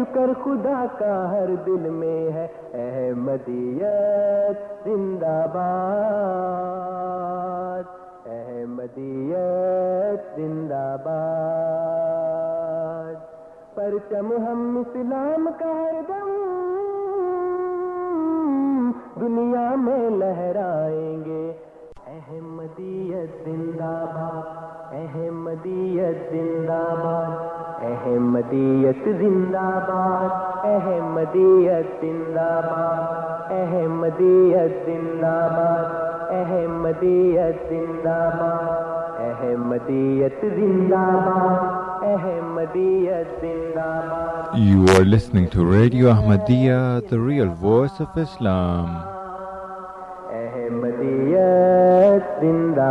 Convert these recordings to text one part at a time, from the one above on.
شکر خدا کا ہر دل میں ہے۔ احمدیت زندہ باد۔ احمدیت زندہ باد۔ پرچم ہم اسلام کا ہر دم۔ دنیا میں لہرائیں گے۔ احمدیت زندہ باد۔ احمدیت زندہ باد۔ احمدیت زندہ باد احمدیت زندہ باد احمدیت زندہ باد احمدیت زندہ باد احمدیت زندہ باد You are listening to Radio Ahmadiyya, the real voice of Islam. احمدیت زندہ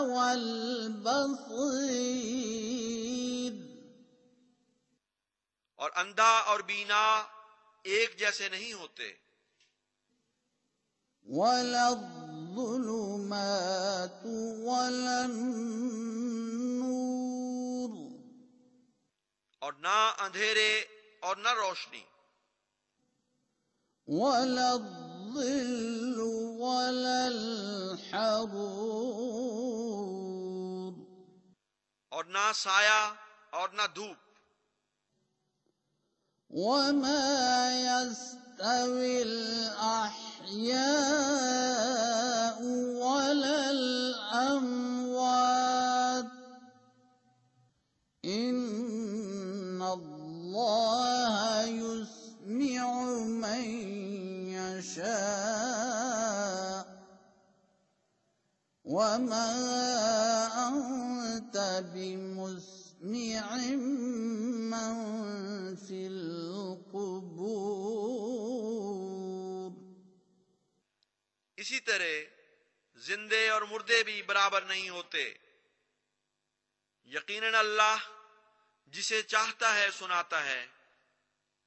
والبصير اور اندھا اور بینا ایک جیسے نہیں ہوتے۔ ولا الظلمات ولا النور اور نہ اندھیرے اور نہ روشنی۔ ولا الظل ولا الحرور. اور نہ سایہ اور نہ دھوپ. وما يستوي الأحياء ولا الأموات. إن الله يشاء وما أنت بمسمع من في القبور اسی طرح زندے اور مردے بھی برابر نہیں ہوتے۔ یقیناً اللہ جسے چاہتا ہے سناتا ہے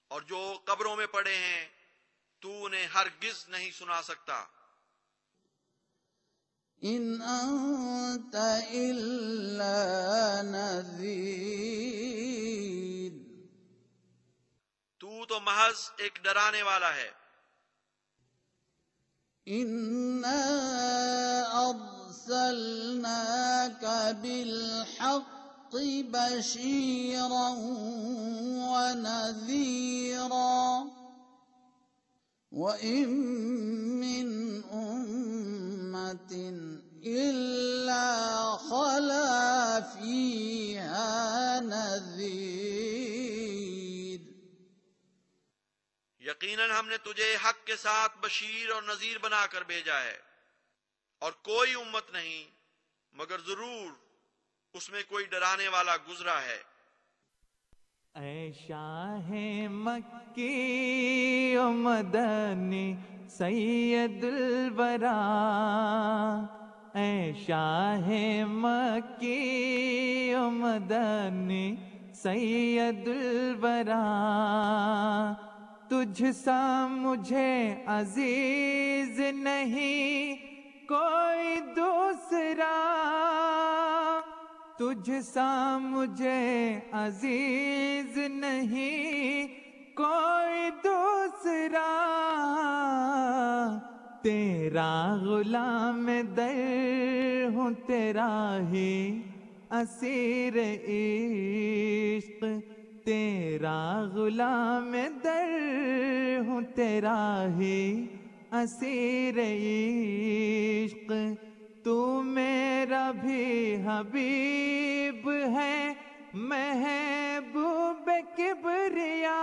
اور جو قبروں میں پڑے ہیں تو انہیں ہرگز نہیں سنا سکتا۔ إن أنت إلا نذير۔ تو تو محض ایک ڈرانے والا ہے۔ إنا أرسلنا أرسلناك بالحق بشيرا ونذيرا۔ وإن من أمة إلا خلا فيها نذير یقیناً ہم نے تجھے حق کے ساتھ بشیر اور نذیر بنا کر بھیجا ہے اور کوئی امت نہیں، مگر ضرور اس میں کوئی ڈرانے والا گزرا ہے۔ اے شاہ مکی و مدنی سید الورا اے شاہ مکی و مدنی سید الورا تجھ سا مجھے عزیز نہیں کوئی دوسرا تجھ سا مجھے عزیز نہیں، کوئی دوسرا تیرا غلام در ہوں، تیرا ہی اسیر عشق، تیرا غلام در ہوں، تیرا ہی اسیر عشق۔ تو میرا بھی حبیب ہے، محبوب کبریا۔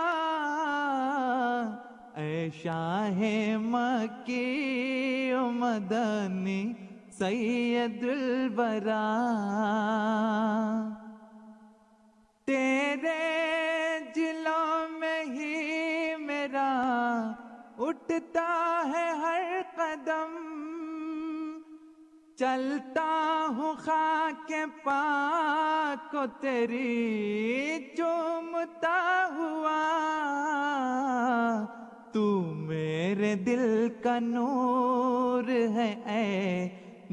اے شاہ مکی مدنی سید البرا تیرے جلوں میں ہی میرا اٹھتا ہے ہر قدم۔ چلتا ہوں خاک پاک کو تیری چومتا ہوا۔ تو میرے دل کا نور ہے اے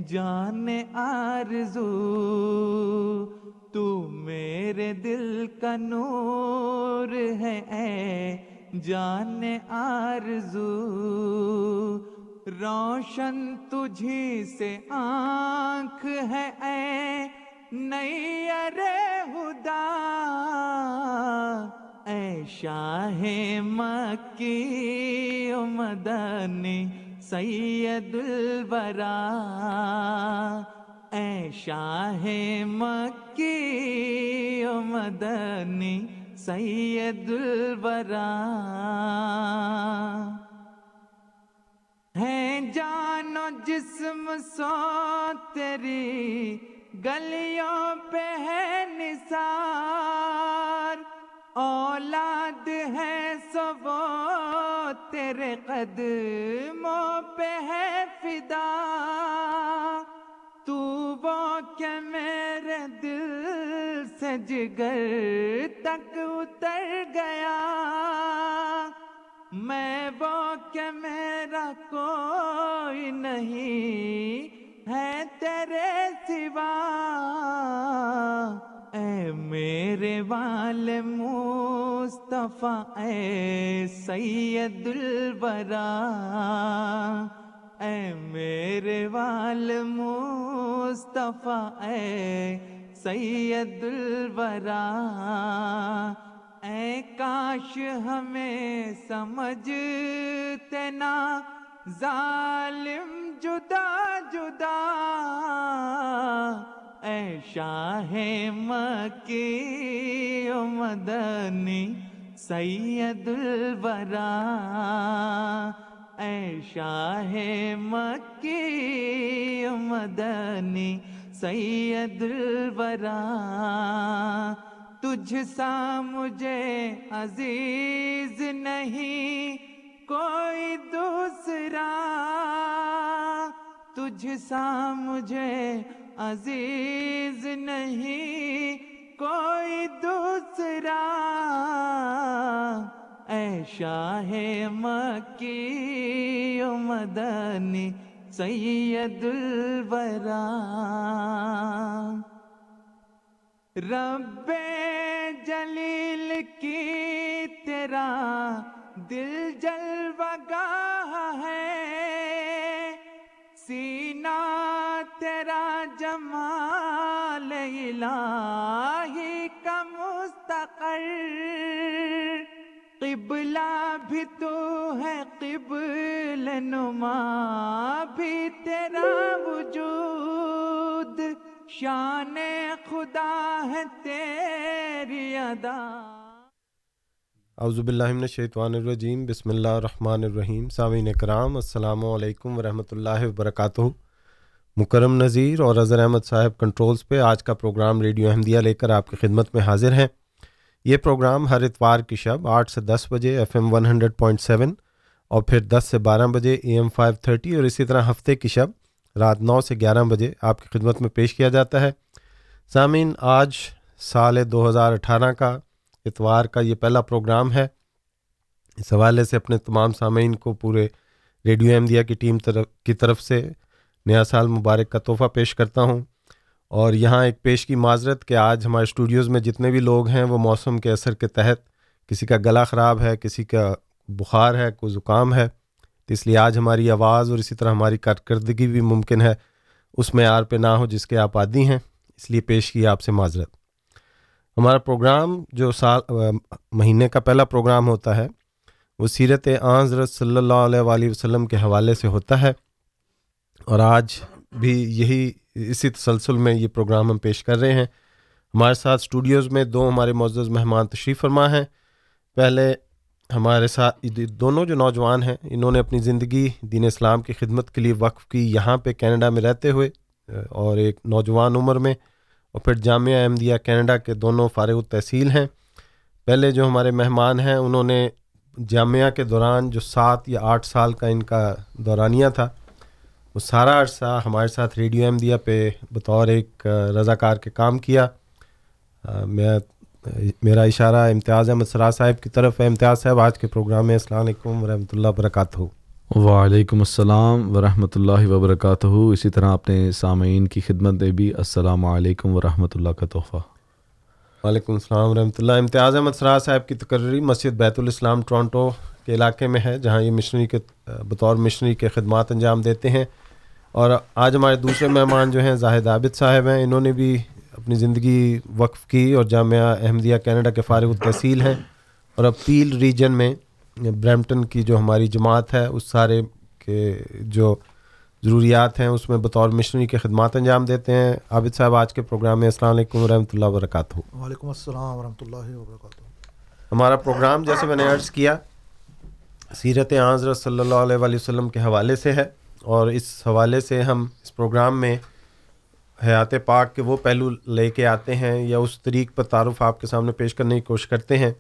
جان آرزو۔ تو میرے دل کا نور ہے اے جان آرزو۔ روشن تجھی سے آنکھ ہے، اے نئی ارے ہدا اے شاہ مکی مدنی سید البرا اے شاہ مکی مدنی سید البرا ہے جان جسم سو تیری گلیوں پہ ہے نثار۔ اولاد ہے سو وہ تیرے قدموں پہ ہے فدا۔ تو وہ کہ میرے دل سے جگر تک اتر گیا۔ میں وہ کہ میرا کوئی نہیں ہے تیرے سوا۔ اے میرے وال مصطفیٰ، اے سید البرا اے میرے وال مصطفیٰ، اے سید البرا اے کاش ہمیں سمجھتے نا ظالم جدا جدا۔ اے شاہ مکی و مدنی سید البرا اے شاہ مکی و مدنی سید البرا تجھ سا مجھے عزیز نہیں، کوئی دوسرا۔ تجھ سا مجھے عزیز نہیں، کوئی دوسرا۔ اے شاہ مکی و مدنی سید الورا۔ رب جلیل کی تیرا دل جلوہ گاہ ہے۔ سینہ تیرا جمال الہی کا مستقر۔ قبلہ بھی تو ہے، قبل نما بھی تیرا وجود۔ شان خدا ہے تیری ادا۔ اعوذ باللہ من الشیطان الرجیم، بسم اللہ الرحمن الرحیم۔ سامعین کرام، السلام علیکم ورحمۃ اللہ وبرکاتہ۔ مکرم نذیر اور اظہر احمد صاحب کنٹرولز پہ آج کا پروگرام ریڈیو احمدیہ لے کر آپ کی خدمت میں حاضر ہیں۔ یہ پروگرام ہر اتوار کی شب آٹھ سے دس بجے F M one hundred point seven اور پھر دس سے بارہ بجے اے ایم فائیو تھرٹی اور اسی طرح ہفتے کی شب رات نو سے گیارہ بجے آپ کی خدمت میں پیش کیا جاتا ہے۔ سامعین، آج سال دو ہزار اٹھارہ کا اتوار کا یہ پہلا پروگرام ہے۔ اس حوالے سے اپنے تمام سامعین کو پورے ریڈیو احمدیہ کی ٹیم طرف کی طرف سے نیا سال مبارک کا تحفہ پیش کرتا ہوں۔ اور یہاں ایک پیش کی معذرت کہ آج ہمارے اسٹوڈیوز میں جتنے بھی لوگ ہیں وہ موسم کے اثر کے تحت کسی کا گلا خراب ہے، کسی کا بخار ہے، کوئی زکام ہے۔ تو اس لیے آج ہماری آواز اور اسی طرح ہماری کارکردگی بھی ممکن ہے، اس معیار پہ نہ ہو جس کے آپ عادی ہیں۔ اس لیے پیش کی آپ سے معذرت۔ ہمارا پروگرام جو سال مہینے کا پہلا پروگرام ہوتا ہے، وہ سیرت آن حضرت صلی اللہ علیہ وآلہ وسلم کے حوالے سے ہوتا ہے۔ اور آج بھی یہی، اسی تسلسل میں یہ پروگرام ہم پیش کر رہے ہیں۔ ہمارے ساتھ اسٹوڈیوز میں دو ہمارے معزز مہمان تشریف فرما ہیں۔ پہلے ہمارے ساتھ دونوں جو نوجوان ہیں، انہوں نے اپنی زندگی دین اسلام کی خدمت کے لیے وقف کی یہاں پہ کینیڈا میں رہتے ہوئے، اور ایک نوجوان عمر میں، اور پھر جامعہ احمدیہ کینیڈا کے دونوں فارغ التحصیل ہیں۔ پہلے جو ہمارے مہمان ہیں، انہوں نے جامعہ کے دوران جو سات یا آٹھ سال کا ان کا دورانیہ تھا، وہ سارا عرصہ ہمارے ساتھ ریڈیو احمدیہ پہ بطور ایک رضاکار کے کام کیا۔ میں میرا اشارہ امتیاز احمد سرا صاحب کی طرف ہے۔ امتیاز صاحب آج کے پروگرام میں السلام علیکم ورحمۃ اللہ وبرکاتہ۔ وعلیکم السلام ورحمۃ اللہ وبرکاتہ۔ اسی طرح اپنے سامعین کی خدمت دے بھی السلام علیکم ورحمۃ اللہ کا تحفہ۔ وعلیکم السلام ورحمۃ اللہ۔ امتیاز احمد سرا صاحب کی تقرری مسجد بیت الاسلام ٹورانٹو کے علاقے میں ہے جہاں یہ مشنری کے بطور مشنری کے خدمات انجام دیتے ہیں۔ اور آج ہمارے دوسرے مہمان جو ہیں زاہد عابد صاحب ہیں۔ انہوں نے بھی اپنی زندگی وقف کی اور جامعہ احمدیہ کینیڈا کے فارغ التحصیل ہیں اور اب پیل ریجن میں برمپٹن کی جو ہماری جماعت ہے اس سارے کے جو ضروریات ہیں اس میں بطور مشنری کے خدمات انجام دیتے ہیں۔ عابد صاحب آج کے پروگرام میں السلام علیکم ورحمۃ اللہ وبرکاتہ۔ وعلیکم السلام ورحمۃ اللہ وبرکاتہ۔ ہمارا پروگرام جیسے میں نے عرض کیا سیرت حضرت صلی اللہ علیہ وآلہ وسلم کے حوالے سے ہے اور اس حوالے سے ہم اس پروگرام میں حیات پاک کے وہ پہلو لے کے آتے ہیں یا اس طریق پر تعارف آپ کے سامنے پیش کرنے کی کوشش کرتے ہیں،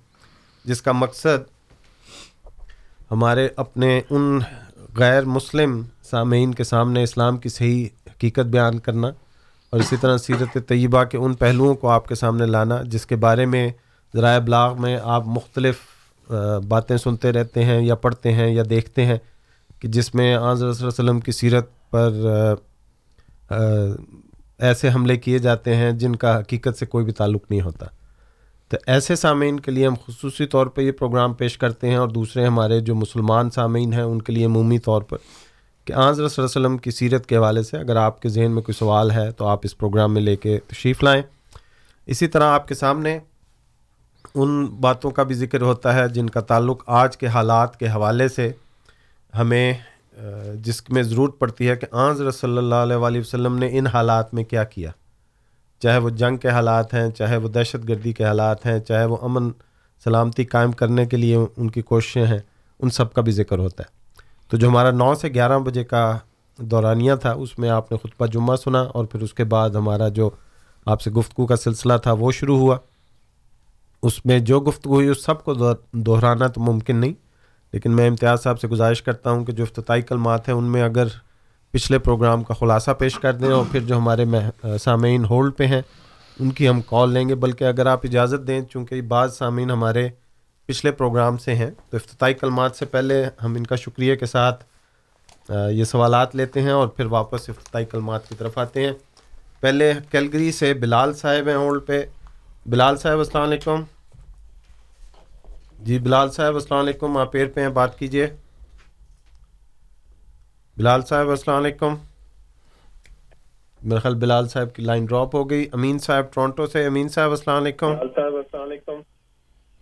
جس کا مقصد ہمارے اپنے ان غیر مسلم سامعین کے سامنے اسلام کی صحیح حقیقت بیان کرنا اور اسی طرح سیرت طیبہ کے ان پہلوؤں کو آپ کے سامنے لانا، جس کے بارے میں ذرائع ابلاغ میں آپ مختلف باتیں سنتے رہتے ہیں یا پڑھتے ہیں یا دیکھتے ہیں، کہ جس میں آضر علیہ وسلم کی سیرت پر ایسے حملے کیے جاتے ہیں جن کا حقیقت سے کوئی بھی تعلق نہیں ہوتا۔ تو ایسے سامعین کے لیے ہم خصوصی طور پہ یہ پروگرام پیش کرتے ہیں اور دوسرے ہمارے جو مسلمان سامعین ہیں ان کے لیے عمومی طور پر کہ آضر صلی اللہ علیہ وسلم کی سیرت کے حوالے سے اگر آپ کے ذہن میں کوئی سوال ہے تو آپ اس پروگرام میں لے کے تشریف لائیں۔ اسی طرح آپ کے سامنے ان باتوں کا بھی ذکر ہوتا ہے جن کا تعلق آج کے حالات کے حوالے سے ہمیں جس میں ضرورت پڑتی ہے کہ آنظر صلی اللہ علیہ وآلہ وسلم نے ان حالات میں کیا کیا۔ چاہے وہ جنگ کے حالات ہیں، چاہے وہ دہشت گردی کے حالات ہیں، چاہے وہ امن سلامتی قائم کرنے کے لیے ان کی کوششیں ہیں، ان سب کا بھی ذکر ہوتا ہے۔ تو جو ہمارا نو سے گیارہ بجے کا دورانیہ تھا، اس میں آپ نے خطبہ جمعہ سنا اور پھر اس کے بعد ہمارا جو آپ سے گفتگو کا سلسلہ تھا، وہ شروع ہوا۔ اس میں جو گفتگو ہوئی، اس سب کو دہرانا تو ممکن نہیں۔ لیکن میں امتیاز صاحب سے گزارش کرتا ہوں کہ جو افتتاحی کلمات ہیں ان میں اگر پچھلے پروگرام کا خلاصہ پیش کر دیں اور پھر جو ہمارے سامعین ہولڈ پہ ہیں، ان کی ہم کال لیں گے۔ بلکہ اگر آپ اجازت دیں، چونکہ بعض سامعین ہمارے پچھلے پروگرام سے ہیں، تو افتتاحی کلمات سے پہلے ہم ان کا شکریہ کے ساتھ یہ سوالات لیتے ہیں اور پھر واپس افتتاحی کلمات کی طرف آتے ہیں۔ پہلے کیلگری سے بلال صاحب ہیں ہولڈ پہ۔ بلال صاحب، السلام علیکم۔ جی بلال صاحب السلام علیکم۔ آپ پیر پہ ہیں بات کیجیے بلال صاحب السلام علیکم۔ میرا خیال بلال صاحب کی لائن ڈراپ ہو گئی۔ امین صاحب ٹورنٹو سے۔ امین صاحب السلام علیکم۔ صاحب السلام علیکم۔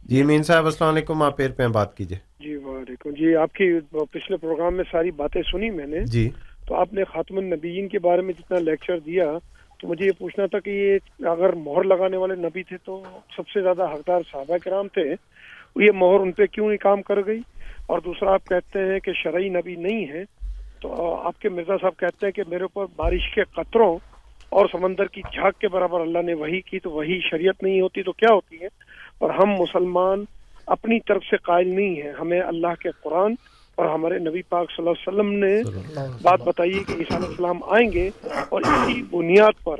جی امین صاحب السلام علیکم۔ آپ پیر پہ بات کیجیے جی وعلیکم۔ جی آپ کی پچھلے پروگرام میں ساری باتیں سنی میں نے۔ جی۔ تو آپ نے خاتم النبیین کے بارے میں جتنا لیکچر دیا تو مجھے یہ پوچھنا تھا کہ یہ اگر مہر لگانے والے نبی تھے تو سب سے زیادہ حقدار صحابہ کرام تھے۔ یہ مہر ان پہ کیوں نہیں کام کر گئی؟ اور دوسرا آپ کہتے ہیں کہ شرعی نبی نہیں ہے تو آپ کے مرزا صاحب کہتے ہیں کہ میرے اوپر بارش کے قطروں اور سمندر کی جھاگ کے برابر اللہ نے وہی کی تو وہی شریعت نہیں ہوتی تو کیا ہوتی ہے؟ اور ہم مسلمان اپنی طرف سے قائل نہیں ہیں ہمیں اللہ کے قرآن اور ہمارے نبی پاک صلی اللہ علیہ وسلم نے بات بتائی کہ عیسیٰ علیہ السلام آئیں گے اور اسی بنیاد پر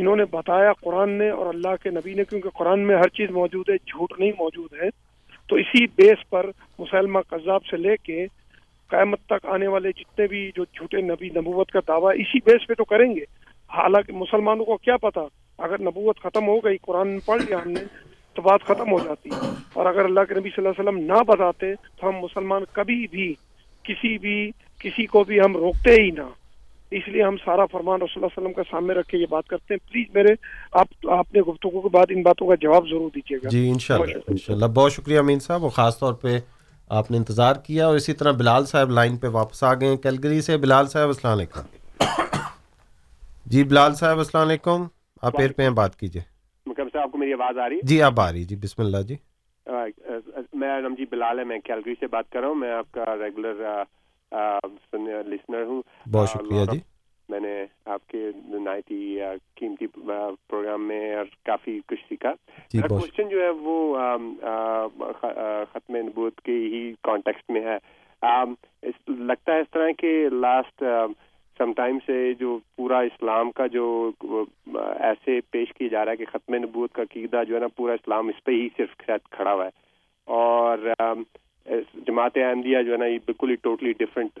انہوں نے بتایا قرآن نے اور اللہ کے نبی نے کیونکہ قرآن میں ہر چیز موجود ہے، جھوٹ نہیں موجود ہے۔ تو اسی بیس پر مسلمہ قذاب سے لے کے قیامت تک آنے والے جتنے بھی جو جھوٹے نبی، نبوت کا دعویٰ، اسی بیس پہ تو کریں گے۔ حالانکہ مسلمانوں کو کیا پتا اگر نبوت ختم ہو گئی، قرآن میں پڑھ لیا ہم نے، تو بات ختم ہو جاتی۔ اور اگر اللہ کے نبی صلی اللہ علیہ وسلم نہ بتاتے، تو ہم مسلمان کبھی بھی، کسی بھی، کسی کو بھی ہم روکتے ہی نہ۔ اس لیے ہم سارا فرمان رسول اللہ علیہ وسلم کا سامنے رکھ کے یہ بات کرتے ہیں۔ پلیز میرے آپ آپ نے گفتگو کے بعد ان باتوں کا جواب ضرور دیجیے گا۔ جی انشاءاللہ انشاءاللہ۔ بہت شکریہ امین صاحب اور خاص طور پہ آپ نے انتظار کیا اور اسی طرح بلال صاحب لائن پہ واپس آ گئے ہیں۔ کیلگری سے بلال صاحب السلام علیکم۔ جی بلال صاحب السلام علیکم۔ آپ پیر پہ ہیں بات کیجیے۔ مکم صاحب آپ کو میری آواز آ رہی جی اب آ رہی جی بسم اللہ جی۔ میں نام جی بلال ہے میں کیلگری سے بات کر رہا ہوں۔ میں آپ کا ریگولر لسنر ہوں۔ بہت شکریہ جی۔ میں نے آپ کے ہی قیمتی پروگرام میں کافی کچھ سیکھا۔ جی کوشچن جو ہے وہ ختم نبوت کے ہی کانٹیکسٹ میں ہے۔ لگتا ہے اس طرح کہ لاسٹ سم ٹائم سے جو پورا اسلام کا جو ایسے پیش کیا جا رہا ہے کہ ختم نبوت کا عقیدہ جو ہے نا پورا اسلام اس پہ ہی صرف کھڑا ہوا ہے۔ اور جماعت احمدیہ جو ہے نا، یہ بالکل ہی ٹوٹلی ڈفرینٹ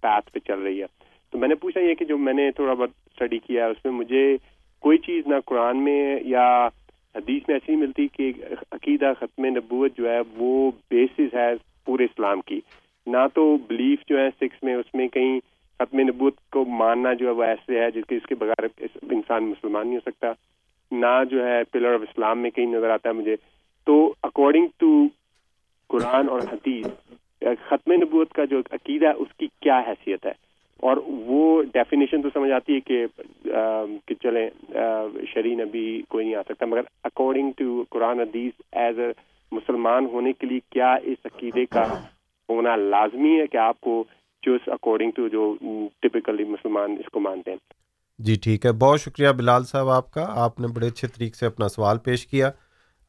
پیتھ پہ چل رہی ہے۔ تو میں نے پوچھا یہ کہ جو میں نے تھوڑا بہت اسٹڈی کیا ہے، اس میں مجھے کوئی چیز نہ قرآن میں یا حدیث میں ایسی ملتی کہ عقیدہ ختم نبوت جو ہے، وہ بیسز ہے پورے اسلام کی۔ نہ تو بلیف جو ہے سکس میں، اس میں کہیں ختم نبوت کو ماننا جو ہے وہ ایسے ہے جس کے، اس کے بغیر انسان مسلمان نہیں ہو سکتا۔ نہ جو ہے پلر آف اسلام میں کہیں نظر آتا ہے مجھے۔ تو اکارڈنگ ٹو قرآن اور حدیث، ختم نبوت کا جو عقیدہ ہے، اس کی کیا حیثیت ہے؟ اور وہ ڈیفینیشن تو سمجھ آتی ہے کہ کہ چلیں شرع نبی کوئی نہیں آ سکتا، مگر اکارڈنگ ٹو قرآن، حدیث ایز اے مسلمان ہونے کے لیے کیا اس عقیدے کا ہونا لازمی ہے کہ آپ کو جو اکارڈنگ ٹو جو ٹپکلی مسلمان اس کو مانتے ہیں؟ جی ٹھیک ہے۔ بہت شکریہ بلال صاحب آپ کا۔ آپ نے بڑے اچھے طریقے سے اپنا سوال پیش کیا۔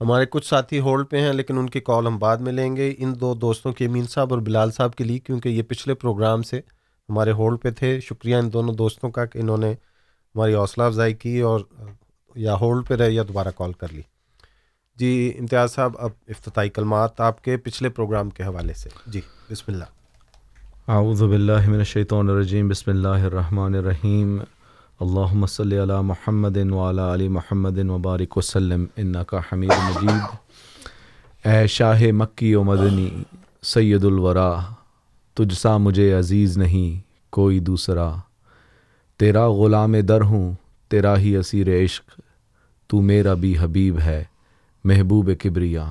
ہمارے کچھ ساتھی ہولڈ پہ ہیں، لیکن ان کی کال ہم بعد میں لیں گے۔ ان دو دوستوں کی امین صاحب اور بلال صاحب کے لیے، کیونکہ یہ پچھلے پروگرام سے ہمارے ہولڈ پہ تھے۔ شکریہ ان دونوں دوستوں کا کہ انہوں نے ہماری حوصلہ افزائی کی اور یا ہولڈ پہ رہے یا دوبارہ کال کر لی۔ جی امتیاز صاحب، اب افتتاحی کلمات آپ کے پچھلے پروگرام کے حوالے سے۔ جی بسم اللہ۔ اعوذ باللہ من الشیطان الرجیم، بسم اللہ الرحمن الرحیم۔ اللہم صلی علی محمد وعلی علی محمد وبارک وسلم انکا حمید مجید۔ اے شاہ مکی و مدنی سید الورا تجھ سا مجھے عزیز نہیں، کوئی دوسرا۔ تیرا غلام در ہوں، تیرا ہی اسیر عشق، تو میرا بھی حبیب ہے، محبوب کبریا۔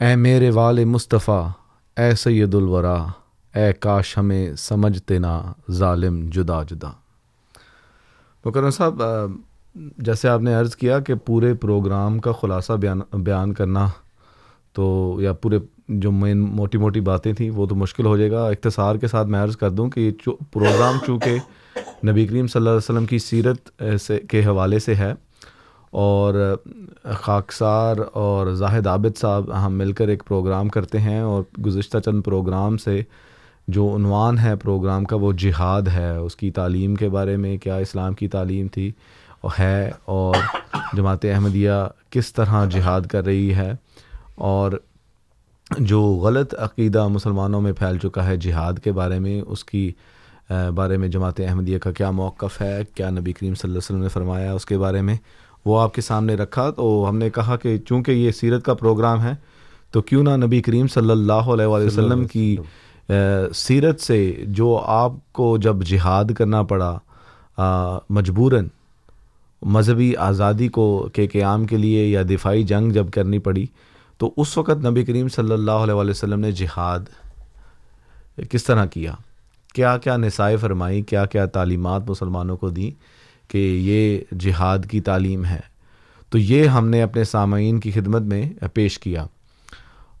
اے میرے وال مصطفیٰ، اے سید الورا اے کاش ہمیں سمجھتے نا، ظالم جدا جدا۔ مکرم صاحب جیسے آپ نے عرض کیا کہ پورے پروگرام کا خلاصہ بیان بیان کرنا تو، یا پورے جو مین موٹی موٹی باتیں تھیں، وہ تو مشکل ہو جائے گا۔ اختصار کے ساتھ میں عرض کر دوں کہ یہ پروگرام چونکہ نبی کریم صلی اللہ علیہ وسلم کی سیرت سے، کے حوالے سے ہے اور خاکسار اور زاہد عابد صاحب ہم مل کر ایک پروگرام کرتے ہیں اور گزشتہ چند پروگرام سے جو عنوان ہے پروگرام کا وہ جہاد ہے اس کی تعلیم کے بارے میں کیا اسلام کی تعلیم تھی ہے اور جماعت احمدیہ کس طرح جہاد کر رہی ہے اور جو غلط عقیدہ مسلمانوں میں پھیل چکا ہے جہاد کے بارے میں اس کی بارے میں جماعت احمدیہ کا کیا موقف ہے کیا نبی کریم صلی اللہ علیہ وسلم نے فرمایا اس کے بارے میں وہ آپ کے سامنے رکھا تو ہم نے کہا کہ چونکہ یہ سیرت کا پروگرام ہے تو کیوں نہ نبی کریم صلی اللہ علیہ وسلم کی سیرت سے جو آپ کو جب جہاد کرنا پڑا مجبوراً مذہبی آزادی کو کے قیام کے لیے یا دفاعی جنگ جب کرنی پڑی، تو اس وقت نبی کریم صلی اللہ علیہ وسلم نے جہاد کس طرح کیا؟ کیا کیا نسائے فرمائی؟ کیا کیا تعلیمات مسلمانوں کو دی کہ یہ جہاد کی تعلیم ہے؟ تو یہ ہم نے اپنے سامعین کی خدمت میں پیش کیا۔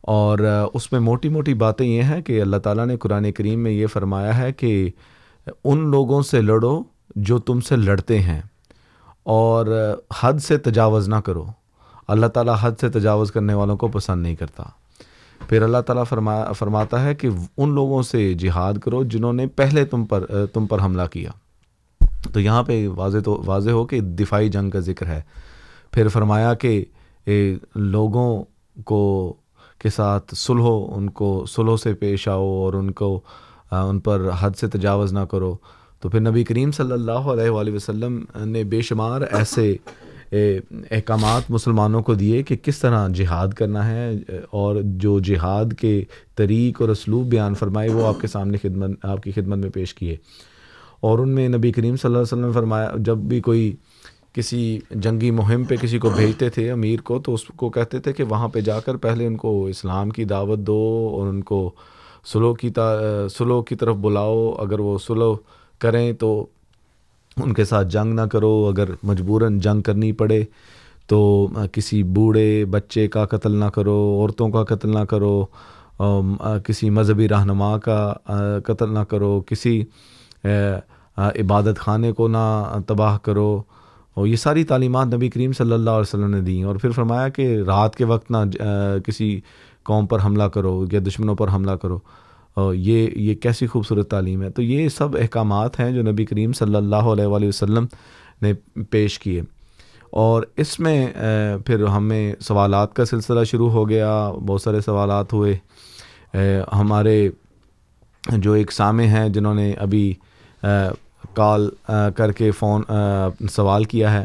اور اس میں موٹی موٹی باتیں یہ ہیں کہ اللہ تعالیٰ نے قرآن کریم میں یہ فرمایا ہے کہ ان لوگوں سے لڑو جو تم سے لڑتے ہیں اور حد سے تجاوز نہ کرو۔ اللہ تعالیٰ حد سے تجاوز کرنے والوں کو پسند نہیں کرتا۔ پھر اللہ تعالیٰ فرمایا فرماتا ہے کہ ان لوگوں سے جہاد کرو جنہوں نے پہلے تم پر تم پر حملہ کیا۔ تو یہاں پہ واضح تو، واضح ہو کہ دفاعی جنگ کا ذکر ہے۔ پھر فرمایا کہ لوگوں کو کے ساتھ سلو ان کو سلو سے پیش آؤ اور ان کو ان پر حد سے تجاوز نہ کرو۔ تو پھر نبی کریم صلی اللہ علیہ وآلہ وسلم نے بے شمار ایسے احکامات مسلمانوں کو دیے کہ کس طرح جہاد کرنا ہے، اور جو جہاد کے طریق اور اسلوب بیان فرمائے، وہ آپ کے سامنے خدمت، آپ کی خدمت میں پیش کیے۔ اور ان میں نبی کریم صلی اللہ علیہ وسلم فرمایا، جب بھی کوئی کسی جنگی مہم پہ کسی کو بھیجتے تھے امیر کو، تو اس کو کہتے تھے کہ وہاں پہ جا کر پہلے ان کو اسلام کی دعوت دو اور ان کو سلو کی تا سلو کی طرف بلاؤ۔ اگر وہ سلو کریں تو ان کے ساتھ جنگ نہ کرو۔ اگر مجبوراً جنگ کرنی پڑے تو کسی بوڑھے بچے کا قتل نہ کرو، عورتوں کا قتل نہ کرو کسی مذہبی رہنما کا قتل نہ کرو، کسی عبادت خانے کو نہ تباہ کرو۔ اور یہ ساری تعلیمات نبی کریم صلی اللہ علیہ وسلم نے دیں اور پھر فرمایا کہ رات کے وقت نہ کسی قوم پر حملہ کرو یا دشمنوں پر حملہ کرو۔ اور یہ یہ کیسی خوبصورت تعلیم ہے۔ تو یہ سب احکامات ہیں جو نبی کریم صلی اللہ علیہ وآلہ وسلم نے پیش کیے۔ اور اس میں پھر ہمیں سوالات کا سلسلہ شروع ہو گیا۔ بہت سارے سوالات ہوئے۔ ہمارے جو ایک سامع ہیں جنہوں نے ابھی کال کر کے فون سوال کیا ہے۔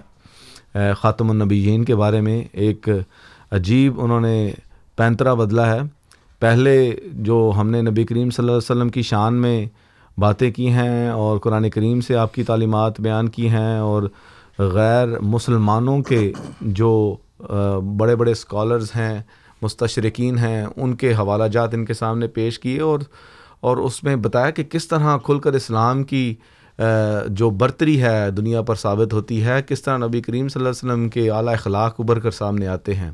خاتم النبیین کے بارے میں ایک عجیب انہوں نے پینترا بدلا ہے۔ پہلے جو ہم نے نبی کریم صلی اللہ علیہ وسلم کی شان میں باتیں کی ہیں اور قرآن کریم سے آپ کی تعلیمات بیان کی ہیں اور غیر مسلمانوں کے جو بڑے بڑے اسکالرز ہیں، مستشرقین ہیں، ان کے حوالہ جات ان کے سامنے پیش کیے اور اور اس میں بتایا کہ کس طرح کھل کر اسلام کی جو برتری ہے، دنیا پر ثابت ہوتی ہے، کس طرح نبی کریم صلی اللہ علیہ وسلم کے اعلیٰ اخلاق ابھر کر سامنے آتے ہیں۔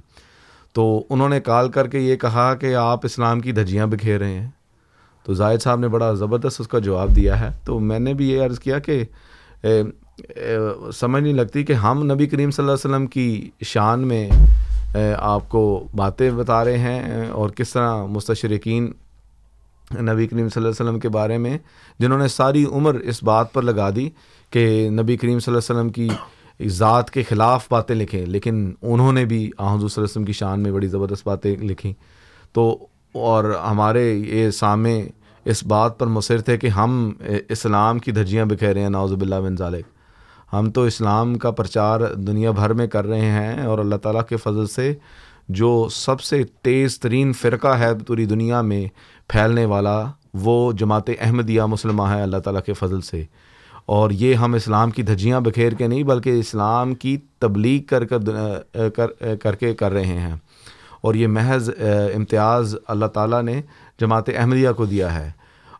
تو انہوں نے کال کر کے یہ کہا کہ آپ اسلام کی دھجیاں بکھیر رہے ہیں۔ تو زاہد صاحب نے بڑا زبردست اس کا جواب دیا ہے۔ تو میں نے بھی یہ عرض کیا کہ سمجھ نہیں لگتی کہ ہم نبی کریم صلی اللہ علیہ وسلم کی شان میں آپ کو باتیں بتا رہے ہیں اور کس طرح مستشرقین نبی کریم صلی اللہ علیہ وسلم کے بارے میں، جنہوں نے ساری عمر اس بات پر لگا دی کہ نبی کریم صلی اللہ علیہ وسلم کی ذات کے خلاف باتیں لکھیں، لیکن انہوں نے بھی آحد صلی اللہ علیہ وسلم کی شان میں بڑی زبردست باتیں لکھیں۔ تو، اور ہمارے یہ سامع اس بات پر مصر تھے کہ ہم اسلام کی دھجیاں بکھیر رہے ہیں ناوز باللہ بن ذالک۔ ہم تو اسلام کا پرچار دنیا بھر میں کر رہے ہیں، اور اللہ تعالیٰ کے فضل سے جو سب سے تیز ترین فرقہ ہے پوری دنیا میں پھیلنے والا وہ جماعت احمدیہ مسلمہ ہے اللہ تعالیٰ کے فضل سے۔ اور یہ ہم اسلام کی دھجیاں بکھیر کے نہیں بلکہ اسلام کی تبلیغ کر کر کر کے کر رہے ہیں۔ اور یہ محض امتیاز اللہ تعالیٰ نے جماعت احمدیہ کو دیا ہے۔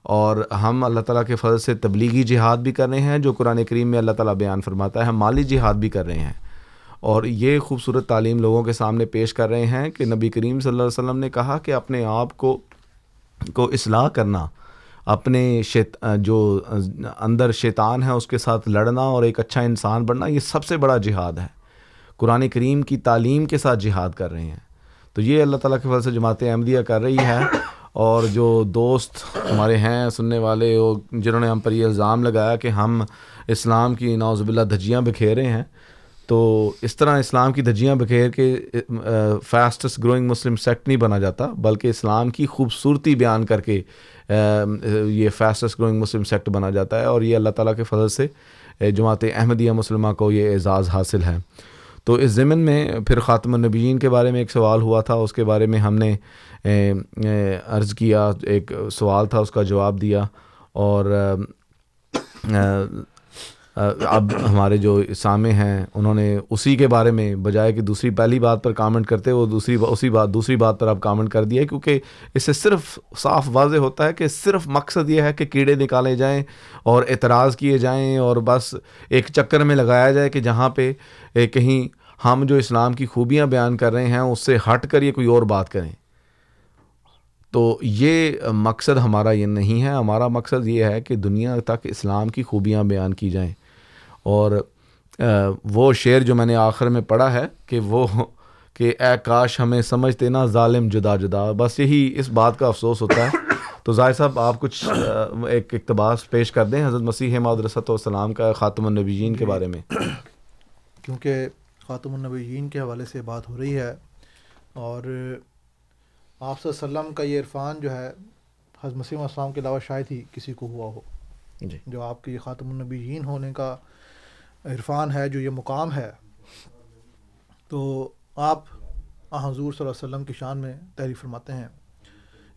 اور ہم اللہ تعالیٰ کے فضل سے تبلیغی جہاد بھی کر رہے ہیں جو قرآن کریم میں اللہ تعالیٰ بیان فرماتا ہے، ہم مالی جہاد بھی کر رہے ہیں۔ اور یہ خوبصورت تعلیم لوگوں کے سامنے پیش کر رہے ہیں کہ نبی کریم صلی اللہ علیہ وسلم نے کہا کہ اپنے آپ کو کو اصلاح کرنا، اپنے شیط جو اندر شیطان ہے اس کے ساتھ لڑنا اور ایک اچھا انسان بننا، یہ سب سے بڑا جہاد ہے۔ قرآن کریم کی تعلیم کے ساتھ جہاد کر رہے ہیں۔ تو یہ اللہ تعالیٰ کے فضل سے جماعت احمدیہ کر رہی ہے۔ اور جو دوست ہمارے ہیں، سننے والے، وہ جنہوں نے ہم پر یہ الزام لگایا کہ ہم اسلام کی نوز باللہ دھجیاں بکھیرے ہیں تو اس طرح اسلام کی دھجیاں بکھیر کے فاسٹسٹ گروئنگ مسلم سیکٹ نہیں بنا جاتا، بلکہ اسلام کی خوبصورتی بیان کر کے یہ فاسٹسٹ گروئنگ مسلم سیکٹ بنا جاتا ہے اور یہ اللہ تعالیٰ کے فضل سے جماعت احمدیہ مسلمہ کو یہ اعزاز حاصل ہے۔ تو اس ضمن میں پھر خاتم النبیین کے بارے میں ایک سوال ہوا تھا، اس کے بارے میں ہم نے عرض کیا، ایک سوال تھا، اس کا جواب دیا اور اب ہمارے جو سامع ہیں، انہوں نے اسی کے بارے میں بجائے کہ دوسری پہلی بات پر کامنٹ کرتے وہ دوسری اسی بات، دوسری بات پر اب کامنٹ کر دیا کیونکہ اس سے صرف صاف واضح ہوتا ہے کہ صرف مقصد یہ ہے کہ کیڑے نکالے جائیں اور اعتراض کیے جائیں اور بس ایک چکر میں لگایا جائے کہ جہاں پہ کہیں ہم جو اسلام کی خوبیاں بیان کر رہے ہیں، اس سے ہٹ کر یہ کوئی اور بات کریں۔ تو یہ مقصد ہمارا یہ نہیں ہے۔ ہمارا مقصد یہ ہے کہ دنیا تک اسلام کی خوبیاں بیان کی جائیں۔ اور وہ شعر جو میں نے آخر میں پڑھا ہے کہ وہ کہ اے کاش ہمیں سمجھتے نا ظالم جدا جدا بس یہی اس بات کا افسوس ہوتا ہے۔ تو ظاہر صاحب آپ کچھ ایک اقتباس پیش کر دیں حضرت مسیح مدرسۃ والسلام کا خاتم النبیین کے بارے میں۔ کیونکہ خاتم النبیین کے حوالے سے بات ہو رہی ہے اور آپ صلی اللہ علیہ وسلم کا یہ عرفان جو ہے حضرت مسیم السلام کے علاوہ شاید ہی کسی کو ہوا ہو۔ جی۔ جو آپ کے یہ خاتم النبیین ہونے کا عرفان ہے جو یہ مقام ہے تو آپ حضور صلی اللہ علیہ وسلم کی شان میں تحریر فرماتے ہیں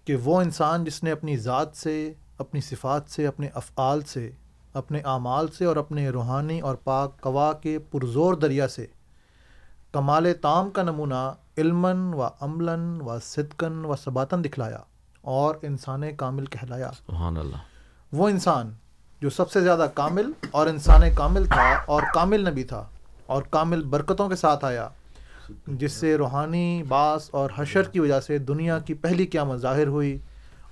کہ وہ انسان جس نے اپنی ذات سے اپنی صفات سے اپنے افعال سے اپنے اعمال سے اور اپنے روحانی اور پاک قوا کے پرزور دریا سے کمال تام کا نمونہ علماً و عملاً و صدقن و ثباتاً دکھلایا اور انسان کامل کہلایا۔ سبحان اللہ۔ وہ انسان جو سب سے زیادہ کامل اور انسان کامل تھا اور کامل نبی تھا اور کامل برکتوں کے ساتھ آیا، جس سے روحانی باس اور حشر کی وجہ سے دنیا کی پہلی قیامت ظاہر ہوئی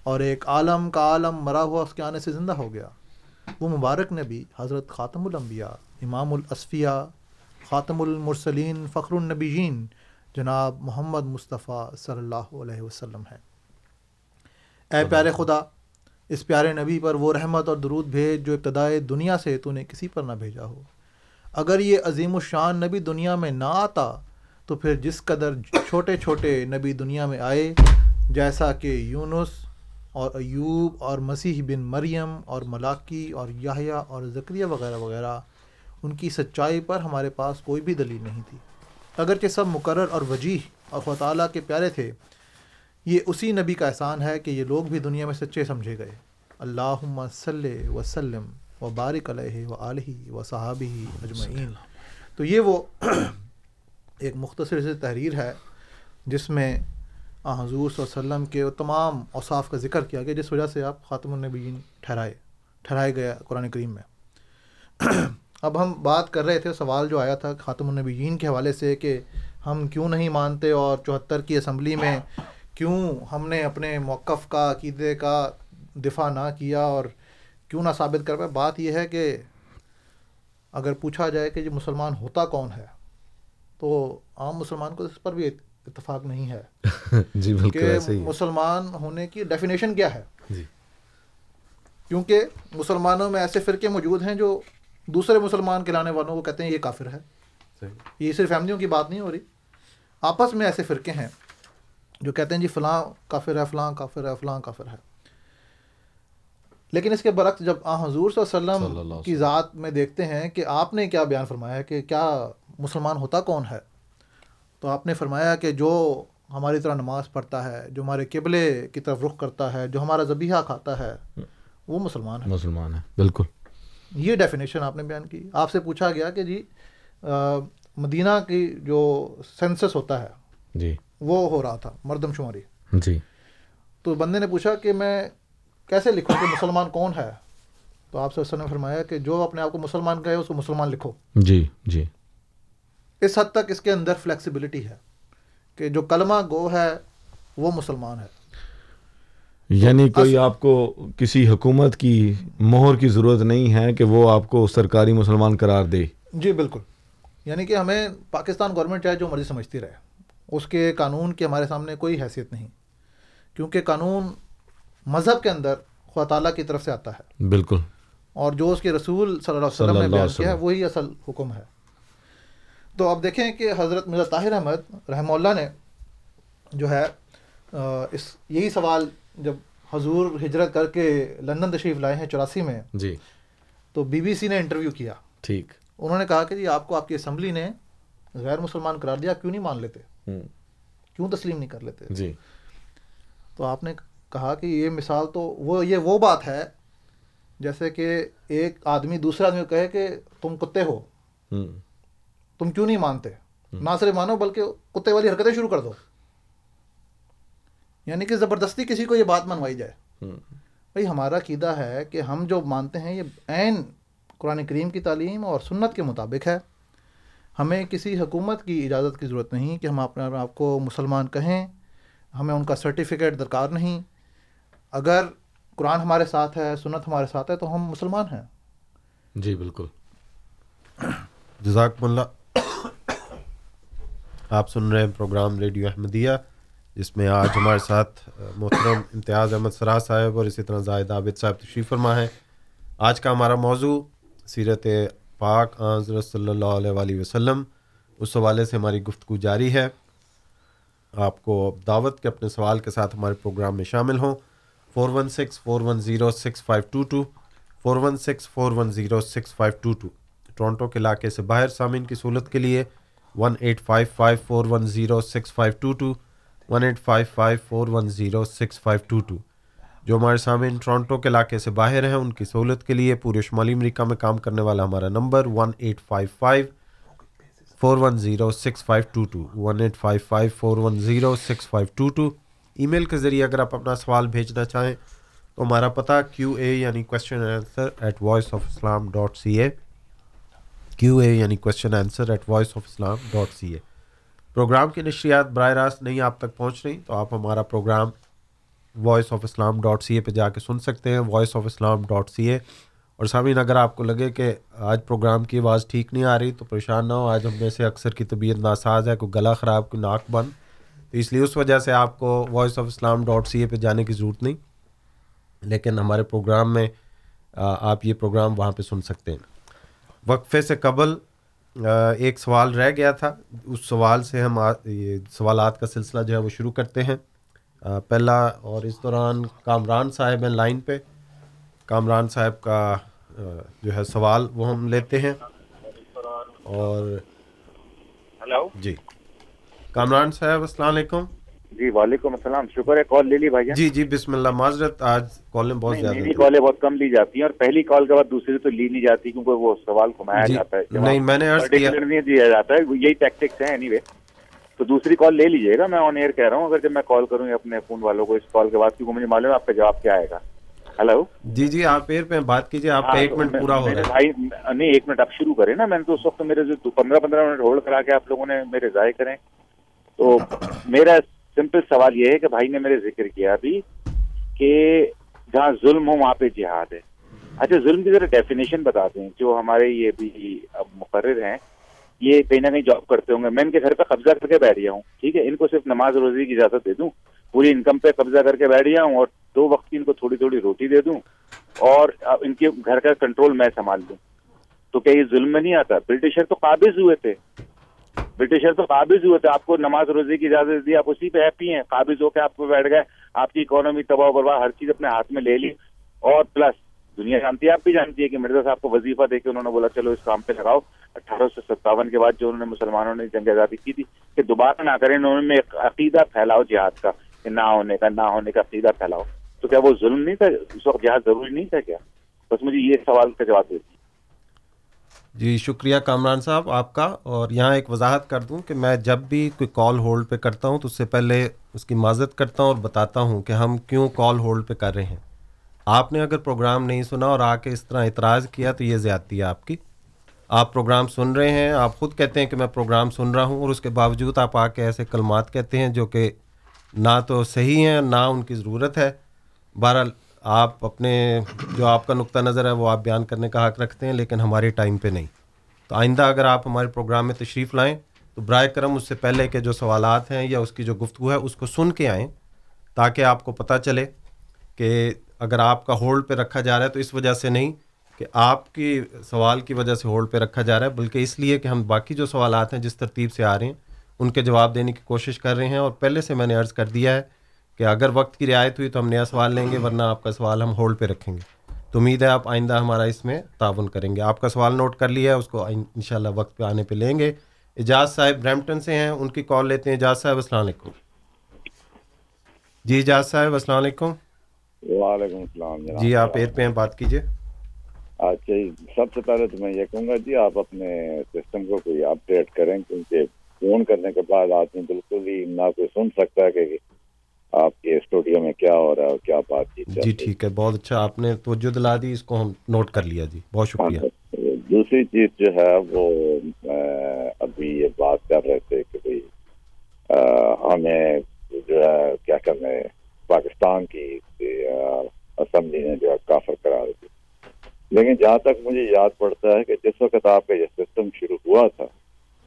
اور ایک عالم کا عالم مرا ہوا اس کے آنے سے زندہ ہو گیا۔ وہ مبارک نبی حضرت خاتم الانبیاء، امام الاصفیہ خاتم المرسلین فخر النبیین، جناب محمد مصطفیٰ صلی اللہ علیہ وسلم ہے اے پیارے خدا اس پیارے نبی پر وہ رحمت اور درود بھیج جو ابتدائے دنیا سے تو نے کسی پر نہ بھیجا ہو۔ اگر یہ عظیم الشان نبی دنیا میں نہ آتا تو پھر جس قدر چھوٹے چھوٹے نبی دنیا میں آئے، جیسا کہ یونس اور ایوب اور مسیح بن مریم اور ملاقی اور یاہیا اور ذکریہ وغیرہ وغیرہ، ان کی سچائی پر ہمارے پاس کوئی بھی دلیل نہیں تھی۔ اگرچہ سب مقرر اور وجیح اور خدا تعالیٰ کے پیارے تھے یہ اسی نبی کا احسان ہے کہ یہ لوگ بھی دنیا میں سچے سمجھے گئے۔ اللہ صلی وسلم و بارک علیہ و علیہ و صحابی اجمعین۔ تو یہ وہ ایک مختصر سے تحریر ہے جس میں حضور صلی اللہ علیہ وسلم کے تمام اوصاف کا ذکر کیا گیا، جس وجہ سے آپ خاتم النبیین ٹھہرائے ٹھہرائے گیا قرآن کریم میں۔ اب ہم بات کر رہے تھے، سوال جو آیا تھا خاتم النبیین کے حوالے سے کہ ہم کیوں نہیں مانتے اور چوہتر کی اسمبلی میں کیوں ہم نے اپنے موقف کا عقیدے کا دفاع نہ کیا اور کیوں نہ ثابت کر پائے؟ بات یہ ہے کہ اگر پوچھا جائے کہ یہ مسلمان ہوتا کون ہے تو عام مسلمان کو اس پر بھی اتفاق نہیں ہے جی کہ مسلمان ہونے کی ڈیفینیشن کیا ہے۔ جی۔ کیونکہ مسلمانوں میں ایسے فرقے موجود ہیں جو دوسرے مسلمان کہلانے والوں کو کہتے ہیں یہ کافر ہے۔ یہ صرف فیملیوں کی بات نہیں ہو رہی آپس میں ایسے فرقے ہیں۔ جو کہتے ہیں جی فلاں کافر ہے فلاں کافر ہے فلاں کافر ہے۔ لیکن اس کے برعکس جب آ حضور صلی اللہ علیہ وسلم کی ذات میں دیکھتے ہیں کہ آپ نے کیا بیان فرمایا ہے کہ کیا مسلمان ہوتا کون ہے تو آپ نے فرمایا کہ جو ہماری طرح نماز پڑھتا ہے جو ہمارے قبلے کی طرف رخ کرتا ہے جو ہمارا ذبیحہ کھاتا ہے وہ مسلمان ہے۔ مسلمان ہے بالکل۔ یہ ڈیفینیشن آپ نے بیان کی۔ آپ سے پوچھا گیا کہ جی مدینہ کی جو سینسس ہوتا ہے جی۔ وہ ہو رہا تھا مردم شماری۔ جی۔ تو بندے نے پوچھا کہ میں کیسے لکھوں کہ مسلمان کون ہے؟ تو آپ سے نے فرمایا کہ جو اپنے آپ کو مسلمان کہے اس کو مسلمان لکھو۔ جی جی۔ اس حد تک اس کے اندر فلیکسیبلٹی ہے کہ جو کلمہ گو ہے وہ مسلمان ہے۔ یعنی کوئی آپ کو کسی حکومت کی مہر کی ضرورت نہیں ہے کہ وہ آپ کو سرکاری مسلمان قرار دے۔ جی بالکل۔ یعنی کہ ہمیں پاکستان گورنمنٹ چاہے جو مرضی سمجھتی رہے۔ اس کے قانون کی ہمارے سامنے کوئی حیثیت نہیں۔ کیونکہ قانون مذہب کے اندر خدا تعالیٰ کی طرف سے آتا ہے۔ بالکل۔ اور جو اس کے رسول صلی اللہ علیہ وسلم نے بیان کیا ہے وہی اصل حکم ہے۔ تو اب دیکھیں کہ حضرت مرزا طاہر احمد رحمہ اللہ نے جو ہے اس یہی سوال جب حضور ہجرت کر کے لندن تشریف لائے ہیں چوراسی میں جی۔ تو بی بی سی نے انٹرویو کیا۔ ٹھیک۔ انہوں نے کہا کہ جی آپ کو آپ کی اسمبلی نے غیر مسلمان قرار دیا کیوں نہیں مان لیتے؟ کیوں تسلیم نہیں کر لیتے؟ جی۔ تو آپ نے کہا کہ یہ مثال تو وہ یہ وہ بات ہے جیسے کہ ایک آدمی دوسرے آدمی کو کہے کہ تم کتے ہو۔ تم کیوں نہیں مانتے؟ نہ صرف مانو بلکہ کتے والی حرکتیں شروع کر دو۔ یعنی کہ زبردستی کسی کو یہ بات منوائی جائے۔ بھائی ہمارا عقیدہ ہے کہ ہم جو مانتے ہیں یہ عین قرآن کریم کی تعلیم اور سنت کے مطابق ہے۔ ہمیں کسی حکومت کی اجازت کی ضرورت نہیں کہ ہم اپنے آپ کو مسلمان کہیں ہمیں ان کا سرٹیفکیٹ درکار نہیں۔ اگر قرآن ہمارے ساتھ ہے سنت ہمارے ساتھ ہے تو ہم مسلمان ہیں۔ جی بالکل۔ جزاک اللہ۔ آپ سن رہے ہیں پروگرام ریڈیو احمدیہ جس میں آج ہمارے ساتھ محترم امتیاز احمد سرا صاحب اور اسی طرح زاہد عابد صاحب تشریف فرما ہے آج کا ہمارا موضوع سیرت پاک حضرت صلی اللہ علیہ وآلہ وسلم، اس حوالے سے ہماری گفتگو جاری ہے۔ آپ کو دعوت کے اپنے سوال کے ساتھ ہمارے پروگرام میں شامل ہوں۔ Four one six, four one zero six five two two, four one six, four one zero six five two two. Toronto کے علاقے سے باہر سامعین کی سہولت کے لیے one eight five five four one zero six five two two, one eight five five four one zero six five two two. جو ہمارے سامعین ٹورنٹو کے علاقے سے باہر ہیں، ان کی سہولت کے لیے پورے شمالی امریکہ میں کام کرنے والا ہمارا number one eight five five four one zero six five two two one eight five five four one zero six five two two email کے ذریعے اگر آپ اپنا سوال بھیجنا چاہیں تو ہمارا پتہ کیو اے یعنی question answer at Voice of Islam dot C A Q A یعنی question answer at Voice of Islam dot C A program کی نشریات براہ راست نہیں آپ تک پہنچ رہی، تو آپ ہمارا program Voice of Islam dot C A پہ جا کے سن سکتے ہیں Voice of Islam dot C A اور سامعین، اگر آپ کو لگے کہ آج پروگرام کی آواز ٹھیک نہیں آ رہی تو پریشان نہ ہو، آج ہم میں سے اکثر کی طبیعت ناساز ہے، کوئی گلا خراب، کوئی ناک بند۔ تو اس لیے اس وجہ سے آپ کو Voice of Islam dot C A پہ جانے کی ضرورت نہیں، لیکن ہمارے پروگرام میں آپ یہ پروگرام وہاں پہ سن سکتے ہیں۔ وقفے سے قبل ایک سوال رہ گیا تھا۔ اس سوال سے ہم سوالات کا سلسلہ جو ہے وہ شروع کرتے ہیں۔ پہلا اور اس دوران کامران صاحب ہیں لائن پہ۔ کامران صاحب کا جو ہے سوال وہ ہم لیتے ہیں۔ اور ہلو۔ جی۔ کامران صاحب السلام علیکم۔ جی وعلیکم السلام۔ شکر ہے کال لے لی بھائی جی جی بسم اللہ۔ معذرت آج کالیں بہت زیادہ میری۔ کالیں بہت کم لی جاتی ہیں اور پہلی کال کے بعد دوسری تو لی نہیں جاتی کیونکہ وہ سوال گھمایا جی، جاتا ہے۔ نہیں، میں نے عرض کیا- particular نہیں دیا جاتا ہے یہی ٹیکٹکس ہیں اینی وے تو دوسری کال لے لیجیے گا میں آن ایئر کہہ رہا ہوں۔ اگر جب میں کال کروں اپنے فون والوں کو اس کال کے بعد کیونکہ مجھے معلوم ہے آپ کا جواب کیا آئے گا۔ ہلو جی جی آپ ایر پہ بات کیجیے آپ کا ہاں، ایک منٹ پورا ہو رہا ہے۔ نہیں ایک منٹ آپ شروع کریں نا۔ میں نے تو اس وقت میرے جو پندرہ پندرہ منٹ ہولڈ کرا کے آپ لوگوں نے میرے ضائع کریں۔ تو میرا سمپل سوال یہ ہے کہ بھائی نے میرے ذکر کیا ابھی کہ جہاں ظلم ہو وہاں پہ جہاد ہے۔ اچھا ظلم کی ذرا ڈیفینیشن بتاتے ہیں جو ہمارے یہ بھی مقرر ہیں یہ کہیں نہ کہیں جاب کرتے ہوں گے۔ میں ان کے گھر پہ قبضہ کر کے بیٹھ گیا ہوں، ٹھیک ہے؟ ان کو صرف نماز روزی کی اجازت دے دوں، پوری انکم پہ قبضہ کر کے بیٹھ گیا ہوں اور دو وقت کی ان کو تھوڑی تھوڑی روٹی دے دوں اور ان کے گھر کا کنٹرول میں سنبھال لوں۔ تو کیا یہ ظلم میں نہیں آتا؟ برٹشر تو قابض ہوئے تھے۔ برٹشر تو قابض ہوئے تھے۔ آپ کو نماز روزی کی اجازت دی، آپ اسی پہ ہیپی ہیں، قابض ہو کے آپ کو بیٹھ گئے۔ آپ کی اکانومی تباہ و برباد، ہر چیز اپنے ہاتھ میں لے لی اور پلس دنیا جانتی ہے، آپ بھی جانتی ہے کہ مرزا صاحب کو وظیفہ دے کے انہوں نے بولا، چلو اس کام پہ لگاؤ۔ اٹھارہ سو ستاون کے بعد جو انہوں نے مسلمانوں نے جنگ آزادی کی تھی کہ دوبارہ نہ کریں، انہوں نے عقیدہ پھیلاؤ جہاد کا، کہ نہ ہونے کا، نہ ہونے کا عقیدہ پھیلاؤ۔ تو کیا وہ ظلم نہیں تھا؟ اس وقت جہاد ضروری نہیں تھا کیا؟ بس مجھے یہ سوال کا جواب دیجیے۔ جی شکریہ کامران صاحب آپ کا۔ اور یہاں ایک وضاحت کر دوں کہ میں جب بھی کوئی کال ہولڈ پہ کرتا ہوں تو اس سے پہلے اس کی معذرت کرتا ہوں اور بتاتا ہوں کہ ہم کیوں کال ہولڈ پہ کر رہے ہیں۔ آپ نے اگر پروگرام نہیں سنا اور آ کے اس طرح اعتراض کیا تو یہ زیادتی ہے آپ کی۔ آپ پروگرام سن رہے ہیں، آپ خود کہتے ہیں کہ میں پروگرام سن رہا ہوں اور اس کے باوجود آپ آ کے ایسے کلمات کہتے ہیں جو کہ نہ تو صحیح ہیں، نہ ان کی ضرورت ہے۔ بہرحال آپ اپنے جو آپ کا نقطہ نظر ہے وہ آپ بیان کرنے کا حق رکھتے ہیں، لیکن ہمارے ٹائم پہ نہیں۔ تو آئندہ اگر آپ ہمارے پروگرام میں تشریف لائیں تو برائے کرم اس سے پہلے کے جو سوالات ہیں یا اس کی جو گفتگو ہے اس کو سن کے آئیں تاکہ آپ کو پتہ چلے کہ اگر آپ کا ہولڈ پہ رکھا جا رہا ہے تو اس وجہ سے نہیں کہ آپ کی سوال کی وجہ سے ہولڈ پہ رکھا جا رہا ہے، بلکہ اس لیے کہ ہم باقی جو سوالات ہیں جس ترتیب سے آ رہے ہیں، ان کے جواب دینے کی کوشش کر رہے ہیں اور پہلے سے میں نے عرض کر دیا ہے کہ اگر وقت کی رعایت ہوئی تو ہم نیا سوال لیں گے، ورنہ آپ کا سوال ہم ہولڈ پہ رکھیں گے۔ تو امید ہے آپ آئندہ ہمارا اس میں تعاون کریں گے۔ آپ کا سوال نوٹ کر لیا ہے، اس کو ان شاء اللہ وقت پہ آنے پہ لیں گے۔ اجاز صاحب برمپٹن سے ہیں، ان کی کال لیتے ہیں۔ اجاز صاحب، السلام علیکم۔ جی اجاز صاحب، السلام علیکم۔ وعلیکم السلام جناب۔ جی آپ ایر پہ ہیں بات کیجیے اچھا جی، سب سے پہلے تو میں یہ کہوں گا جی آپ اپنے سسٹم کو کوئی اپڈیٹ کریں کیونکہ فون کرنے کے بعد آدمی بالکل ہی نہ کوئی سن سکتا ہے کہ آپ کے اسٹوڈیو میں کیا ہو رہا ہے اور کیا بات چیت جی ٹھیک ہے بہت اچھا آپ نے توجہ دلا دی اس کو ہم نوٹ کر لیا جی۔ بہت شکریہ۔ دوسری چیز جو ہے وہ ابھی یہ بات کر رہے تھے کہ بھائی ہمیں جو ہے کیا کرنا ہے؟ پاکستان کی اسمبلی نے جو ہے کافر کرا دی لیکن جہاں تک مجھے یاد پڑتا ہے کہ جس وقت آپ کا یہ سسٹم شروع ہوا تھا،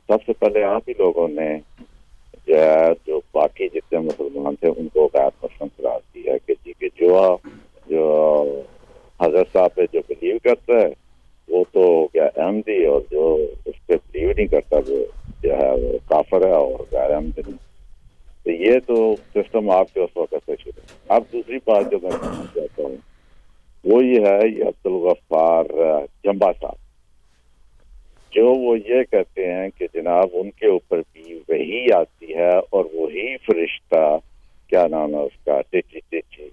سب سے پہلے آپ ہی لوگوں نے جو ہے، جو باقی جتنے مسلمان تھے، ان کو غیر مسلم قرار دیا کہ جی کہ جو جو حضرت صاحب پہ جو بلیو کرتا ہے، وہ تو کیا احمدی اور جو اس پہ بلیو نہیں کرتا، وہ جو ہے، وہ کافر ہے اور غیر احمد نہیں۔ تو یہ تو سسٹم آپ کے اس وقت سے شروع اب دوسری بات جو میں کہنا چاہتا ہوں، وہ یہ ہے یہ عبد الغفار جمبا صاحب۔ جو وہ یہ کہتے ہیں کہ جناب ان کے اوپر بھی وہی آتی ہے اور وہی فرشتہ، کیا نام ہے اس کا ٹچی ٹچی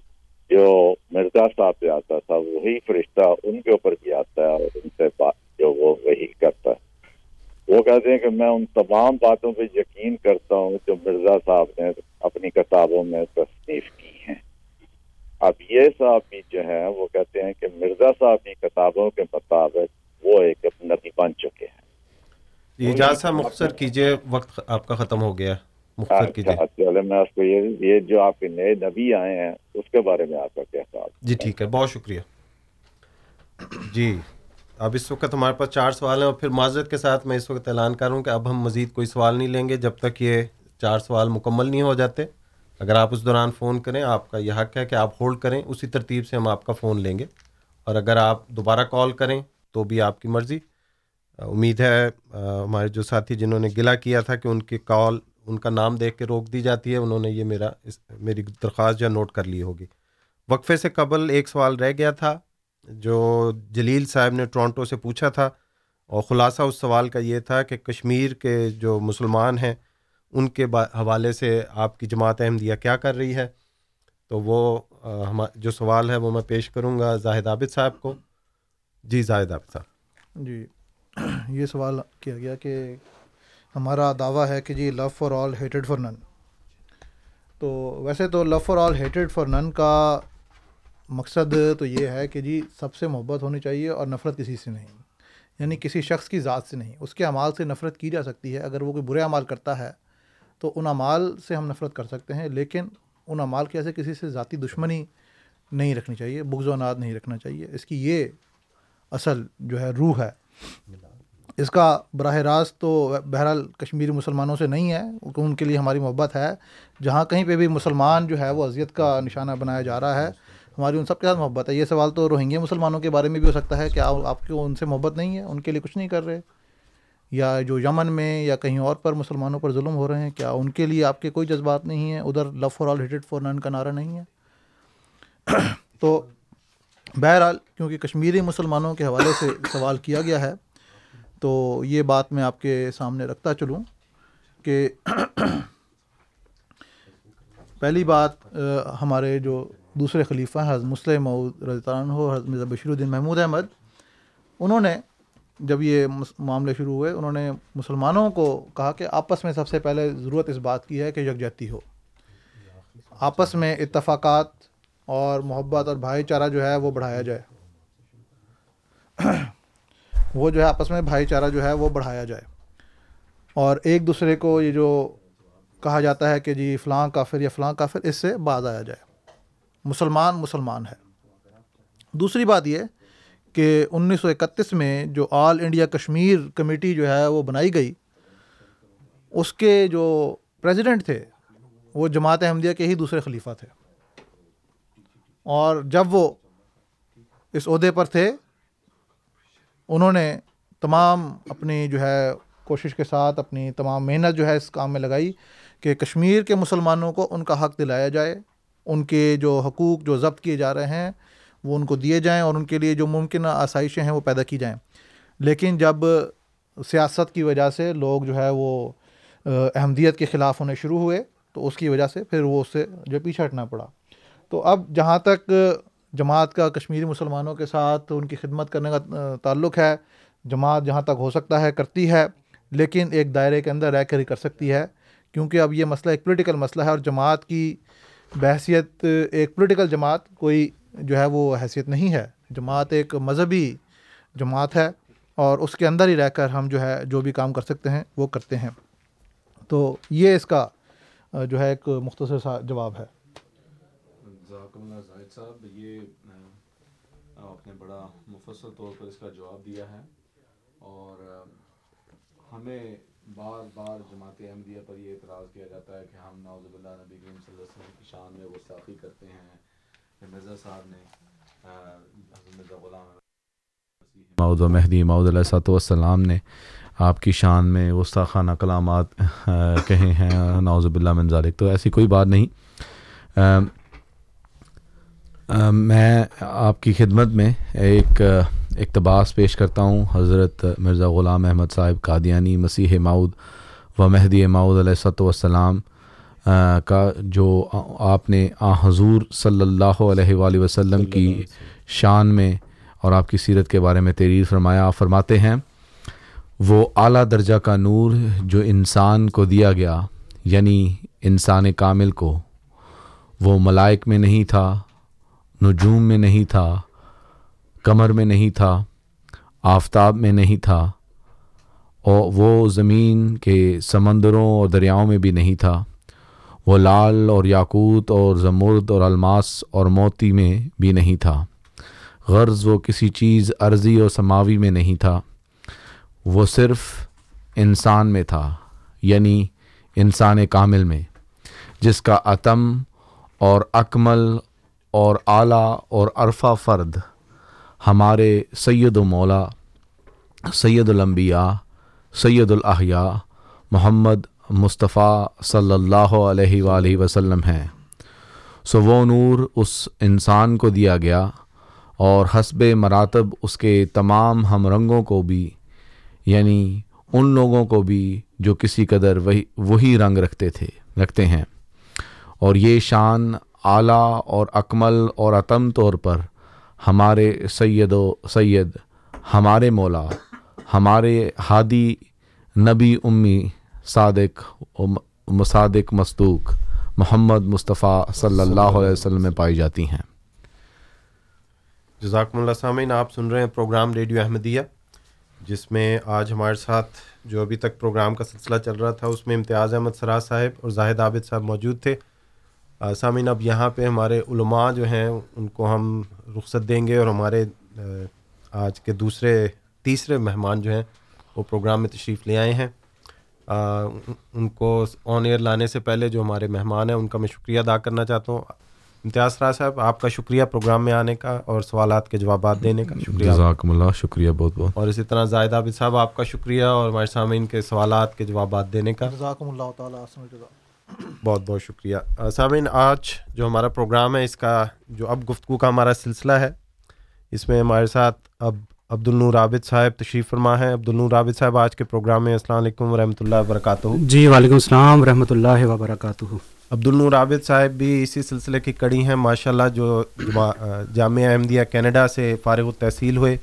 جو مرزا صاحب پہ آتا تھا، وہی فرشتہ ان کے اوپر بھی آتا ہے اور ان سے بات جو وہ وہی کرتا ہے۔ وہ کہتے ہیں کہ میں ان تمام باتوں پہ یقین کرتا ہوں جو مرزا صاحب نے اپنی کتابوں میں تصنیف کی ہیں۔ اب یہ صاحب بھی جو ہے وہ کہتے ہیں کہ مرزا صاحب کی کتابوں کے مطابق وہ ایک نبی بن چکے ہیں۔ اجازت صاحب مختصر کیجیے وقت آپ کا ختم ہو گیا۔ مختصر اچھا، کیجیے۔ چلے میں اس کو یہ یہ جو آپ کے نئے نبی آئے ہیں اس کے بارے میں آپ کا کیا خیال جی ٹھیک ہے بہت شکریہ۔ جی۔ اب اس وقت ہمارے پاس چار سوال ہیں اور پھر معذرت کے ساتھ میں اس وقت اعلان کروں کہ اب ہم مزید کوئی سوال نہیں لیں گے جب تک یہ چار سوال مکمل نہیں ہو جاتے۔ اگر آپ اس دوران فون کریں، آپ کا یہ حق ہے کہ آپ ہولڈ کریں، اسی ترتیب سے ہم آپ کا فون لیں گے۔ اور اگر آپ دوبارہ کال کریں تو بھی آپ کی مرضی۔ امید ہے ہمارے جو ساتھی جنہوں نے گلا کیا تھا کہ ان کی کال ان کا نام دیکھ کے روک دی جاتی ہے، انہوں نے یہ میرا اس، میری درخواست جو نوٹ کر لی ہوگی۔ وقفے سے قبل ایک سوال رہ گیا تھا۔ جو جلیل صاحب نے ٹورانٹو سے پوچھا تھا اور خلاصہ اس سوال کا یہ تھا کہ کشمیر کے جو مسلمان ہیں، ان کے حوالے سے آپ کی جماعت احمدیہ کیا کر رہی ہے؟ تو وہ ہم، جو سوال ہے وہ میں پیش کروں گا زاہد عابد صاحب کو۔ جی زاہد عابد صاحب۔ جی یہ سوال کیا گیا کہ ہمارا دعویٰ ہے کہ جی love for all hated for none تو ویسے تو love for all hated for none کا مقصد تو یہ ہے کہ جی سب سے محبت ہونی چاہیے اور نفرت کسی سے نہیں یعنی کسی شخص کی ذات سے نہیں۔ اس کے اعمال سے نفرت کی جا سکتی ہے۔ اگر وہ کوئی برے اعمال کرتا ہے تو ان اعمال سے ہم نفرت کر سکتے ہیں، لیکن ان اعمال کی ایسے کسی سے ذاتی دشمنی نہیں رکھنی چاہیے، بغض و ناد نہیں رکھنا چاہیے۔ اس کی یہ اصل جو ہے روح ہے۔ اس کا براہ راست تو بہرحال کشمیری مسلمانوں سے نہیں ہے، ان کے لیے ہماری محبت ہے۔ جہاں کہیں پہ بھی مسلمان جو ہے وہ اذیت کا نشانہ بنایا جا رہا ہے ہماری ان سب کے ساتھ محبت ہے۔ یہ سوال تو روہنگیا مسلمانوں کے بارے میں بھی ہو سکتا ہے کہ آپ آپ کو ان سے محبت نہیں ہے، ان کے لیے کچھ نہیں کر رہے۔ یا جو یمن میں یا کہیں اور پر مسلمانوں پر ظلم ہو رہے ہیں، کیا ان کے لیے آپ کے کوئی جذبات نہیں ہیں؟ ادھر love for all hated for none کا نعرہ نہیں ہے۔ تو بہرحال کیونکہ کشمیری مسلمانوں کے حوالے سے سوال کیا گیا ہے، تو یہ بات میں آپ کے سامنے رکھتا چلوں کہ پہلی بات ہمارے جو دوسرے خلیفہ حضرت مسلم معود رضی عنہ حضرت مرزا بشیر الدین محمود احمد انہوں نے جب یہ معاملے شروع ہوئے انہوں نے مسلمانوں کو کہا کہ آپس میں سب سے پہلے ضرورت اس بات کی ہے کہ یکجہتی ہو۔ آپس میں اتفاقات اور محبت اور بھائی چارہ جو ہے وہ بڑھایا جائے۔ وہ جو ہے آپس میں بھائی چارہ جو ہے وہ بڑھایا جائے۔ اور ایک دوسرے کو یہ جو کہا جاتا ہے کہ جی فلاں کافر یا فلاں کافر اس سے بعض آیا جائے۔ مسلمان مسلمان ہے۔ دوسری بات یہ کہ انیس سو اکتیس میں جو آل انڈیا کشمیر کمیٹی جو ہے وہ بنائی گئی، اس کے جو پریزیڈنٹ تھے، وہ جماعت احمدیہ کے ہی دوسرے خلیفہ تھے۔ اور جب وہ اس عہدے پر تھے، انہوں نے تمام اپنی جو ہے کوشش کے ساتھ اپنی تمام محنت جو ہے اس کام میں لگائی کہ کشمیر کے مسلمانوں کو ان کا حق دلایا جائے۔ ان کے جو حقوق جو ضبط کیے جا رہے ہیں، وہ ان کو دیے جائیں اور ان کے لیے جو ممکنہ آسائشیں ہیں وہ پیدا کی جائیں۔ لیکن جب سیاست کی وجہ سے لوگ جو ہے وہ احمدیت کے خلاف ہونے شروع ہوئے، تو اس کی وجہ سے پھر وہ اس سے جو پیچھے ہٹنا پڑا۔ تو اب جہاں تک جماعت کا کشمیری مسلمانوں کے ساتھ ان کی خدمت کرنے کا تعلق ہے، جماعت جہاں تک ہو سکتا ہے، کرتی ہے، لیکن ایک دائرے کے اندر رہ کر ہی کر سکتی ہے۔ کیونکہ اب یہ مسئلہ ایک پولیٹیکل مسئلہ ہے اور جماعت کی بحثیت، ایک پولیٹیکل جماعت، کوئی جو ہے وہ حیثیت نہیں ہے۔ جماعت ایک مذہبی جماعت ہے اور اس کے اندر ہی رہ کر ہم جو ہے جو بھی کام کر سکتے ہیں وہ کرتے ہیں۔ تو یہ اس کا، جو ہے ایک مختصر سا جواب ہے۔ زاہد صاحب، یہ آپ نے بڑا مفصل طور پر اس کا جواب دیا ہے اور ہمیں بار بار جماعت احمدیہ پر یہ اعتراض کیا جاتا ہے کہ ہم نوز اللہ نبی کریم صلی اللہ علیہ وسلم کی شان میں گستاخی کرتے ہیں۔ مرزا صاحب نے مرزا غلام ماؤد و مہدی ماؤد علیہ صاحب والسلام نے آپ کی شان میں گستاخانہ کلامات کہے ہیں نوز باللہ من ذالک۔ تو ایسی کوئی بات نہیں۔ میں آپ کی خدمت میں ایک اقتباس پیش کرتا ہوں حضرت مرزا غلام احمد صاحب قادیانی مسیح ماؤد و مہدی ماؤد علیہ صلاۃ والسلام کا جو آپ نے آ حضور صلی اللہ علیہ وآلہ وسلم کی شان میں اور آپ کی سیرت کے بارے میں تحریر فرمایا آپ فرماتے ہیں وہ اعلیٰ درجہ کا نور جو انسان کو دیا گیا یعنی انسان کامل کو وہ ملائک میں نہیں تھا نجوم میں نہیں تھا کمر میں نہیں تھا، آفتاب میں نہیں تھا، اور وہ زمین کے سمندروں اور دریاؤں میں بھی نہیں تھا۔ وہ لال اور یاقوت اور زمرد اور الماس اور موتی میں بھی نہیں تھا۔ غرض وہ کسی چیز عرضی اور سماوی میں نہیں تھا۔ وہ صرف انسان میں تھا یعنی انسان کامل میں، جس کا عتم اور اکمل اور اعلیٰ اور عرفہ فرد ہمارے سید و مولا، سید الانبیاء، سید الاحیاء محمد مصطفیٰ صلی اللہ علیہ وآلہ وسلم ہیں۔ سو وہ نور اس انسان کو دیا گیا اور حسب مراتب اس کے تمام ہم رنگوں کو بھی یعنی ان لوگوں کو بھی جو کسی قدر وہی وہی رنگ رکھتے تھے، رکھتے ہیں۔ اور یہ شان اعلیٰ اور اکمل اور عتم طور پر ہمارے سید و سید، ہمارے مولا، ہمارے ہادی نبی امی صادق و مصادق مصدوق محمد مصطفیٰ صلی اللہ علیہ وسلم میں پائی جاتی ہیں۔ جزاکم اللہ سامعین، آپ سن رہے ہیں پروگرام ریڈیو احمدیہ، جس میں آج ہمارے ساتھ جو ابھی تک پروگرام کا سلسلہ چل رہا تھا، اس میں امتیاز احمد سراج صاحب اور زاہد عابد صاحب موجود تھے۔ سامعین اب یہاں پہ ہمارے علماء جو ہیں ان کو ہم رخصت دیں گے اور ہمارے آج کے دوسرے تیسرے مہمان جو ہیں وہ پروگرام میں تشریف لے آئے ہیں۔ ان کو آن ایئر لانے سے پہلے جو ہمارے مہمان ہیں ان کا میں شکریہ ادا کرنا چاہتا ہوں۔ امتیاز راج صاحب آپ کا شکریہ پروگرام میں آنے کا اور سوالات کے جوابات دینے کا شکریہ۔ اللہ شکریہ بہت بہت۔ اور اسی طرح زائد عابد صاحب آپ کا شکریہ اور ہمارے سامعین کے سوالات کے جوابات دینے کا۔ اللہ تعالیٰ بہت بہت شکریہ۔ سامعین آج جو ہمارا پروگرام ہے اس کا جو اب گفتگو کا ہمارا سلسلہ ہے اس میں ہمارے ساتھ اب عبد النور عابد صاحب تشریف فرما ہے عبد النور عابد صاحب آج کے پروگرام میں السلام علیکم ورحمۃ اللہ وبرکاتہ۔ جی وعلیکم السلام ورحمۃ اللہ وبرکاتہ۔ عبد النور عابد صاحب بھی اسی سلسلے کی کڑی ہیں۔ ماشاء اللہ جو جامعہ احمدیہ کینیڈا سے فارغ التحصیل ہوئے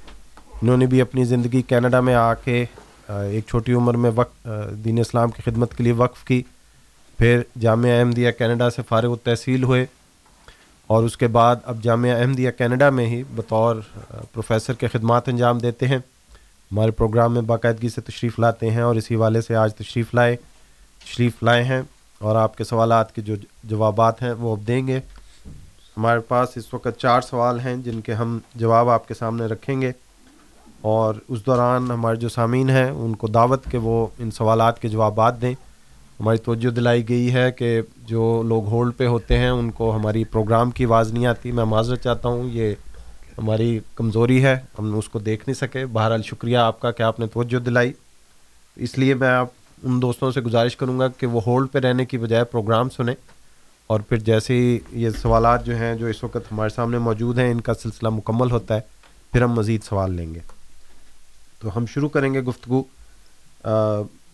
انہوں نے بھی اپنی زندگی کینیڈا میں آ کے ایک چھوٹی عمر میں وقت دین اسلام کی خدمت کے لیے وقف کی۔ پھر جامعہ احمدیہ کینیڈا سے فارغ التحصیل ہوئے اور اس کے بعد اب جامعہ احمدیہ کینیڈا میں ہی بطور پروفیسر کے خدمات انجام دیتے ہیں۔ ہمارے پروگرام میں باقاعدگی سے تشریف لاتے ہیں اور اسی حوالے سے آج تشریف لائے تشریف لائے ہیں اور آپ کے سوالات کے جو جوابات ہیں وہ اب دیں گے۔ ہمارے پاس اس وقت چار سوال ہیں جن کے ہم جواب آپ کے سامنے رکھیں گے اور اس دوران ہمارے جو سامعین ہیں ان کو دعوت کے وہ ان سوالات کے جوابات دیں۔ ہماری توجہ دلائی گئی ہے کہ جو لوگ ہولڈ پہ ہوتے ہیں، ان کو ہماری پروگرام کی آواز نہیں آتی۔ میں معذرت چاہتا ہوں، یہ ہماری کمزوری ہے۔ ہم اس کو دیکھ نہیں سکے۔ بہرحال شکریہ آپ کا کہ آپ نے توجہ دلائی۔ اس لیے میں آپ ان دوستوں سے گزارش کروں گا کہ وہ ہولڈ پہ رہنے کی بجائے پروگرام سنیں۔ اور پھر جیسے ہی یہ سوالات جو ہیں، جو اس وقت ہمارے سامنے موجود ہیں، ان کا سلسلہ مکمل ہوتا ہے، پھر ہم مزید سوال لیں گے۔ تو ہم شروع کریں گے گفتگو۔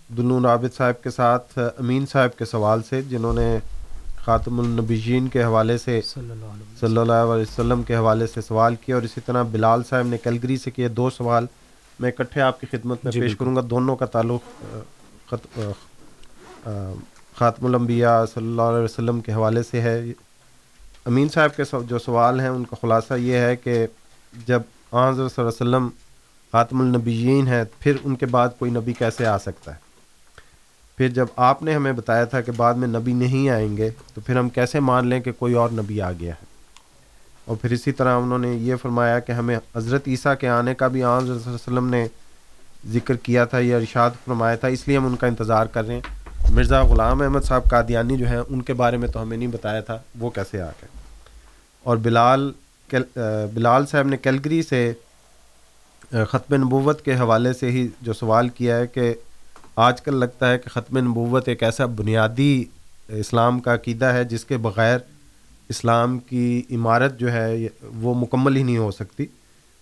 دنون عابد صاحب کے ساتھ امین صاحب کے سوال سے جنہوں نے خاتم النبیین کے حوالے سے صلی اللہ علیہ وسلم کے حوالے سے سوال کیا اور اسی طرح بلال صاحب نے کیلگری سے کیے دو سوال۔ میں اکٹھے آپ کی خدمت میں جی، پیش۔ کروں گا۔ دونوں کا تعلق خاتم الانبیاء صلی اللہ علیہ وسلم کے حوالے سے ہے۔ امین صاحب کے جو سوال ہیں ان کا خلاصہ یہ ہے کہ جب حضرت صلی اللہ علیہ وسلم خاتم النبیین ہیں پھر ان کے بعد کوئی نبی کیسے آ سکتا ہے؟ پھر جب آپ نے ہمیں بتایا تھا کہ بعد میں نبی نہیں آئیں گے، تو پھر ہم کیسے مان لیں کہ کوئی اور نبی آ گیا ہے؟ اور پھر اسی طرح انہوں نے یہ فرمایا کہ ہمیں حضرت عیسیٰ کے آنے کا بھی حضرت صلی اللہ علیہ وسلم نے ذکر کیا تھا یا ارشاد فرمایا تھا، اس لیے ہم ان کا انتظار کر رہے ہیں۔ مرزا غلام احمد صاحب قادیانی جو ہیں، ان کے بارے میں تو ہمیں نہیں بتایا تھا، وہ کیسے آ گئے؟ اور بلال بلال صاحب نے کیلگری سے، ختم نبوت کے حوالے سے ہی جو سوال کیا ہے کہ آج کل لگتا ہے کہ ختم نبوت ایک ایسا بنیادی اسلام کا عقیدہ ہے جس کے بغیر اسلام کی عمارت جو ہے وہ مکمل ہی نہیں ہو سکتی۔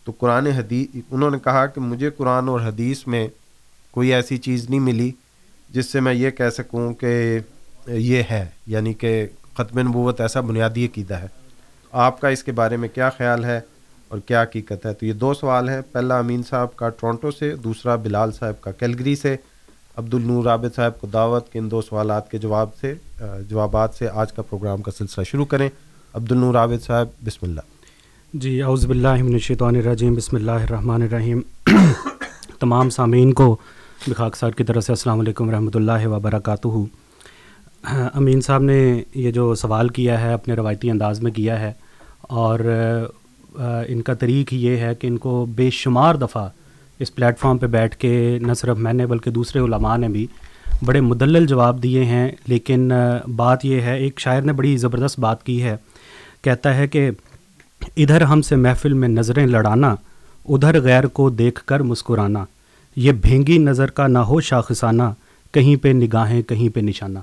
تو قرآن حدیث، انہوں نے کہا کہ مجھے قرآن اور حدیث میں کوئی ایسی چیز نہیں ملی جس سے میں یہ کہہ سکوں کہ یہ ہے یعنی کہ ختم نبوت ایسا بنیادی عقیدہ ہے۔ آپ کا اس کے بارے میں کیا خیال ہے اور کیا حقیقت ہے؟ تو یہ دو سوال ہیں۔ پہلا امین صاحب کا ٹورنٹو سے، دوسرا بلال صاحب کا کیلگری سے۔ عبد النور عابد صاحب کو دعوت کے ان دو سوالات کے جواب سے جوابات سے آج کا پروگرام کا سلسلہ شروع کریں۔ عبد النور عابد صاحب، بسم اللہ۔ جی اعوذ باللہ من الشیطان الرجیم، بسم اللہ الرحمن الرحیم۔ تمام سامعین کو بخاک صاحب کی طرف سے السلام علیکم ورحمۃ اللہ وبرکاتہ۔ امین صاحب نے یہ جو سوال کیا ہے، اپنے روایتی انداز میں کیا ہے، اور ان کا طریق یہ ہے کہ ان کو بے شمار دفعہ اس پلیٹ فارم پہ بیٹھ کے نہ صرف میں نے بلکہ دوسرے علماء نے بھی بڑے مدلل جواب دیے ہیں۔ لیکن بات یہ ہے، ایک شاعر نے بڑی زبردست بات کی ہے۔ کہتا ہے کہ ادھر ہم سے محفل میں نظریں لڑانا، ادھر غیر کو دیکھ کر مسکرانا۔ یہ بھینگی نظر کا نہ ہو شاخسانہ، کہیں پہ نگاہیں، کہیں پہ نشانہ۔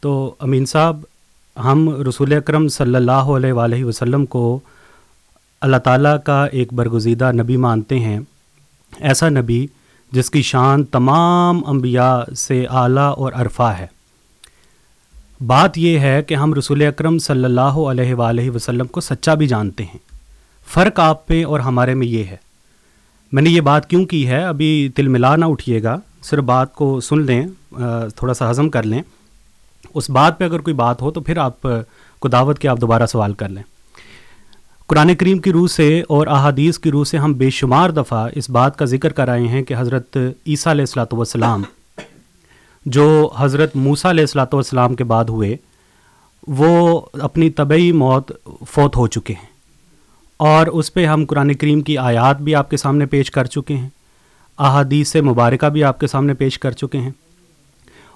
تو امین صاحب، ہم رسول اکرم صلی اللہ علیہ وآلہ وسلم کو اللہ تعالیٰ کا ایک برگزیدہ نبی مانتے ہیں۔ ایسا نبی جس کی شان تمام انبیاء سے اعلیٰ اور عرفہ ہے۔ بات یہ ہے کہ ہم رسول اکرم صلی اللہ علیہ وآلہ وسلم کو سچا بھی جانتے ہیں۔ فرق آپ پہ اور ہمارے میں یہ ہے۔ میں نے یہ بات کیوں کی ہے؟ ابھی تل ملا نہ اٹھیے گا۔ صرف بات کو سن لیں تھوڑا سا ہضم کر لیں۔ اس بات پہ اگر کوئی بات ہو تو پھر آپ کو دعوت کے آپ دوبارہ سوال کر لیں۔ قرآن کریم کی روح سے اور احادیث کی روح سے ہم بے شمار دفعہ اس بات کا ذکر کر آئے ہیں کہ حضرت عیسیٰ علیہ السلاۃ والسلام، جو حضرت موسیٰ علیہ السلاۃ والسلام کے بعد ہوئے، وہ اپنی طبعی موت فوت ہو چکے ہیں۔ اور اس پہ ہم قرآن کریم کی آیات بھی آپ کے سامنے پیش کر چکے ہیں، احادیث مبارکہ بھی آپ کے سامنے پیش کر چکے ہیں۔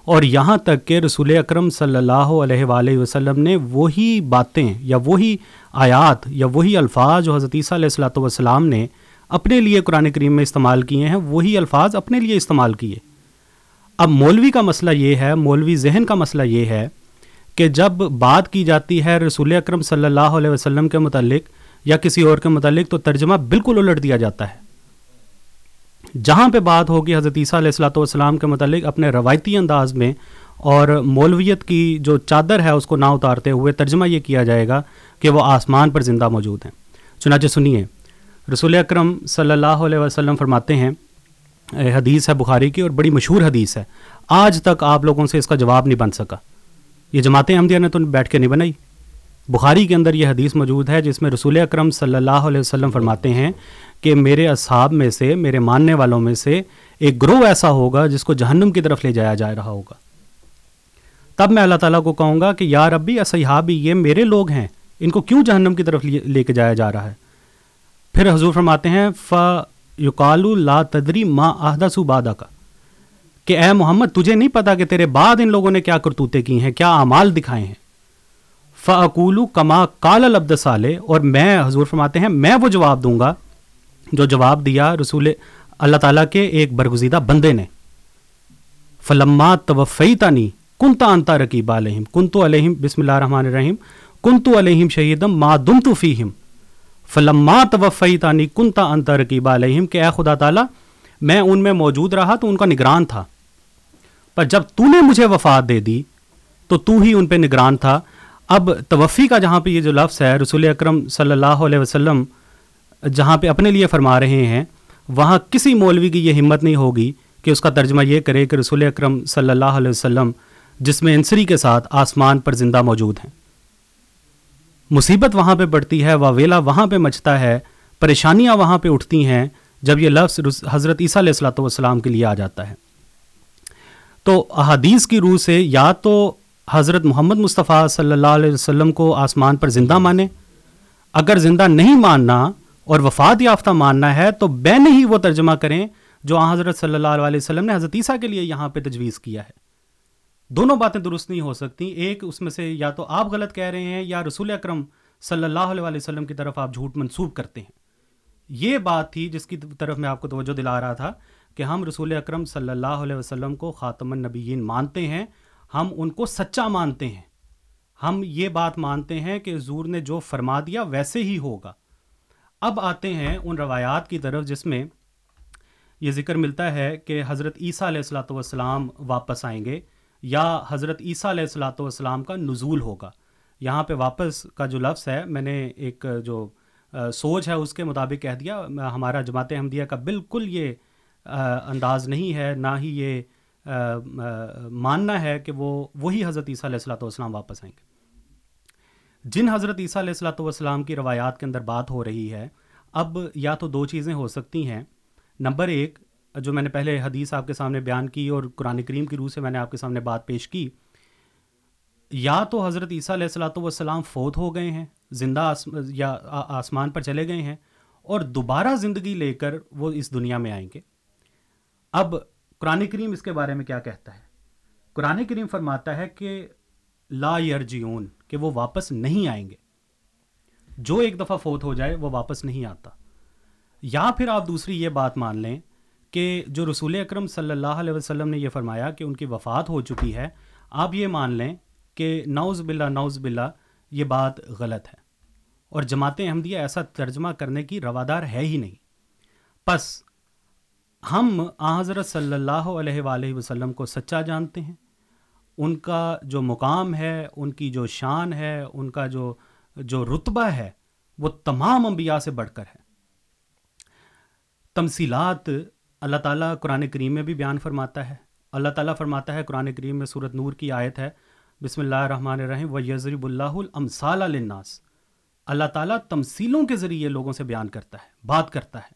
اور یہاں تک کہ رسول اکرم صلی اللہ علیہ وآلہ وسلم نے وہی باتیں یا وہی آیات یا وہی الفاظ جو حضرت عیسیٰ علیہ السلاۃ والسلام نے اپنے لیے قرآن کریم میں استعمال کیے ہیں، وہی الفاظ اپنے لیے استعمال کیے۔ اب مولوی کا مسئلہ یہ ہے، مولوی ذہن کا مسئلہ یہ ہے کہ جب بات کی جاتی ہے رسول اکرم صلی اللہ علیہ وسلم کے متعلق یا کسی اور کے متعلق تو ترجمہ بالکل الٹ دیا جاتا ہے۔ جہاں پہ بات ہوگی حضرت عیسیٰ علیہ السلاۃ والسلام کے متعلق اپنے روایتی انداز میں اور مولویت کی جو چادر ہے اس کو نہ اتارتے ہوئے ترجمہ یہ کیا جائے گا کہ وہ آسمان پر زندہ موجود ہیں۔ چنانچہ سنیے، رسول اکرم صلی اللہ علیہ وسلم فرماتے ہیں حدیث ہے بخاری کی اور بڑی مشہور حدیث ہے۔ آج تک آپ لوگوں سے اس کا جواب نہیں بن سکا۔ یہ جماعت احمدیہ نے تو بیٹھ کے نہیں بنائی۔ بخاری کے اندر یہ حدیث موجود ہے جس میں رسول اکرم صلی اللہ علیہ وسلم فرماتے ہیں کہ میرے اصحاب میں سے، میرے ماننے والوں میں سے ایک گروہ ایسا ہوگا جس کو جہنم کی طرف لے جایا جا رہا ہوگا۔ تب میں اللہ تعالیٰ کو کہوں گا کہ، یا ربی اصحابی، یہ میرے لوگ ہیں، ان کو کیوں جہنم کی طرف لے کے جایا جا رہا ہے؟ پھر حضور فرماتے ہیں ف یقال لا تدری ما احدہ سبادہ کا کہ اے محمد، تجھے نہیں پتا کہ تیرے بعد ان لوگوں نے کیا کرتوتے کی ہیں، کیا اعمال دکھائے ہیں؟ فعقولو کما کال البد صالح، اور میں، حضور فرماتے ہیں، میں وہ جواب دوں گا جو جواب دیا رسول اللہ تعالیٰ کے ایک برگزیدہ بندے نے۔ فلما توفی تانی کن تا انتا رقیب علیہم کن تو علیہم بسم اللہ الرحمن الرحیم کن تو علیہم شہیدم ما دم تو فیہم فلما توفی تانی کن تا انتا رقیب علیہم کہ اے خدا تعالیٰ، میں ان میں موجود رہا تو ان کا نگران تھا۔ پر جب تو نے مجھے وفات دے دی، تو تو ہی ان پہ نگران تھا۔ اب توفی کا جہاں پہ یہ جو لفظ ہے، رسول اکرم صلی اللہ علیہ وسلم جہاں پہ اپنے لیے فرما رہے ہیں، وہاں کسی مولوی کی یہ ہمت نہیں ہوگی کہ اس کا ترجمہ یہ کرے کہ رسول اکرم صلی اللہ علیہ وسلم جس میں انسری کے ساتھ آسمان پر زندہ موجود ہیں۔ مصیبت وہاں پہ بڑھتی ہے، واویلا وہاں پہ مچتا ہے، پریشانیاں وہاں پہ اٹھتی ہیں جب یہ لفظ حضرت عیسیٰ علیہ السلاۃ والسلام کے لیے آ جاتا ہے۔ تو احادیث کی روح سے یا تو حضرت محمد مصطفیٰ صلی اللہ علیہ وسلم کو آسمان پر زندہ مانے۔ اگر زندہ نہیں ماننا اور وفات یافتہ ماننا ہے تو بین ہی وہ ترجمہ کریں جو آ حضرت صلی اللہ علیہ وسلم نے حضرت عیسیٰ کے لیے یہاں پہ تجویز کیا ہے۔ دونوں باتیں درست نہیں ہو سکتی۔ ایک اس میں سے یا تو آپ غلط کہہ رہے ہیں یا رسول اکرم صلی اللہ علیہ وسلم کی طرف آپ جھوٹ منسوب کرتے ہیں۔ یہ بات تھی جس کی طرف میں آپ کو توجہ دلا رہا تھا کہ ہم رسول اکرم صلی اللہ علیہ وسلم کو خاتم النبیین مانتے ہیں۔ ہم ان کو سچا مانتے ہیں۔ ہم یہ بات مانتے ہیں کہ حضور نے جو فرما دیا ویسے ہی ہوگا۔ اب آتے ہیں ان روایات کی طرف جس میں یہ ذکر ملتا ہے کہ حضرت عیسیٰ علیہ السلاۃ والسلام واپس آئیں گے یا حضرت عیسیٰ علیہ السلاۃ والسلام کا نزول ہوگا۔ یہاں پہ واپس کا جو لفظ ہے، میں نے ایک جو سوچ ہے اس کے مطابق کہہ دیا۔ ہمارا جماعت احمدیہ کا بالکل یہ انداز نہیں ہے، نہ ہی یہ ماننا ہے کہ وہ، وہی حضرت عیسیٰ علیہ السلاۃ والسلام واپس آئیں گے۔ جن حضرت عیسیٰ علیہ السلاۃ والسلام کی روایات کے اندر بات ہو رہی ہے، اب یا تو دو چیزیں ہو سکتی ہیں۔ نمبر ایک، جو میں نے پہلے حدیث آپ کے سامنے بیان کی اور قرآن کریم کی روح سے میں نے آپ کے سامنے بات پیش کی، یا تو حضرت عیسیٰ علیہ السلاۃ والسلام فوت ہو گئے ہیں، زندہ آس، یا آسمان پر چلے گئے ہیں اور دوبارہ زندگی لے کر وہ اس دنیا میں آئیں گے۔ اب قرآن کریم اس کے بارے میں کیا کہتا ہے؟ قرآن کریم فرماتا ہے کہ لا یرجیون کہ وہ واپس نہیں آئیں گے۔ جو ایک دفعہ فوت ہو جائے، وہ واپس نہیں آتا۔ یا پھر آپ دوسری یہ بات مان لیں کہ جو رسول اکرم صلی اللہ علیہ وسلم نے یہ فرمایا کہ ان کی وفات ہو چکی ہے، آپ یہ مان لیں کہ نوز بلا نوز بلا یہ بات غلط ہے۔ اور جماعت احمدیہ ایسا ترجمہ کرنے کی روادار ہے ہی نہیں۔ پس ہم آ حضرت صلی اللہ علیہ وآلہ وسلم کو سچا جانتے ہیں؟ ان کا جو مقام ہے، ان کی جو شان ہے، ان کا جو جو رتبہ ہے، وہ تمام انبیاء سے بڑھ کر ہے۔ تمثیلات اللہ تعالیٰ قرآن کریم میں بھی بیان فرماتا ہے۔ اللہ تعالیٰ فرماتا ہے، قرآن کریم میں صورت نور کی آیت ہے۔ بسم اللہ الرحمن الرحیم و یزرب اللہ الامثال للناس۔ اللہ تعالیٰ تمثیلوں کے ذریعے لوگوں سے بیان کرتا ہے، بات کرتا ہے۔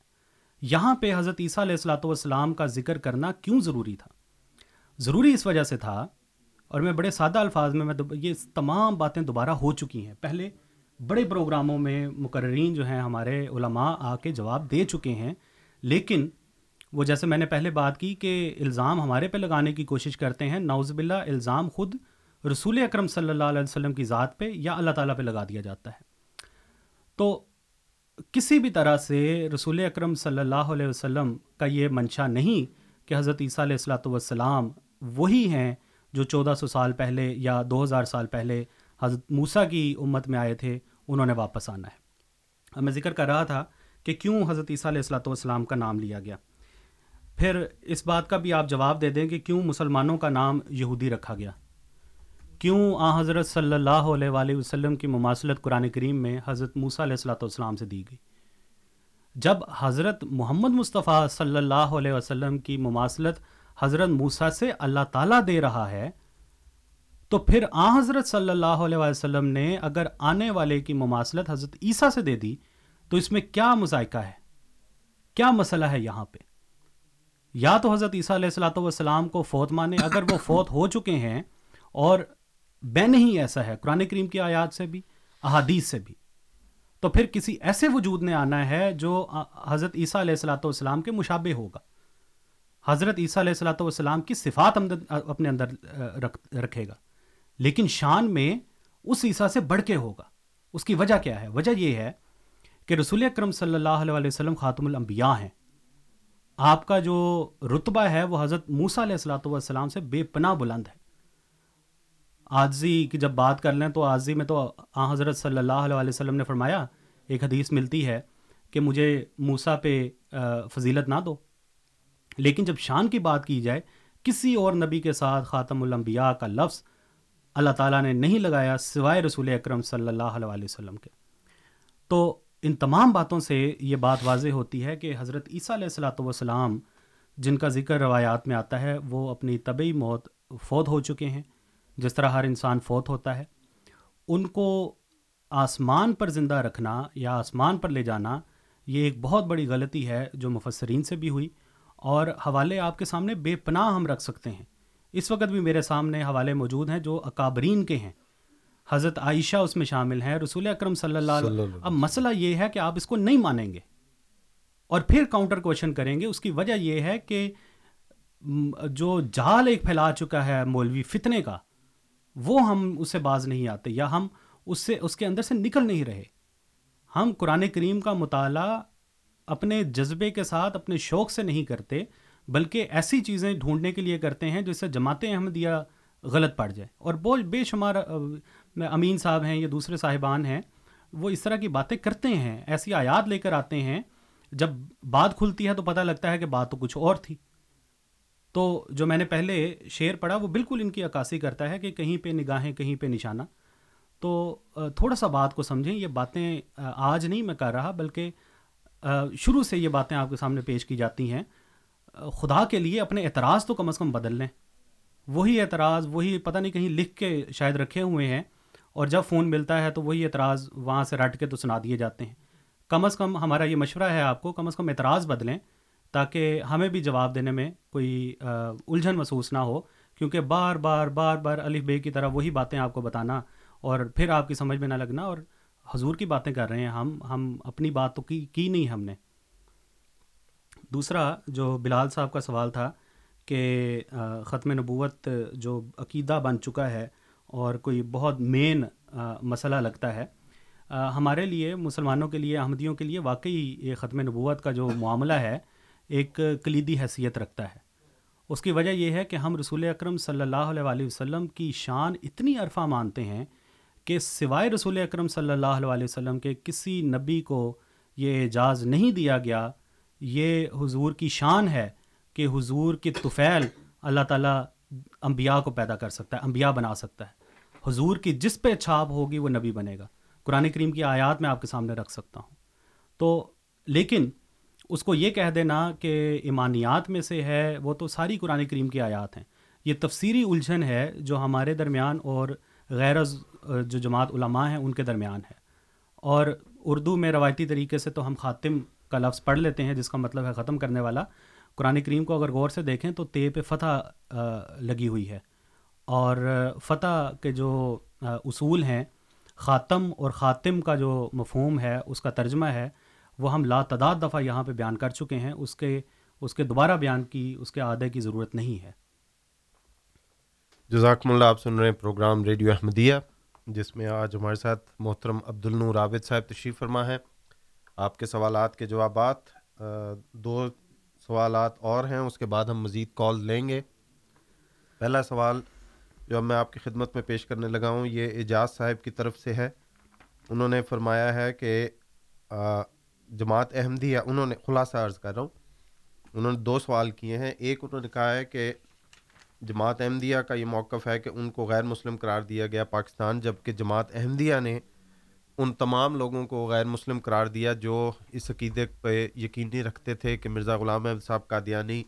یہاں پہ حضرت عیسیٰ علیہ السلاۃ والسلام کا ذکر کرنا کیوں ضروری تھا؟ ضروری اس وجہ سے تھا اور میں بڑے سادہ الفاظ میں میں یہ تمام باتیں دوبارہ ہو چکی ہیں۔ پہلے بڑے پروگراموں میں مقررین جو ہیں ہمارے علماء آ کے جواب دے چکے ہیں، لیکن وہ جیسے میں نے پہلے بات کی کہ الزام ہمارے پہ لگانے کی کوشش کرتے ہیں نوز باللہ الزام خود رسول اکرم صلی اللہ علیہ وسلم کی ذات پہ یا اللہ تعالیٰ پہ لگا دیا جاتا ہے۔ تو کسی بھی طرح سے رسول اکرم صلی اللہ علیہ وسلم کا یہ منشا نہیں کہ حضرت عیسیٰ علیہ السلاۃ والسلام وہی ہیں جو چودہ سو سال پہلے یا دو ہزار سال پہلے حضرت موسیٰ کی امت میں آئے تھے، انہوں نے واپس آنا ہے۔ اب میں ذکر کر رہا تھا کہ کیوں حضرت عیسیٰ علیہ السلاۃ والسلام کا نام لیا گیا۔ پھر اس بات کا بھی آپ جواب دے دیں کہ کیوں مسلمانوں کا نام یہودی رکھا گیا۔ کیوں آ حضرت صلی اللہ علیہ وآلہ وسلم کی مماثلت قرآن کریم میں حضرت موسیٰ علیہ السلاۃ والسلام سے دی گئی؟ جب حضرت محمد مصطفیٰ صلی اللہ علیہ وسلم کی مماثلت حضرت موسیٰ سے اللہ تعالیٰ دے رہا ہے، تو پھر آ حضرت صلی اللہ علیہ وسلم نے اگر آنے والے کی مماثلت حضرت عیسیٰ سے دے دی، تو اس میں کیا مذائقہ ہے؟ کیا مسئلہ ہے یہاں پہ؟ یا تو حضرت عیسیٰ علیہ السلاۃ والسلام کو فوت مانے، اگر وہ فوت ہو چکے ہیں اور بے نہیں ایسا ہے قرآن کریم کی آیات سے بھی، احادیث سے بھی، تو پھر کسی ایسے وجود نے آنا ہے جو حضرت عیسیٰ علیہ السلاۃ والسلام کے مشابہ ہوگا؟ حضرت عیسیٰ علیہ السلاۃ والسلام کی صفات اپنے اندر رکھے گا۔ لیکن شان میں اس عیسیٰ سے بڑھ کے ہوگا۔ اس کی وجہ کیا ہے؟ وجہ یہ ہے کہ رسول اکرم صلی اللہ علیہ وسلم خاتم الانبیاء ہیں۔ آپ کا جو رتبہ ہے وہ حضرت موسیٰ علیہ السلاۃ والسلام سے بے پناہ بلند ہے۔ آجزی کی جب بات کر لیں تو آجزی میں تو آ حضرت صلی اللہ علیہ وسلم نے فرمایا، ایک حدیث ملتی ہے کہ مجھے موسا پہ فضیلت نہ دو۔ لیکن جب شان کی بات کی جائے، کسی اور نبی کے ساتھ خاتم الانبیاء کا لفظ اللہ تعالیٰ نے نہیں لگایا سوائے رسول اکرم صلی اللہ علیہ وسلم کے۔ تو ان تمام باتوں سے یہ بات واضح ہوتی ہے کہ حضرت عیسیٰ علیہ السلاۃ والسلام جن کا ذکر روایات میں آتا ہے، وہ اپنی طبعی موت فوت ہو چکے ہیں۔ جس طرح ہر انسان فوت ہوتا ہے، ان کو آسمان پر زندہ رکھنا یا آسمان پر لے جانا، یہ ایک بہت بڑی غلطی ہے جو مفسرین سے بھی ہوئی۔ اور حوالے آپ کے سامنے بے پناہ ہم رکھ سکتے ہیں۔ اس وقت بھی میرے سامنے حوالے موجود ہیں جو اکابرین کے ہیں۔ حضرت عائشہ اس میں شامل ہیں رسول اکرم صلی اللہ علیہ وسلم اب مسئلہ یہ ہے کہ آپ اس کو نہیں مانیں گے۔ اور پھر کاؤنٹر کوشچن کریں گے۔ اس کی وجہ یہ ہے کہ جو جال ایک پھیلا چکا ہے مولوی فتنے کا وہ ہم اسے باز نہیں آتے یا ہم اس سے اس کے اندر سے نکل نہیں رہے۔ ہم قرآن کریم کا مطالعہ اپنے جذبے کے ساتھ، اپنے شوق سے نہیں کرتے، بلکہ ایسی چیزیں ڈھونڈنے کے لیے کرتے ہیں جس سے جماعت احمدیہ غلط پڑ جائے۔ اور بہت بے شمار امین صاحب ہیں یا دوسرے صاحبان ہیں، وہ اس طرح کی باتیں کرتے ہیں، ایسی آیات لے کر آتے ہیں، جب بات کھلتی ہے تو پتہ لگتا ہے کہ بات تو کچھ اور تھی۔ تو جو میں نے پہلے شعر پڑھا، وہ بالکل ان کی عکاسی کرتا ہے کہ کہیں پہ نگاہیں، کہیں پہ نشانہ۔ تو تھوڑا سا بات کو سمجھیں، یہ باتیں آج نہیں میں کر رہا، بلکہ شروع سے یہ باتیں آپ کے سامنے پیش کی جاتی ہیں۔ خدا کے لیے اپنے اعتراض تو کم از کم بدل لیں۔ وہی اعتراض، وہی پتہ نہیں کہیں لکھ کے شاید رکھے ہوئے ہیں۔ اور جب فون ملتا ہے تو وہی اعتراض وہاں سے رٹ کے تو سنا دیے جاتے ہیں۔ کم از کم ہمارا یہ مشورہ ہے آپ کو، کم از کم اعتراض بدلیں تاکہ ہمیں بھی جواب دینے میں کوئی الجھن محسوس نہ ہو۔ کیونکہ بار بار بار بار الف بے کی طرح وہی باتیں آپ کو بتانا اور پھر آپ کی سمجھ میں نہ لگنا اور حضور کی باتیں کر رہے ہیں، ہم ہم اپنی بات تو کی کی نہیں ہم نے۔ دوسرا جو بلال صاحب کا سوال تھا کہ ختم نبوت جو عقیدہ بن چکا ہے اور کوئی بہت مین مسئلہ لگتا ہے ہمارے لیے، مسلمانوں کے لیے، احمدیوں کے لیے واقعی یہ ختم نبوت کا جو معاملہ ہے، ایک کلیدی حیثیت رکھتا ہے۔ اس کی وجہ یہ ہے کہ ہم رسول اکرم صلی اللہ علیہ وسلم کی شان اتنی عرفہ مانتے ہیں کہ سوائے رسول اکرم صلی اللہ علیہ وسلم کے کسی نبی کو یہ اعجاز نہیں دیا گیا، یہ حضور کی شان ہے کہ حضور کی طفیل اللہ تعالیٰ انبیاء کو پیدا کر سکتا ہے، انبیاء بنا سکتا ہے۔ حضور کی جس پہ چھاپ ہوگی وہ نبی بنے گا۔ قرآن کریم کی آیات میں آپ کے سامنے رکھ سکتا ہوں۔ تو لیکن اس کو یہ کہہ دینا کہ ایمانیات میں سے ہے، وہ تو ساری قرآن کریم کی آیات ہیں۔ یہ تفسیری الجھن ہے جو ہمارے درمیان اور غیر جو جماعت علماء ہیں، ان کے درمیان ہے۔ اور اردو میں روایتی طریقے سے تو ہم خاتم کا لفظ پڑھ لیتے ہیں، جس کا مطلب ہے ختم کرنے والا۔ قرآن کریم کو اگر غور سے دیکھیں تو تے پہ فتح لگی ہوئی ہے۔ اور فتح کے جو اصول ہیں، خاتم اور خاتم کا جو مفہوم ہے، اس کا ترجمہ ہے، وہ ہم لا تعداد دفعہ یہاں پہ بیان کر چکے ہیں۔ اس کے اس کے دوبارہ بیان کی، اس کے عادے کی ضرورت نہیں ہے۔ جزاکم اللہ، آپ سن رہے ہیں پروگرام ریڈیو احمدیہ۔ جس میں آج ہمارے ساتھ محترم عبد النور عابد صاحب تشریف فرما ہے آپ کے سوالات کے جوابات دو سوالات اور ہیں، اس کے بعد ہم مزید کال لیں گے۔ پہلا سوال جو میں آپ کی خدمت میں پیش کرنے لگا ہوں، یہ اعجاز صاحب کی طرف سے ہے۔ انہوں نے فرمایا ہے کہ جماعت احمدیہ، انہوں نے خلاصہ عرض کر رہا ہوں، انہوں نے دو سوال کیے ہیں۔ ایک انہوں نے کہا ہے کہ جماعت احمدیہ کا یہ موقف ہے کہ ان کو غیر مسلم قرار دیا گیا پاکستان جبکہ جماعت احمدیہ نے ان تمام لوگوں کو غیر مسلم قرار دیا جو اس عقیدے پہ یقینی رکھتے تھے کہ مرزا غلام احمد صاحب قادیانی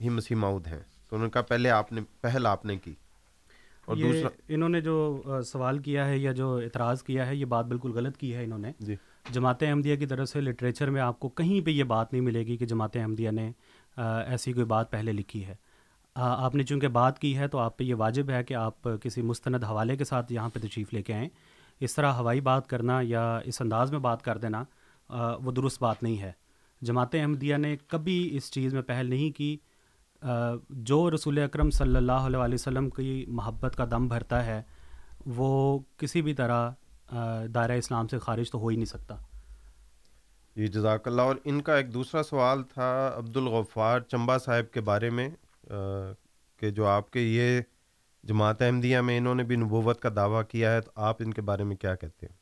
ہی مسیح مود ہیں۔ تو انہوں نے کہا پہلے آپ نے پہل آپ نے کی۔ اور دوسرا انہوں نے جو سوال کیا ہے یا جو اعتراض کیا ہے یہ بات بالکل غلط کی ہے انہوں نے۔ جی۔ جماعت احمدیہ کی طرف سے لٹریچر میں آپ کو کہیں پہ یہ بات نہیں ملے گی کہ جماعت احمدیہ نے ایسی کوئی بات پہلے لکھی ہے۔ آپ نے چونکہ بات کی ہے تو آپ پہ یہ واجب ہے کہ آپ کسی مستند حوالے کے ساتھ یہاں پہ تشریف لے کے آئیں۔ اس طرح ہوائی بات کرنا یا اس انداز میں بات کر دینا وہ درست بات نہیں ہے۔ جماعت احمدیہ نے کبھی اس چیز میں پہل نہیں کی جو رسول اکرم صلی اللہ علیہ وسلم کی محبت کا دم بھرتا ہے، وہ کسی بھی طرح دائرہ اسلام سے خارج تو ہو ہی نہیں سکتا۔ جی جزاک اللہ۔ اور ان کا ایک دوسرا سوال تھا عبد الغفار چمبا صاحب کے بارے میں۔ کہ جو آپ کے یہ جماعت احمدیہ میں انہوں نے بھی نبوت کا دعویٰ کیا ہے تو آپ ان کے بارے میں کیا کہتے ہیں؟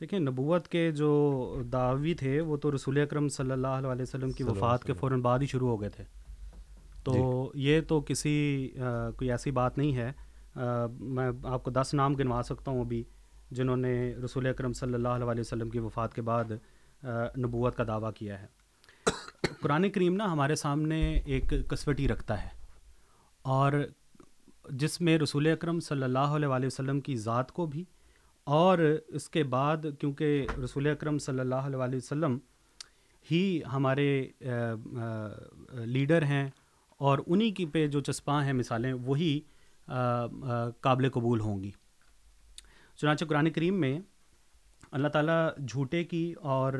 دیکھیں نبوت کے جو دعوی تھے وہ تو رسول اکرم صلی اللہ علیہ وسلم کی وفات کے فوراً بعد ہی شروع ہو گئے تھے۔ تو جی۔ یہ تو کسی کوئی ایسی بات نہیں ہے۔ میں آپ کو دس نام گنوا سکتا ہوں ابھی جنہوں نے رسول اکرم صلی اللہ علیہ وسلم کی وفات کے بعد نبوت کا دعویٰ کیا ہے۔ قرآن کریم نا ہمارے سامنے ایک کسوٹی رکھتا ہے اور جس میں رسول اکرم صلی اللہ علیہ وسلم کی ذات کو بھی اور اس کے بعد کیونکہ رسول اکرم صلی اللہ علیہ وسلم ہی ہمارے لیڈر ہیں اور انہی کی پہ جو چسپاں ہیں مثالیں، وہی قابل قبول ہوں گی۔ چنانچہ قرآن کریم میں اللہ تعالیٰ جھوٹے کی اور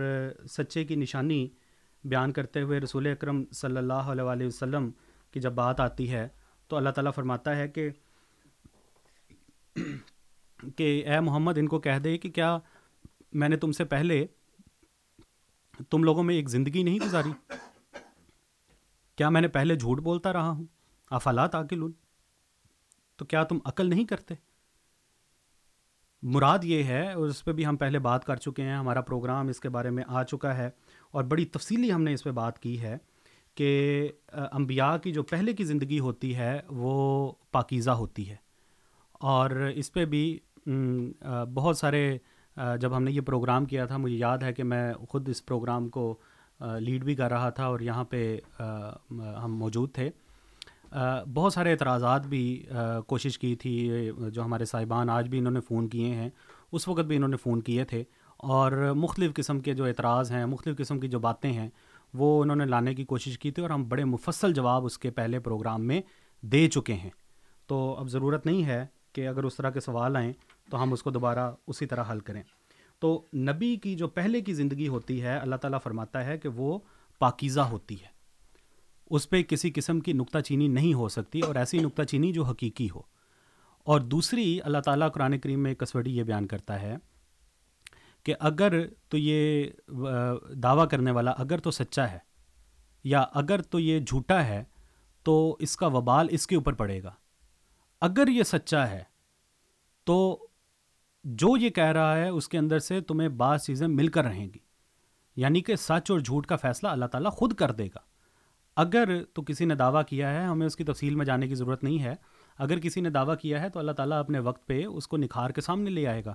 سچے کی نشانی بیان کرتے ہوئے رسول اکرم صلی اللہ علیہ وسلم کی جب بات آتی ہے تو اللہ تعالیٰ فرماتا ہے کہ کہ اے محمد ان کو کہہ دے کہ کیا میں نے تم سے پہلے تم لوگوں میں ایک زندگی نہیں گزاری؟ کیا میں نے پہلے جھوٹ بولتا رہا ہوں؟ افالات آکل تو کیا تم عقل نہیں کرتے؟ مراد یہ ہے، اور اس پہ بھی ہم پہلے بات کر چکے ہیں، ہمارا پروگرام اس کے بارے میں آ چکا ہے۔ اور بڑی تفصیلی ہم نے اس پہ بات کی ہے کہ انبیاء کی جو پہلے کی زندگی ہوتی ہے، وہ پاکیزہ ہوتی ہے۔ اور اس پہ بھی بہت سارے جب ہم نے یہ پروگرام کیا تھا، مجھے یاد ہے کہ میں خود اس پروگرام کو لیڈ بھی کر رہا تھا اور یہاں پہ ہم موجود تھے۔ بہت سارے اعتراضات بھی کوشش کی تھی جو ہمارے صاحبان آج بھی انہوں نے فون کیے ہیں۔ اس وقت بھی انہوں نے فون کیے تھے۔ اور مختلف قسم کے جو اعتراض ہیں، مختلف قسم کی جو باتیں ہیں، وہ انہوں نے لانے کی کوشش کی تھی اور ہم بڑے مفصل جواب اس کے پہلے پروگرام میں دے چکے ہیں۔ تو اب ضرورت نہیں ہے کہ اگر اس طرح کے سوال آئیں تو ہم اس کو دوبارہ اسی طرح حل کریں۔ تو نبی کی جو پہلے کی زندگی ہوتی ہے، اللہ تعالیٰ فرماتا ہے کہ وہ پاکیزہ ہوتی ہے۔ اس پہ کسی قسم کی نکتہ چینی نہیں ہو سکتی اور ایسی نکتہ چینی جو حقیقی ہو۔ اور دوسری، اللہ تعالیٰ قرآن کریم میں کسوٹی یہ بیان کرتا ہے کہ اگر تو یہ دعویٰ کرنے والا اگر تو سچا ہے یا اگر تو یہ جھوٹا ہے تو اس کا وبال اس کے اوپر پڑے گا۔ اگر یہ سچا ہے تو جو یہ کہہ رہا ہے اس کے اندر سے تمہیں بعض چیزیں مل کر رہیں گی۔ یعنی کہ سچ اور جھوٹ کا فیصلہ اللہ تعالیٰ خود کر دے گا۔ اگر تو کسی نے دعویٰ کیا ہے، ہمیں اس کی تفصیل میں جانے کی ضرورت نہیں ہے۔ اگر کسی نے دعویٰ کیا ہے تو اللہ تعالیٰ اپنے وقت پہ اس کو نکھار کے سامنے لے آئے گا۔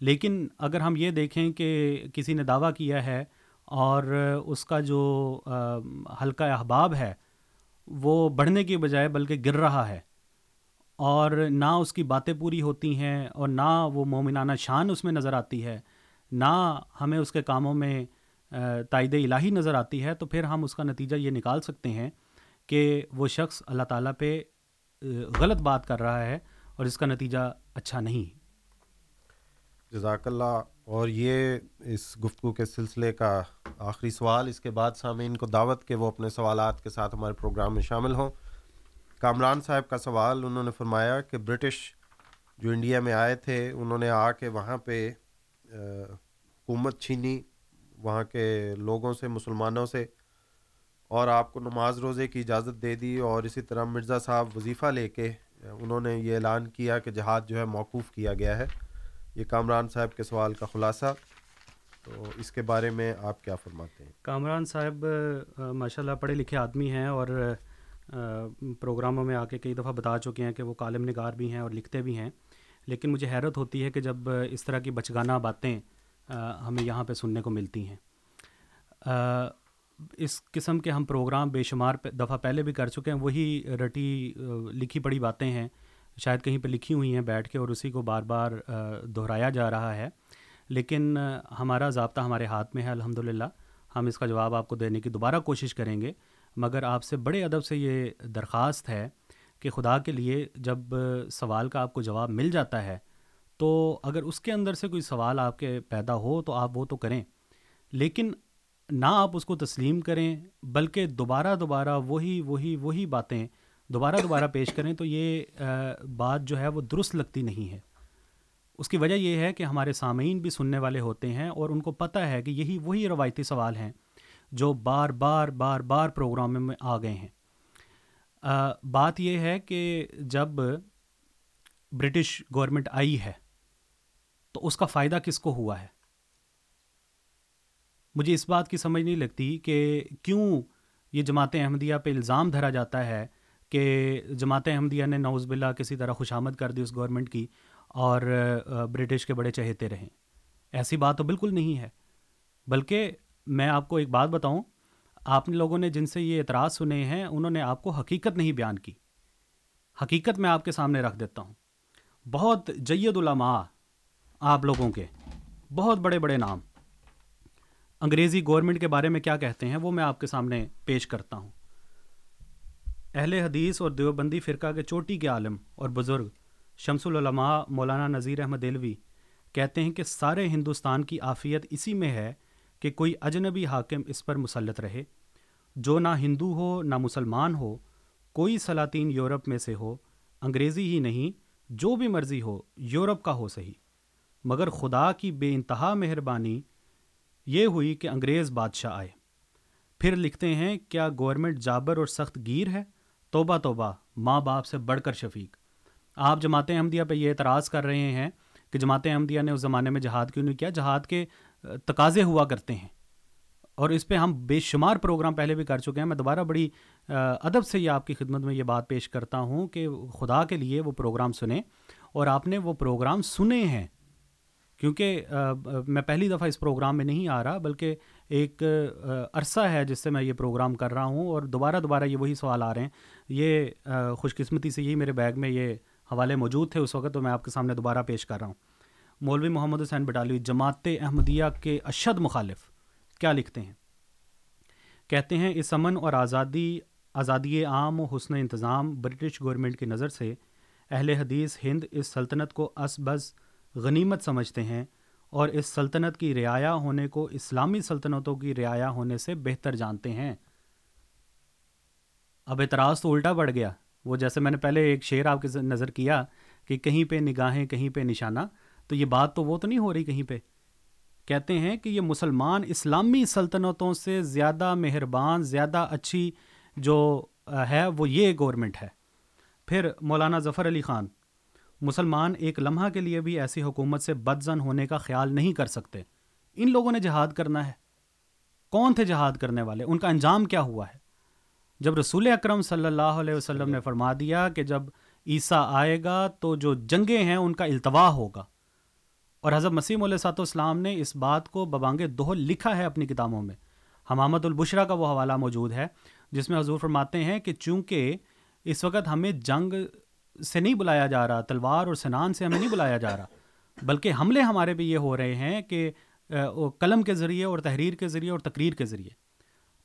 لیکن اگر ہم یہ دیکھیں کہ کسی نے دعویٰ کیا ہے اور اس کا جو حلقہ احباب ہے، وہ بڑھنے کی بجائے بلکہ گر رہا ہے اور نہ اس کی باتیں پوری ہوتی ہیں اور نہ وہ مومنانہ شان اس میں نظر آتی ہے، نہ ہمیں اس کے کاموں میں تائید الہی نظر آتی ہے، تو پھر ہم اس کا نتیجہ یہ نکال سکتے ہیں کہ وہ شخص اللہ تعالیٰ پہ غلط بات کر رہا ہے اور اس کا نتیجہ اچھا نہیں۔ جزاک اللہ۔ اور یہ اس گفتگو کے سلسلے کا آخری سوال، اس کے بعد سامعین کو دعوت کہ وہ اپنے سوالات کے ساتھ ہمارے پروگرام میں شامل ہوں۔ کامران صاحب کا سوال، انہوں نے فرمایا کہ برٹش جو انڈیا میں آئے تھے، انہوں نے آ کے وہاں پہ حکومت چھینی، وہاں کے لوگوں سے، مسلمانوں سے، اور آپ کو نماز روزے کی اجازت دے دی۔ اور اسی طرح مرزا صاحب وظیفہ لے کے، انہوں نے یہ اعلان کیا کہ جہاد جو ہے موقوف کیا گیا ہے۔ یہ کامران صاحب کے سوال کا خلاصہ۔ تو اس کے بارے میں آپ کیا فرماتے ہیں؟ کامران صاحب ماشاء اللہ پڑھے لکھے آدمی ہیں اور پروگراموں میں آ کے کئی دفعہ بتا چکے ہیں کہ وہ کالم نگار بھی ہیں اور لکھتے بھی ہیں۔ لیکن مجھے حیرت ہوتی ہے کہ جب اس طرح کی بچگانہ باتیں ہمیں یہاں پہ سننے کو ملتی ہیں۔ اس قسم کے ہم پروگرام بے شمار دفعہ پہلے بھی کر چکے ہیں، وہی رٹی لکھی پڑی باتیں ہیں۔ شاید کہیں پہ لکھی ہوئی ہیں بیٹھ کے اور اسی کو بار بار دہرایا جا رہا ہے۔ لیکن ہمارا ضابطہ ہمارے ہاتھ میں ہے الحمد للہ ہم اس کا جواب آپ کو دینے کی دوبارہ کوشش کریں گے۔ مگر آپ سے بڑے ادب سے یہ درخواست ہے کہ خدا کے لیے جب سوال کا آپ کو جواب مل جاتا ہے، تو اگر اس کے اندر سے کوئی سوال آپ کے پیدا ہو تو آپ وہ تو کریں۔ لیکن نہ آپ اس کو تسلیم کریں، بلکہ دوبارہ دوبارہ وہی وہی وہی باتیں دوبارہ دوبارہ پیش کریں تو یہ بات جو ہے وہ درست لگتی نہیں ہے۔ اس کی وجہ یہ ہے کہ ہمارے سامعین بھی سننے والے ہوتے ہیں اور ان کو پتہ ہے کہ یہی وہی روایتی سوال ہیں جو بار بار بار بار پروگرام میں آ گئے ہیں۔ بات یہ ہے کہ جب برٹش گورنمنٹ آئی ہے تو اس کا فائدہ کس کو ہوا ہے؟ مجھے اس بات کی سمجھ نہیں لگتی کہ کیوں یہ جماعت احمدیہ پہ الزام دھرا جاتا ہے کہ جماعت احمدیہ نے نوز بلا کسی طرح خوش آمد کر دی اس گورنمنٹ کی اور برٹش کے بڑے چہیتے رہیں۔ ایسی بات تو بالکل نہیں ہے۔ بلکہ میں آپ کو ایک بات بتاؤں، آپ لوگوں نے جن سے یہ اعتراض سنے ہیں، انہوں نے آپ کو حقیقت نہیں بیان کی۔ حقیقت میں آپ کے سامنے رکھ دیتا ہوں۔ بہت جید علماء آپ لوگوں کے، بہت بڑے بڑے نام۔ انگریزی گورنمنٹ کے بارے میں کیا کہتے ہیں، وہ میں آپ کے سامنے پیش کرتا ہوں۔ اہل حدیث اور دیوبندی فرقہ کے چوٹی کے عالم اور بزرگ شمس العلماء مولانا نذیر احمد دلوی کہتے ہیں کہ سارے ہندوستان کی آفیت اسی میں ہے کہ کوئی اجنبی حاکم اس پر مسلط رہے۔ جو نہ ہندو ہو، نہ مسلمان ہو، کوئی سلاطین یورپ میں سے ہو، انگریزی ہی نہیں، جو بھی مرضی ہو، یورپ کا ہو صحیح۔ مگر خدا کی بے انتہا مہربانی یہ ہوئی کہ انگریز بادشاہ آئے۔ پھر لکھتے ہیں، کیا گورنمنٹ جابر اور سخت گیر ہے؟ توبہ توبہ، ماں باپ سے بڑھ کر شفیق۔ آپ جماعت احمدیہ پہ یہ اعتراض کر رہے ہیں کہ جماعت احمدیہ نے اس زمانے میں جہاد کیوں نہیں کیا؟ جہاد کے تقاضے ہوا کرتے ہیں۔ اور اس پہ ہم بے شمار پروگرام پہلے بھی کر چکے ہیں۔ میں دوبارہ بڑی ادب سے یہ آپ کی خدمت میں یہ بات پیش کرتا ہوں کہ خدا کے لیے وہ پروگرام سنیں۔ اور آپ نے وہ پروگرام سنے ہیں۔ کیونکہ میں پہلی دفعہ اس پروگرام میں نہیں آ رہا، بلکہ ایک عرصہ ہے جس سے میں یہ پروگرام کر رہا ہوں اور دوبارہ دوبارہ یہ وہی سوال آ رہے ہیں۔ یہ خوش قسمتی سے یہی میرے بیگ میں یہ حوالے موجود تھے اس وقت تو میں آپ کے سامنے دوبارہ پیش کر رہا ہوں۔ مولوی محمد حسین بٹالوی جماعت احمدیہ کے اشد مخالف، کیا لکھتے ہیں؟ کہتے ہیں، اس امن اور آزادی آزادی عام و حسن انتظام برٹش گورنمنٹ کی نظر سے اہل حدیث ہند اس سلطنت کو اس غنیمت سمجھتے ہیں۔ اور اس سلطنت کی رعایا ہونے کو اسلامی سلطنتوں کی رعایا ہونے سے بہتر جانتے ہیں۔ اب اعتراض تو الٹا بڑھ گیا۔ وہ جیسے میں نے پہلے ایک شعر آپ کے نظر کیا کہ کہیں پہ نگاہیں، کہیں پہ نشانہ، تو یہ بات تو وہ تو نہیں ہو رہی کہیں پہ۔ کہتے ہیں کہ یہ مسلمان اسلامی سلطنتوں سے زیادہ مہربان، زیادہ اچھی جو ہے وہ یہ گورنمنٹ ہے۔ پھر مولانا ظفر علی خان مسلمان ایک لمحہ کے لیے بھی ایسی حکومت سے بد زن ہونے کا خیال نہیں کر سکتے۔ ان لوگوں نے جہاد کرنا ہے۔ کون تھے جہاد کرنے والے؟ ان کا انجام کیا ہوا ہے؟ جب رسول اکرم صلی اللہ علیہ وسلم نے فرما دیا کہ جب عیسیٰ آئے گا تو جو جنگیں ہیں ان کا التوا ہوگا۔ اور حضرت مسیم علیہ سات اسلام نے اس بات کو ببانگ دوہ لکھا ہے اپنی کتابوں میں۔ حمامت البشرا کا وہ حوالہ موجود ہے جس میں حضور فرماتے ہیں کہ چونکہ اس وقت ہمیں جنگ سے نہیں بلایا جا رہا، تلوار اور سنان سے ہمیں نہیں بلایا جا رہا۔ بلکہ حملے ہمارے پہ یہ ہو رہے ہیں کہ قلم کے ذریعے اور تحریر کے ذریعے اور تقریر کے ذریعے۔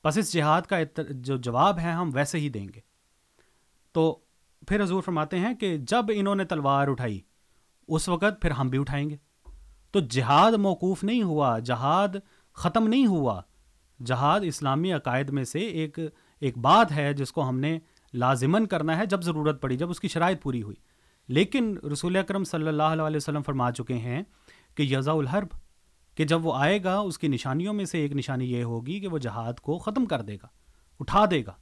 پس اس جہاد کا جو جواب ہے، ہم ویسے ہی دیں گے۔ تو پھر حضور فرماتے ہیں کہ جب انہوں نے تلوار اٹھائی، اس وقت پھر ہم بھی اٹھائیں گے۔ تو جہاد موقوف نہیں ہوا، جہاد ختم نہیں ہوا۔ جہاد اسلامی عقائد میں سے ایک ایک بات ہے جس کو ہم نے لازمن کرنا ہے جب ضرورت پڑی، جب اس کی شرائط پوری ہوئی۔ لیکن رسول اکرم صلی اللہ علیہ وسلم فرما چکے ہیں کہ یزا الحرب، کہ جب وہ آئے گا، اس کی نشانیوں میں سے ایک نشانی یہ ہوگی کہ وہ جہاد کو ختم کر دے گا، اٹھا دے گا۔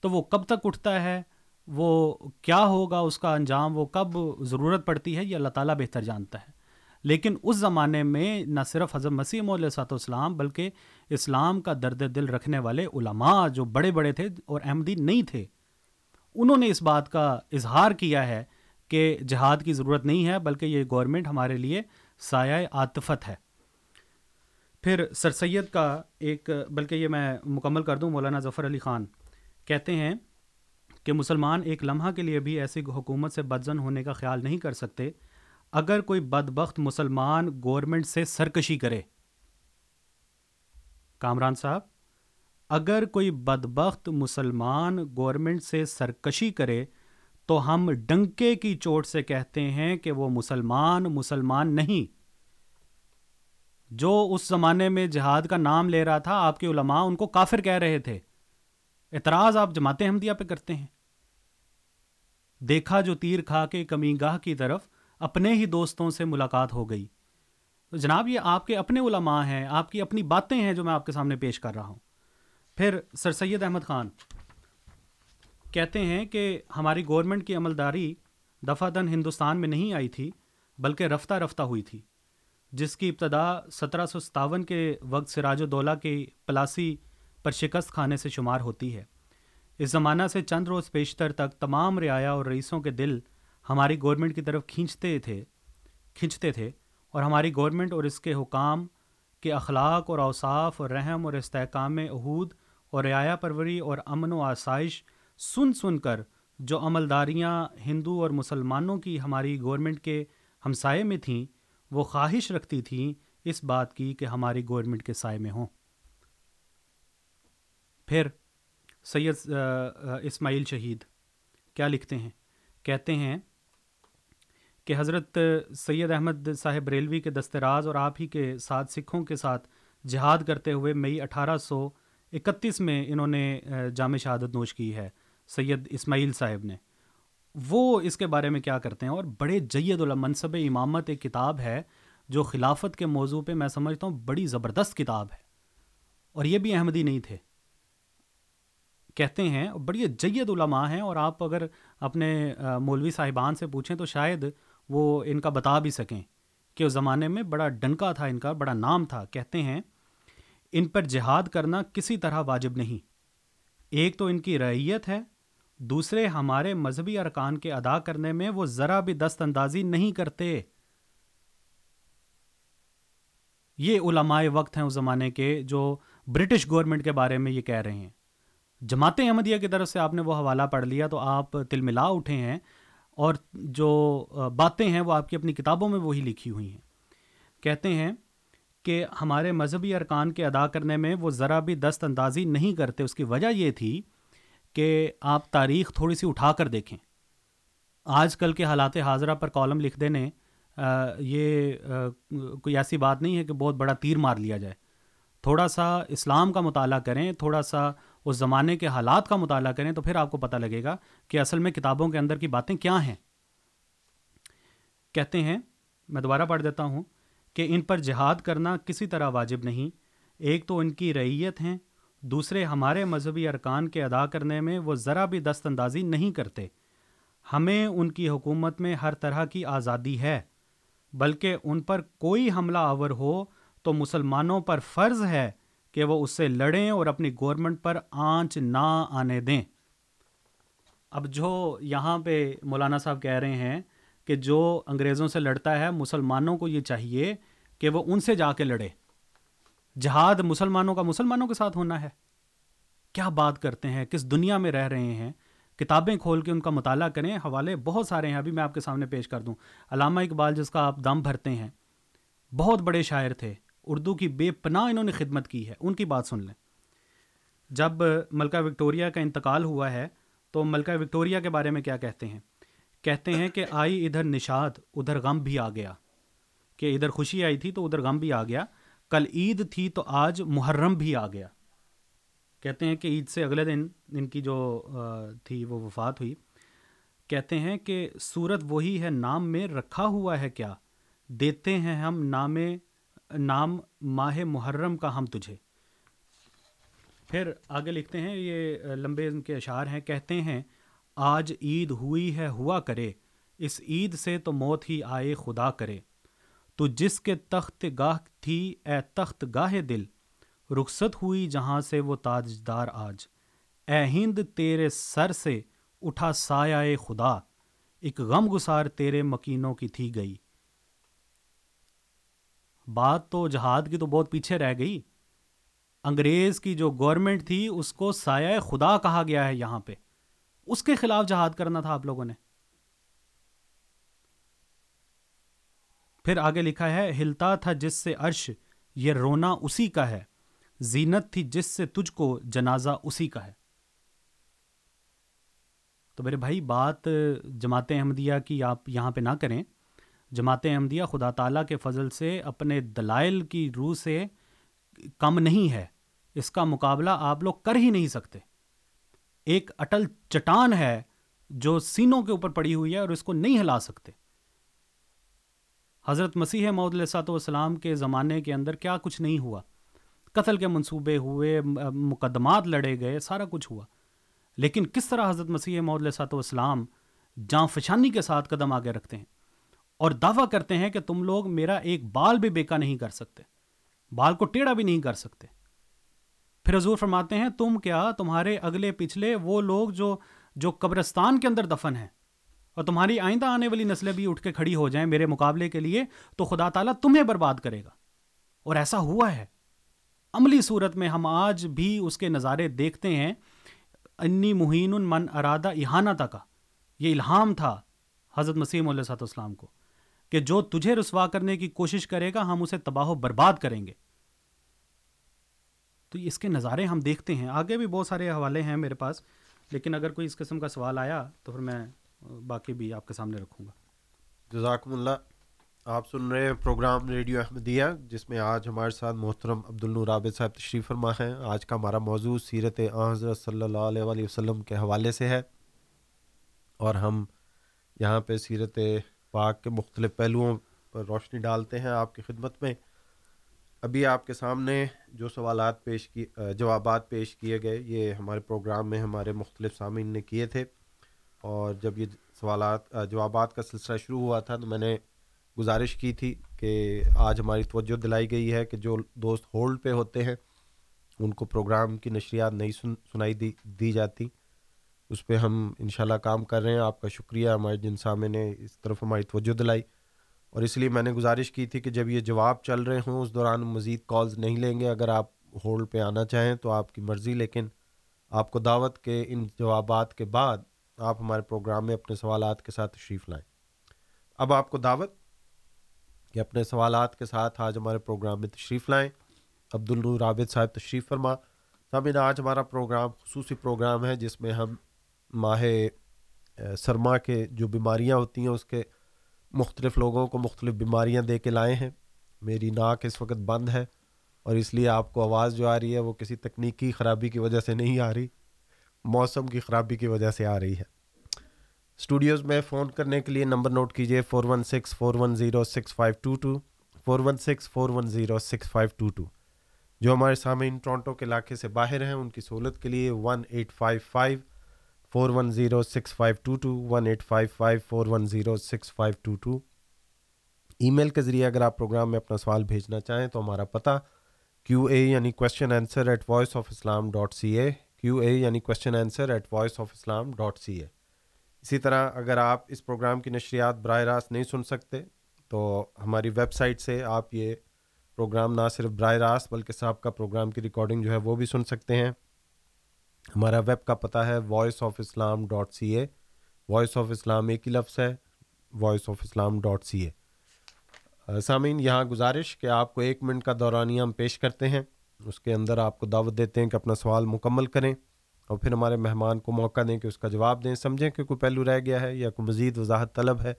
تو وہ کب تک اٹھتا ہے؟ وہ کیا ہوگا؟ اس کا انجام وہ کب ضرورت پڑتی ہے؟ یہ اللہ تعالیٰ بہتر جانتا ہے۔ لیکن اس زمانے میں نہ صرف حضرت مسیح علیہ صاحب اسلام بلکہ اسلام کا درد دل رکھنے والے علماء جو بڑے بڑے تھے اور احمدی نہیں تھے، انہوں نے اس بات کا اظہار کیا ہے کہ جہاد کی ضرورت نہیں ہے بلکہ یہ گورنمنٹ ہمارے لیے سایہ عاطفت ہے۔ پھر سر سید کا ایک، بلکہ یہ میں مکمل کر دوں، مولانا ظفر علی خان کہتے ہیں کہ مسلمان ایک لمحہ کے لیے بھی ایسی حکومت سے بدزن ہونے کا خیال نہیں کر سکتے اگر کوئی بدبخت مسلمان گورنمنٹ سے سرکشی کرے۔ کامران صاحب، اگر کوئی بدبخت مسلمان گورنمنٹ سے سرکشی کرے، تو ہم ڈنکے کی چوٹ سے کہتے ہیں کہ وہ مسلمان مسلمان نہیں۔ جو اس زمانے میں جہاد کا نام لے رہا تھا، آپ کے علماء ان کو کافر کہہ رہے تھے۔ اعتراض آپ جماعت احمدیہ پہ کرتے ہیں۔ دیکھا جو تیر کھا کے کمی گاہ کی طرف اپنے ہی دوستوں سے ملاقات ہو گئی۔ تو جناب، یہ آپ کے اپنے علماء ہیں، آپ کی اپنی باتیں ہیں جو میں آپ کے سامنے پیش کر رہا ہوں۔ پھر سر سید احمد خان، کہتے ہیں کہ ہماری گورنمنٹ کی عملداری دفعہ دن ہندوستان میں نہیں آئی تھی، بلکہ رفتہ رفتہ ہوئی تھی، جس کی ابتدا سترہ سو ستاون کے وقت سراج و دولہ کی پلاسی پر شکست کھانے سے شمار ہوتی ہے۔ اس زمانہ سے چند روز پیشتر تک تمام رعایا اور رئیسوں کے دل ہماری گورنمنٹ کی طرف کھینچتے تھے کھینچتے تھے اور ہماری گورنمنٹ اور اس کے حکام کے اخلاق اور اوصاف اور رحم اور استحکام عہود اور رعایا پروری اور امن و آسائش سن سن کر جو عملداریاں ہندو اور مسلمانوں کی ہماری گورنمنٹ کے ہمسائے میں تھیں، وہ خواہش رکھتی تھیں اس بات کی کہ ہماری گورنمنٹ کے سائے میں ہوں۔ پھر سید اسماعیل شہید کیا لکھتے ہیں؟ کہتے ہیں کہ حضرت سید احمد صاحب ریلوی کے دستراز اور آپ ہی کے ساتھ سکھوں کے ساتھ جہاد کرتے ہوئے مئی اٹھارہ سو اکتیس میں انہوں نے جامع شہادت نوش کی ہے سید اسماعیل صاحب نے۔ وہ اس کے بارے میں کیا کرتے ہیں؟ اور بڑے جید المنصب امامت ایک کتاب ہے جو خلافت کے موضوع پہ میں سمجھتا ہوں بڑی زبردست کتاب ہے۔ اور یہ بھی احمدی نہیں تھے۔ کہتے ہیں، بڑی جید علماء ہیں اور آپ اگر اپنے مولوی صاحبان سے پوچھیں تو شاید وہ ان کا بتا بھی سکیں کہ اس زمانے میں بڑا ڈنکا تھا ان کا، بڑا نام تھا۔ کہتے ہیں، ان پر جہاد کرنا کسی طرح واجب نہیں۔ ایک تو ان کی رعیت ہے، دوسرے ہمارے مذہبی ارکان کے ادا کرنے میں وہ ذرا بھی دست اندازی نہیں کرتے۔ یہ علماء وقت ہیں اس زمانے کے جو برٹش گورنمنٹ کے بارے میں یہ کہہ رہے ہیں۔ جماعت احمدیہ کی طرف سے آپ نے وہ حوالہ پڑھ لیا تو آپ تل ملا اٹھے ہیں۔ اور جو باتیں ہیں وہ آپ کی اپنی کتابوں میں وہی لکھی ہوئی ہیں۔ کہتے ہیں کہ ہمارے مذہبی ارکان کے ادا کرنے میں وہ ذرا بھی دست اندازی نہیں کرتے۔ اس کی وجہ یہ تھی کہ آپ تاریخ تھوڑی سی اٹھا کر دیکھیں۔ آج کل کے حالات حاضرہ پر کالم لکھ دینے یہ کوئی ایسی بات نہیں ہے کہ بہت بڑا تیر مار لیا جائے۔ تھوڑا سا اسلام کا مطالعہ کریں، تھوڑا سا اس زمانے کے حالات کا مطالعہ کریں تو پھر آپ کو پتہ لگے گا کہ اصل میں کتابوں کے اندر کی باتیں کیا ہیں۔ کہتے ہیں، میں دوبارہ پڑھ دیتا ہوں، کہ ان پر جہاد کرنا کسی طرح واجب نہیں۔ ایک تو ان کی رعیت ہیں، دوسرے ہمارے مذہبی ارکان کے ادا کرنے میں وہ ذرا بھی دست اندازی نہیں کرتے۔ ہمیں ان کی حکومت میں ہر طرح کی آزادی ہے، بلکہ ان پر کوئی حملہ آور ہو تو مسلمانوں پر فرض ہے کہ وہ اس سے لڑیں اور اپنی گورنمنٹ پر آنچ نہ آنے دیں۔ اب جو یہاں پہ مولانا صاحب کہہ رہے ہیں کہ جو انگریزوں سے لڑتا ہے، مسلمانوں کو یہ چاہیے کہ وہ ان سے جا کے لڑے۔ جہاد مسلمانوں کا مسلمانوں کے ساتھ ہونا ہے۔ کیا بات کرتے ہیں؟ کس دنیا میں رہ رہے ہیں؟ کتابیں کھول کے ان کا مطالعہ کریں۔ حوالے بہت سارے ہیں، ابھی میں آپ کے سامنے پیش کر دوں۔ علامہ اقبال جس کا آپ دم بھرتے ہیں، بہت بڑے شاعر تھے۔ اردو کی بے پناہ انہوں نے خدمت کی ہے۔ ان کی بات سن لیں۔ جب ملکہ وکٹوریا کا انتقال ہوا ہے تو ملکہ وکٹوریا کے بارے میں کیا کہتے ہیں؟ کہتے ہیں کہ آئی ادھر نشاد، ادھر غم بھی آ گیا۔ کہ ادھر خوشی آئی تھی تو ادھر غم بھی آ گیا۔ کل عید تھی تو آج محرم بھی آ گیا۔ کہتے ہیں کہ عید سے اگلے دن ان کی جو تھی، وہ وفات ہوئی۔ کہتے ہیں کہ صورت وہی ہے، نام میں رکھا ہوا ہے کیا؟ دیتے ہیں ہم نام نام ماہ محرم کا ہم تجھے۔ پھر آگے لکھتے ہیں، یہ لمبے ان کے اشعار ہیں، کہتے ہیں، آج عید ہوئی ہے، ہوا کرے۔ اس عید سے تو موت ہی آئے، خدا کرے۔ تو جس کے تخت گاہ تھی، اے تخت گاہ دل۔ رخصت ہوئی جہاں سے وہ تاجدار آج۔ اے ہند، تیرے سر سے اٹھا سایہ خدا۔ ایک غم گسار تیرے مکینوں کی تھی گئی۔ بات تو جہاد کی تو بہت پیچھے رہ گئی۔ انگریز کی جو گورنمنٹ تھی، اس کو سایہ خدا کہا گیا ہے یہاں پہ۔ اس کے خلاف جہاد کرنا تھا آپ لوگوں نے۔ پھر آگے لکھا ہے، ہلتا تھا جس سے عرش، یہ رونا اسی کا ہے۔ زینت تھی جس سے تجھ کو جنازہ اسی کا ہے۔ تو میرے بھائی، بات جماعت احمدیہ کی آپ یہاں پہ نہ کریں۔ جماعت احمدیہ خدا تعالیٰ کے فضل سے اپنے دلائل کی روح سے کم نہیں ہے۔ اس کا مقابلہ آپ لوگ کر ہی نہیں سکتے۔ ایک اٹل چٹان ہے جو سینوں کے اوپر پڑی ہوئی ہے اور اس کو نہیں ہلا سکتے۔ حضرت مسیح محدود السلاۃ والسلام کے زمانے کے اندر کیا کچھ نہیں ہوا۔ قتل کے منصوبے ہوئے، مقدمات لڑے گئے، سارا کچھ ہوا۔ لیکن کس طرح حضرت مسیح محدود السلاۃ والسلام جان فشانی کے ساتھ قدم آگے رکھتے ہیں؟ اور دعویٰ کرتے ہیں کہ تم لوگ میرا ایک بال بھی بیکا نہیں کر سکتے۔ بال کو ٹیڑھا بھی نہیں کر سکتے۔ پھر حضور فرماتے ہیں، تم کیا تمہارے اگلے پچھلے وہ لوگ جو جو قبرستان کے اندر دفن ہیں اور تمہاری آئندہ آنے والی نسلیں بھی اٹھ کے کھڑی ہو جائیں میرے مقابلے کے لیے، تو خدا تعالیٰ تمہیں برباد کرے گا۔ اور ایسا ہوا ہے۔ عملی صورت میں ہم آج بھی اس کے نظارے دیکھتے ہیں، انی مہین من ارادہ احانہ کا یہ الہام تھا حضرت مسیم علیہ صاحب اسلام کو۔ کہ جو تجھے رسوا کرنے کی کوشش کرے گا، ہم اسے تباہ و برباد کریں گے۔ تو اس کے نظارے ہم دیکھتے ہیں۔ آگے بھی بہت سارے حوالے ہیں میرے پاس، لیکن اگر کوئی اس قسم کا سوال آیا تو پھر میں باقی بھی آپ کے سامنے رکھوں گا۔ جزاکم اللہ۔ آپ سن رہے ہیں پروگرام ریڈیو احمدیہ، جس میں آج ہمارے ساتھ محترم عبد النور عابد صاحب تشریف فرما ہیں۔ آج کا ہمارا موضوع سیرت حضرت صلی اللہ علیہ وآلہ وسلم کے حوالے سے ہے۔ اور ہم یہاں پہ سیرت پاک کے مختلف پہلوؤں پر روشنی ڈالتے ہیں آپ کی خدمت میں۔ ابھی آپ کے سامنے جو سوالات پیش کی، جوابات پیش کیے گئے، یہ ہمارے پروگرام میں ہمارے مختلف سامعین نے کیے تھے۔ اور جب یہ سوالات، جوابات کا سلسلہ شروع ہوا تھا تو میں نے گزارش کی تھی کہ آج ہماری توجہ دلائی گئی ہے کہ جو دوست ہولڈ پہ ہوتے ہیں، ان کو پروگرام کی نشریات نہیں سن، سنائی دی دی جاتی۔ اس پہ ہم انشاءاللہ کام کر رہے ہیں۔ آپ کا شکریہ۔ ہمارے جن سامنے نے اس طرف ہماری توجہ دلائی۔ اور اس لیے میں نے گزارش کی تھی کہ جب یہ جواب چل رہے ہوں، اس دوران مزید کالز نہیں لیں گے۔ اگر آپ ہولڈ پہ آنا چاہیں تو آپ کی مرضی، لیکن آپ کو دعوت کے ان جوابات کے بعد آپ ہمارے پروگرام میں اپنے سوالات کے ساتھ تشریف لائیں۔ اب آپ کو دعوت کہ اپنے سوالات کے ساتھ آج ہمارے پروگرام میں تشریف لائیں۔ عبد الرابط صاحب تشریف فرما۔ سامعین، آج ہمارا پروگرام خصوصی پروگرام ہے جس میں ہم ماہ سرما کے جو بیماریاں ہوتی ہیں، اس کے مختلف لوگوں کو مختلف بیماریاں دے کے لائے ہیں۔ میری ناک اس وقت بند ہے اور اس لیے آپ کو آواز جو آ رہی ہے وہ کسی تکنیکی خرابی کی وجہ سے نہیں آ رہی، موسم کی خرابی کی وجہ سے آ رہی ہے۔ اسٹوڈیوز، میں فون کرنے کے لیے نمبر نوٹ کیجیے four one six, four one zero six five two two, four one six, four one zero six five two two. جو ہمارے سامعین ٹورانٹو کے علاقے سے باہر ہیں، ان کی سہولت کے لیے one eight five five four one zero six five two two one eight five five four one zero six five two two email کے ذریعے اگر آپ پروگرام میں اپنا سوال بھیجنا چاہیں تو ہمارا پتہ کیو اے یعنی question answer at Voice of Islam dot C A Q A یعنی question answer at Voice of Islam dot C A اسی طرح اگر آپ اس پروگرام کی نشریات براہ راست نہیں سن سکتے تو ہماری ویب سائٹ سے آپ یہ پروگرام نہ صرف براہ راست بلکہ صاحب کا پروگرام کی ریکارڈنگ جو ہے وہ بھی سن سکتے ہیں ہمارا ویب کا پتہ ہے Voice of Islam dot C A Voice of Islam ایک ہی لفظ ہے Voice of Islam dot C A سامعین، یہاں گزارش کہ آپ کو ایک منٹ کا دورانیہ ہم پیش کرتے ہیں۔ اس کے اندر آپ کو دعوت دیتے ہیں کہ اپنا سوال مکمل کریں اور پھر ہمارے مہمان کو موقع دیں کہ اس کا جواب دیں۔ سمجھیں کہ کوئی پہلو رہ گیا ہے یا کوئی مزید وضاحت طلب ہے،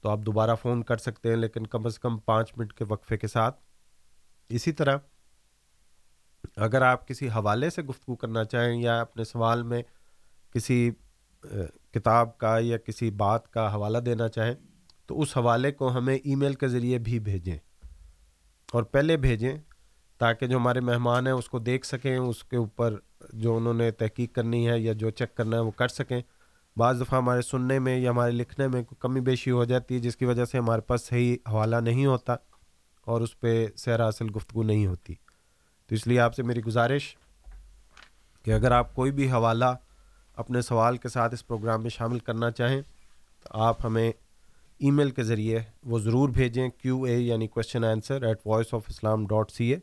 تو آپ دوبارہ فون کر سکتے ہیں، لیکن کم از کم پانچ منٹ کے وقفے کے ساتھ۔ اسی طرح اگر آپ کسی حوالے سے گفتگو کرنا چاہیں یا اپنے سوال میں کسی کتاب کا یا کسی بات کا حوالہ دینا چاہیں، تو اس حوالے کو ہمیں ای میل کے ذریعے بھی بھیجیں۔ اور پہلے بھیجیں تاکہ جو ہمارے مہمان ہیں اس کو دیکھ سکیں، اس کے اوپر جو انہوں نے تحقیق کرنی ہے یا جو چیک کرنا ہے وہ کر سکیں۔ بعض دفعہ ہمارے سننے میں یا ہمارے لکھنے میں کوئی کمی بیشی ہو جاتی ہے، جس کی وجہ سے ہمارے پاس صحیح حوالہ نہیں ہوتا اور اس پہ سیر حاصل گفتگو نہیں ہوتی۔ تو اس لیے آپ سے میری گزارش کہ اگر آپ کوئی بھی حوالہ اپنے سوال کے ساتھ اس پروگرام میں شامل کرنا چاہیں، تو آپ ہمیں ای میل کے ذریعے وہ ضرور بھیجیں، کیو اے یعنی question answer at Voice of Islam dot C A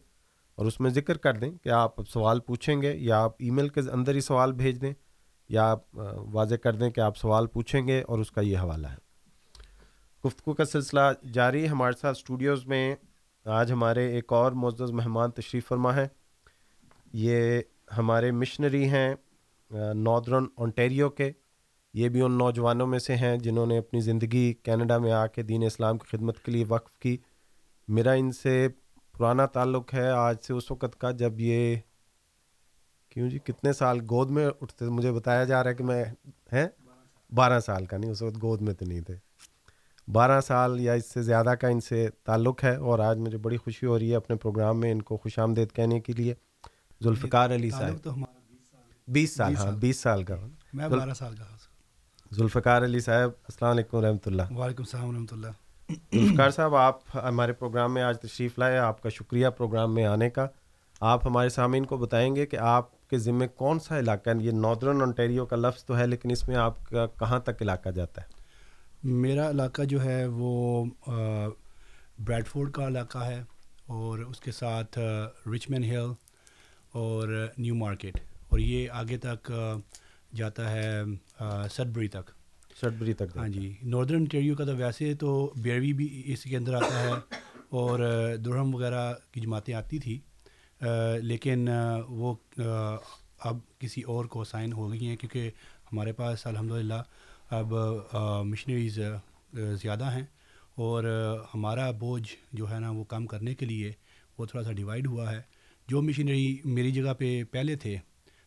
اور اس میں ذکر کر دیں کہ آپ سوال پوچھیں گے یا آپ ای میل کے اندر ہی سوال بھیج دیں یا آپ واضح کر دیں کہ آپ سوال پوچھیں گے اور اس کا یہ حوالہ ہے۔ گفتگو کا سلسلہ جاری ہمارے ساتھ اسٹوڈیوز میں۔ آج ہمارے ایک اور معزز مہمان تشریف فرما ہے یہ ہمارے مشنری ہیں ناردرن اونٹیریو کے۔ یہ بھی ان نوجوانوں میں سے ہیں جنہوں نے اپنی زندگی کینیڈا میں آ کے دین اسلام کی خدمت کے لیے وقف کی۔ میرا ان سے پرانا تعلق ہے، آج سے اس وقت کا جب یہ کیوں جی؟ کتنے سال گود میں اٹھتے، مجھے بتایا جا رہا ہے کہ میں، ہیں؟ بارہ سال کا، نہیں، اس وقت گود میں تو نہیں تھے۔ بارہ سال یا اس سے زیادہ کا ان سے تعلق ہے اور آج مجھے بڑی خوشی ہو رہی ہے اپنے پروگرام میں ان کو خوش آمدید کہنے کے لیے۔ ذوالفقار علی صاحب۔ بیس سال ہاں بیس سال کا۔ میں بارہ سال کا ذوالفقار علی صاحب السلام علیکم و رحمۃ اللہ۔ وعلیکم السلام و رحمۃ اللہ۔ ذوالفقار صاحب آپ ہمارے پروگرام میں آج تشریف لائے آپ کا شکریہ پروگرام میں آنے کا۔ آپ ہمارے سامعین کو بتائیں گے کہ آپ کے ذمے کون سا علاقہ ہے۔ یہ ناردرن انٹیریو کا لفظ تو ہے لیکن اس میں آپ کا کہاں تک علاقہ جاتا ہے؟ میرا علاقہ جو ہے وہ بریڈ فورڈ کا علاقہ ہے اور اس کے ساتھ رچمن ہل اور نیو مارکیٹ اور یہ آگے تک جاتا ہے سٹبری تک۔ سٹبری تک ہاں جی ناردرن انٹیریو کا تو ویسے تو بیروی بھی اس کے اندر آتا ہے اور درہم وغیرہ کی جماعتیں آتی تھی۔ لیکن وہ اب کسی اور کو سائن ہو گئی ہیں کیونکہ ہمارے پاس الحمد للہ اب مشنریز زیادہ ہیں اور ہمارا بوجھ جو ہے نا وہ کم کرنے کے لیے وہ تھوڑا سا ڈیوائڈ ہوا ہے۔ جو مشینری میری جگہ پہ پہلے تھے،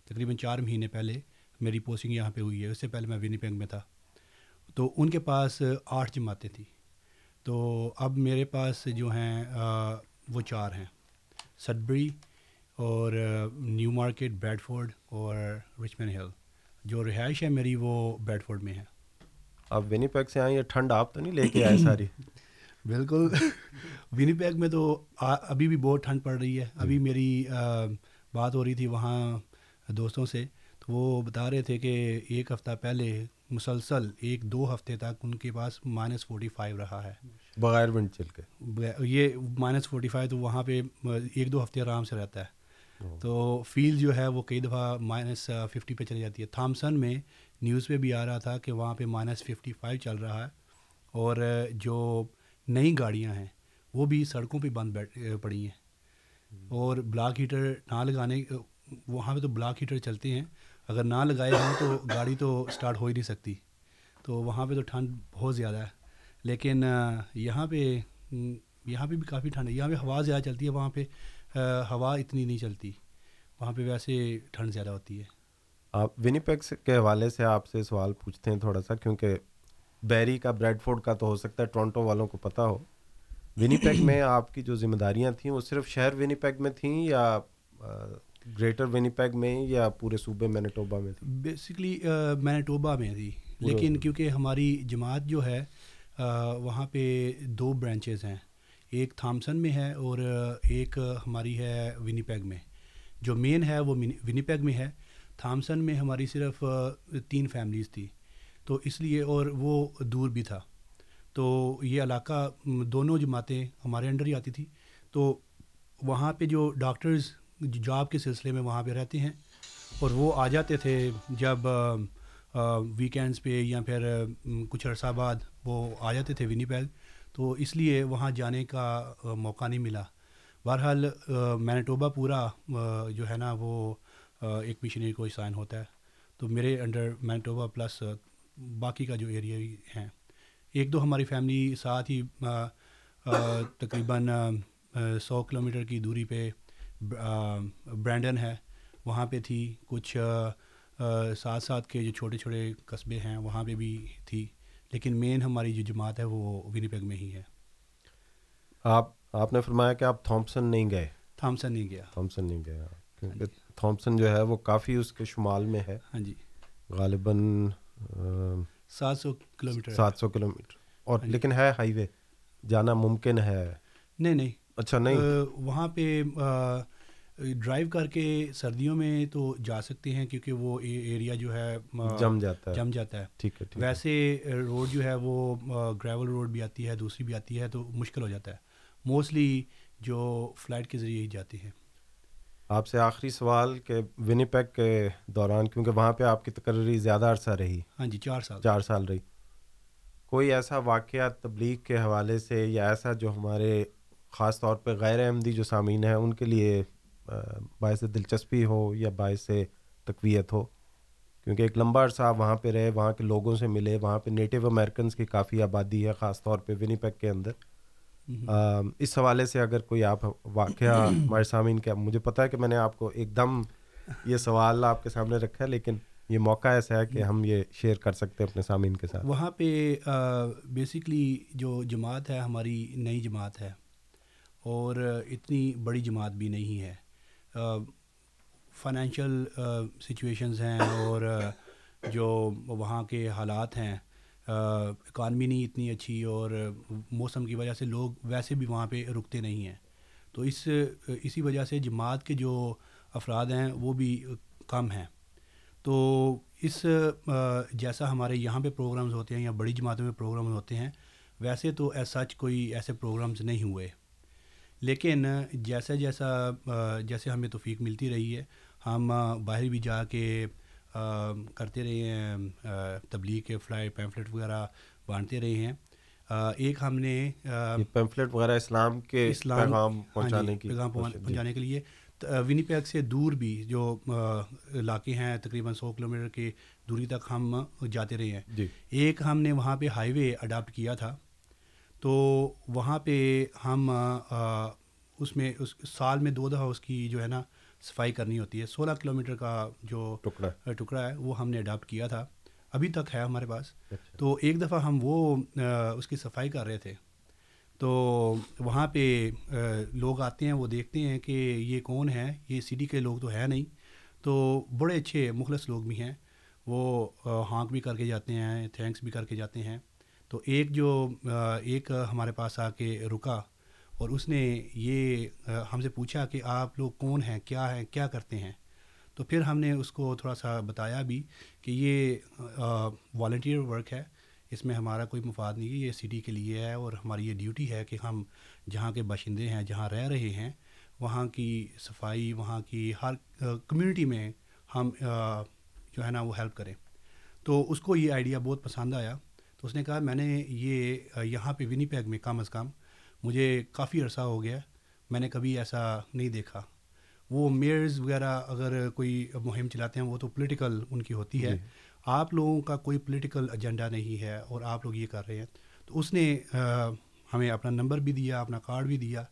تقریباً چار مہینے پہلے میری پوسٹنگ یہاں پہ ہوئی ہے۔ اس سے پہلے میں ونی پینگ میں تھا۔ تو ان کے پاس آٹھ جماعتیں تھیں۔ تو اب میرے پاس جو ہیں وہ چار ہیں۔ سٹبری اور نیو مارکیٹ بیڈ فورڈ اور رچمن ہل جو رہائش ہے میری وہ بیڈ فورڈ میں ہے۔ آپ ونی پیک سے آئیں یہ ٹھنڈ آپ تو نہیں لے کے آئے ساری؟ بالکل. ونی پیک میں تو ابھی بھی بہت ٹھنڈ پڑ رہی ہے۔ ابھی میری بات ہو رہی تھی وہاں دوستوں سے تو وہ بتا رہے تھے کہ ایک ہفتہ پہلے مسلسل ایک دو ہفتے تک ان کے پاس مائنس فورٹی فائیو رہا ہے۔ بغیر ونڈ چل کے۔ یہ مائنس فورٹی فائیو تو وہاں پہ ایک دو ہفتے آرام سے رہتا ہے۔ تو فیل جو ہے وہ کئی دفعہ مائنس ففٹی پہ چلی جاتی ہے۔ تھامسن میں نیوز پہ بھی آ رہا تھا کہ وہاں پہ مائنس ففٹی فائیو چل رہا ہے اور جو نئی گاڑیاں ہیں وہ بھی سڑکوں پہ بند بیٹھ پڑی ہیں اور بلاک ہیٹر نہ لگانے وہاں پہ تو بلاک ہیٹر چلتے ہیں۔ اگر نہ لگائے ہوں تو گاڑی تو اسٹارٹ ہو ہی نہیں سکتی۔ تو وہاں پہ تو ٹھنڈ بہت زیادہ ہے۔ لیکن یہاں پہ یہاں پہ بھی کافی ٹھنڈ ہے۔ یہاں پہ ہوا زیادہ چلتی ہے، وہاں پہ، ہوا اتنی نہیں چلتی۔ وہاں پہ ویسے ٹھنڈ زیادہ ہوتی ہے۔ آپ ونی پیکس کے حوالے سے آپ سے سوال پوچھتے ہیں تھوڑا سا کیونکہ بیری کا بریڈ فورڈ کا تو ہو سکتا ہے ٹورنٹو والوں کو پتہ ہو۔ ونی پیک میں آپ کی جو ذمہ داریاں تھیں وہ صرف شہر ونی پیک میں تھیں یا گریٹر ونی پیک میں یا پورے صوبے مینیٹوبا میں تھی بیسکلی مینیٹوبا میں تھی۔ لیکن کیونکہ ہماری جماعت جو ہے وہاں پہ دو برانچز ہیں۔ ایک تھامسن میں ہے اور ایک ہماری ہے ونی پیگ میں۔ جو مین ہے وہ ونی پیگ میں ہے۔ تھامسن میں ہماری صرف تین فیملیز تھی۔ تو اس لیے اور وہ دور بھی تھا۔ تو یہ علاقہ دونوں جماعتیں ہمارے انڈر ہی آتی تھی۔ تو وہاں پہ جو ڈاکٹرز جاب کے سلسلے میں وہاں پہ رہتے ہیں، اور وہ آ جاتے تھے جب ویکینڈس پہ یا پھر کچھ عرصہ بعد وہ آ جاتے تھے ونی پیگ تو اس لیے وہاں جانے کا موقع نہیں ملا۔ بہرحال مینیٹوبا پورا جو ہے نا وہ ایک مشینری کو سائن ہوتا ہے۔ تو میرے انڈر مینٹوبا پلس باقی کا جو ایریا ہیں ایک دو ہماری فیملی ساتھ ہی تقریباً سو کلو میٹر کی دوری پہ برینڈن ہے۔ وہاں پہ تھی کچھ ساتھ ساتھ کے جو چھوٹے چھوٹے قصبے ہیں وہاں پہ بھی تھی۔ لیکن مین ہماری جو جماعت ہے وہ ونی پیگ میں ہی ہے۔ آپ آپ نے فرمایا کہ آپ تھامسن نہیں گئے؟ تھامسن نہیں گیا۔ تھامسن نہیں گیا تھامسن جو ہے وہ کافی اس کے شمال میں ہے۔ ہاں جی۔ غالباً سات سو کلو میٹر سات سو کلو میٹر اور لیکن ہے ہائی وے۔ جانا ممکن ہے۔ نہیں نہیں۔ اچھا نہیں۔ وہاں پہ ڈرائیو کر کے سردیوں میں تو جا سکتے ہیں کیونکہ وہ ایریا جو ہے جم جاتا ہے۔ جم جاتا ہے۔ ٹھیک ہے ویسے روڈ جو ہے وہ گریول روڈ بھی آتی ہے دوسری بھی آتی ہے تو مشکل ہو جاتا ہے۔ موسٹلی جو فلائٹ کے ذریعے ہی جاتی ہے آپ سے آخری سوال کہ ونی پیک کے دوران کیونکہ وہاں پہ آپ کی تقرری زیادہ عرصہ رہی۔ ہاں جی چار سال۔ چار سال رہی۔ کوئی ایسا واقعہ تبلیغ کے حوالے سے یا ایسا جو ہمارے خاص طور پہ غیر احمدی جو سامعین ہیں ان کے لیے باعث دلچسپی ہو یا باعث تقویت ہو؟ کیونکہ ایک لمبا عرصہ آپ وہاں پہ رہے وہاں کے لوگوں سے ملے وہاں پہ نیٹو امریکنس کی کافی آبادی ہے خاص طور پہ ونی پیک کے اندر۔ اس حوالے سے اگر کوئی آپ واقعہ ہمارے سامعین کا مجھے پتہ ہے کہ میں نے آپ کو ایک دم یہ سوال آپ کے سامنے رکھا ہے لیکن یہ موقع ایسا ہے کہ ہم یہ شیئر کر سکتے ہیں اپنے سامعین کے ساتھ۔ وہاں پہ بیسکلی جو جماعت ہے ہماری نئی جماعت ہے اور اتنی بڑی جماعت بھی نہیں ہے۔ فائنینشیل سچویشنز ہیں اور جو وہاں کے حالات ہیں۔ اکانمی نہیں اتنی اچھی اور موسم کی وجہ سے لوگ ویسے بھی وہاں پہ رکتے نہیں ہیں۔ تو اس، اسی وجہ سے جماعت کے جو افراد ہیں وہ بھی کم ہیں۔ تو اس جیسا ہمارے یہاں پہ پروگرامز ہوتے ہیں یا بڑی جماعتوں میں پروگرامز ہوتے ہیں، ویسے تو ایز سچ کوئی ایسے پروگرامز نہیں ہوئے۔ لیکن جیسا جیسا جیسے ہمیں توفیق ملتی رہی ہے، ہم باہر بھی جا کے کرتے رہے ہیں تبلیغ کے فلائی پیمفلٹ وغیرہ بانٹتے رہے ہیں۔ ایک ہم نے پیمفلٹ وغیرہ اسلام کے اسلام پیغام ہاں جی، پہنچانے کی پیغام پہنچانے کے لیے۔ ونی پیک سے دور بھی جو علاقے ہیں تقریباً سو کلو میٹر کی دوری تک ہم جاتے رہے ہیں۔ جی۔ ایک ہم نے وہاں پہ ہائی وے اڈاپٹ کیا تھا۔ تو وہاں پہ ہم اس میں اس سال میں دو دفعہ اس کی جو ہے نا صفائی کرنی ہوتی ہے۔ سولہ کلو میٹر کا جو ٹکڑا۔ ٹکڑا ہے وہ ہم نے اڈاپٹ کیا تھا۔ ابھی تک ہے ہمارے پاس۔ اچھا۔ تو ایک دفعہ ہم وہ اس کی صفائی کر رہے تھے۔ تو وہاں پہ لوگ آتے ہیں وہ دیکھتے ہیں کہ یہ کون ہے یہ سٹی کے لوگ تو ہے نہیں۔ تو بڑے اچھے مخلص لوگ بھی ہیں۔ وہ ہانک بھی کر کے جاتے ہیں تھینکس بھی کر کے جاتے ہیں۔ تو ایک جو ایک ہمارے پاس آ کے رکا۔ اور اس نے یہ ہم سے پوچھا کہ آپ لوگ کون ہیں، کیا ہیں، کیا کرتے ہیں؟ تو پھر ہم نے اس کو تھوڑا سا بتایا بھی کہ یہ والنٹیئر ورک ہے۔ اس میں ہمارا کوئی مفاد نہیں ہے، یہ سٹی کے لیے ہے اور ہماری یہ ڈیوٹی ہے کہ ہم جہاں کے باشندے ہیں، جہاں رہ رہے ہیں، وہاں کی صفائی، وہاں کی ہر کمیونٹی میں ہم جو ہے نا، وہ ہیلپ کریں۔ تو اس کو یہ آئیڈیا بہت پسند آیا۔ تو اس نے کہا، میں نے یہ یہاں پہ ونی پیگ میں کم از کم مجھے کافی عرصہ ہو گیا میں نے کبھی ایسا نہیں دیکھا۔ وہ میئرز وغیرہ اگر کوئی مہم چلاتے ہیں وہ تو پولیٹیکل ان کی ہوتی ہے۔ جی۔ آپ لوگوں کا کوئی پولیٹیکل ایجنڈا نہیں ہے اور آپ لوگ یہ کر رہے ہیں۔ تو اس نے ہمیں اپنا نمبر بھی دیا اپنا کارڈ بھی دیا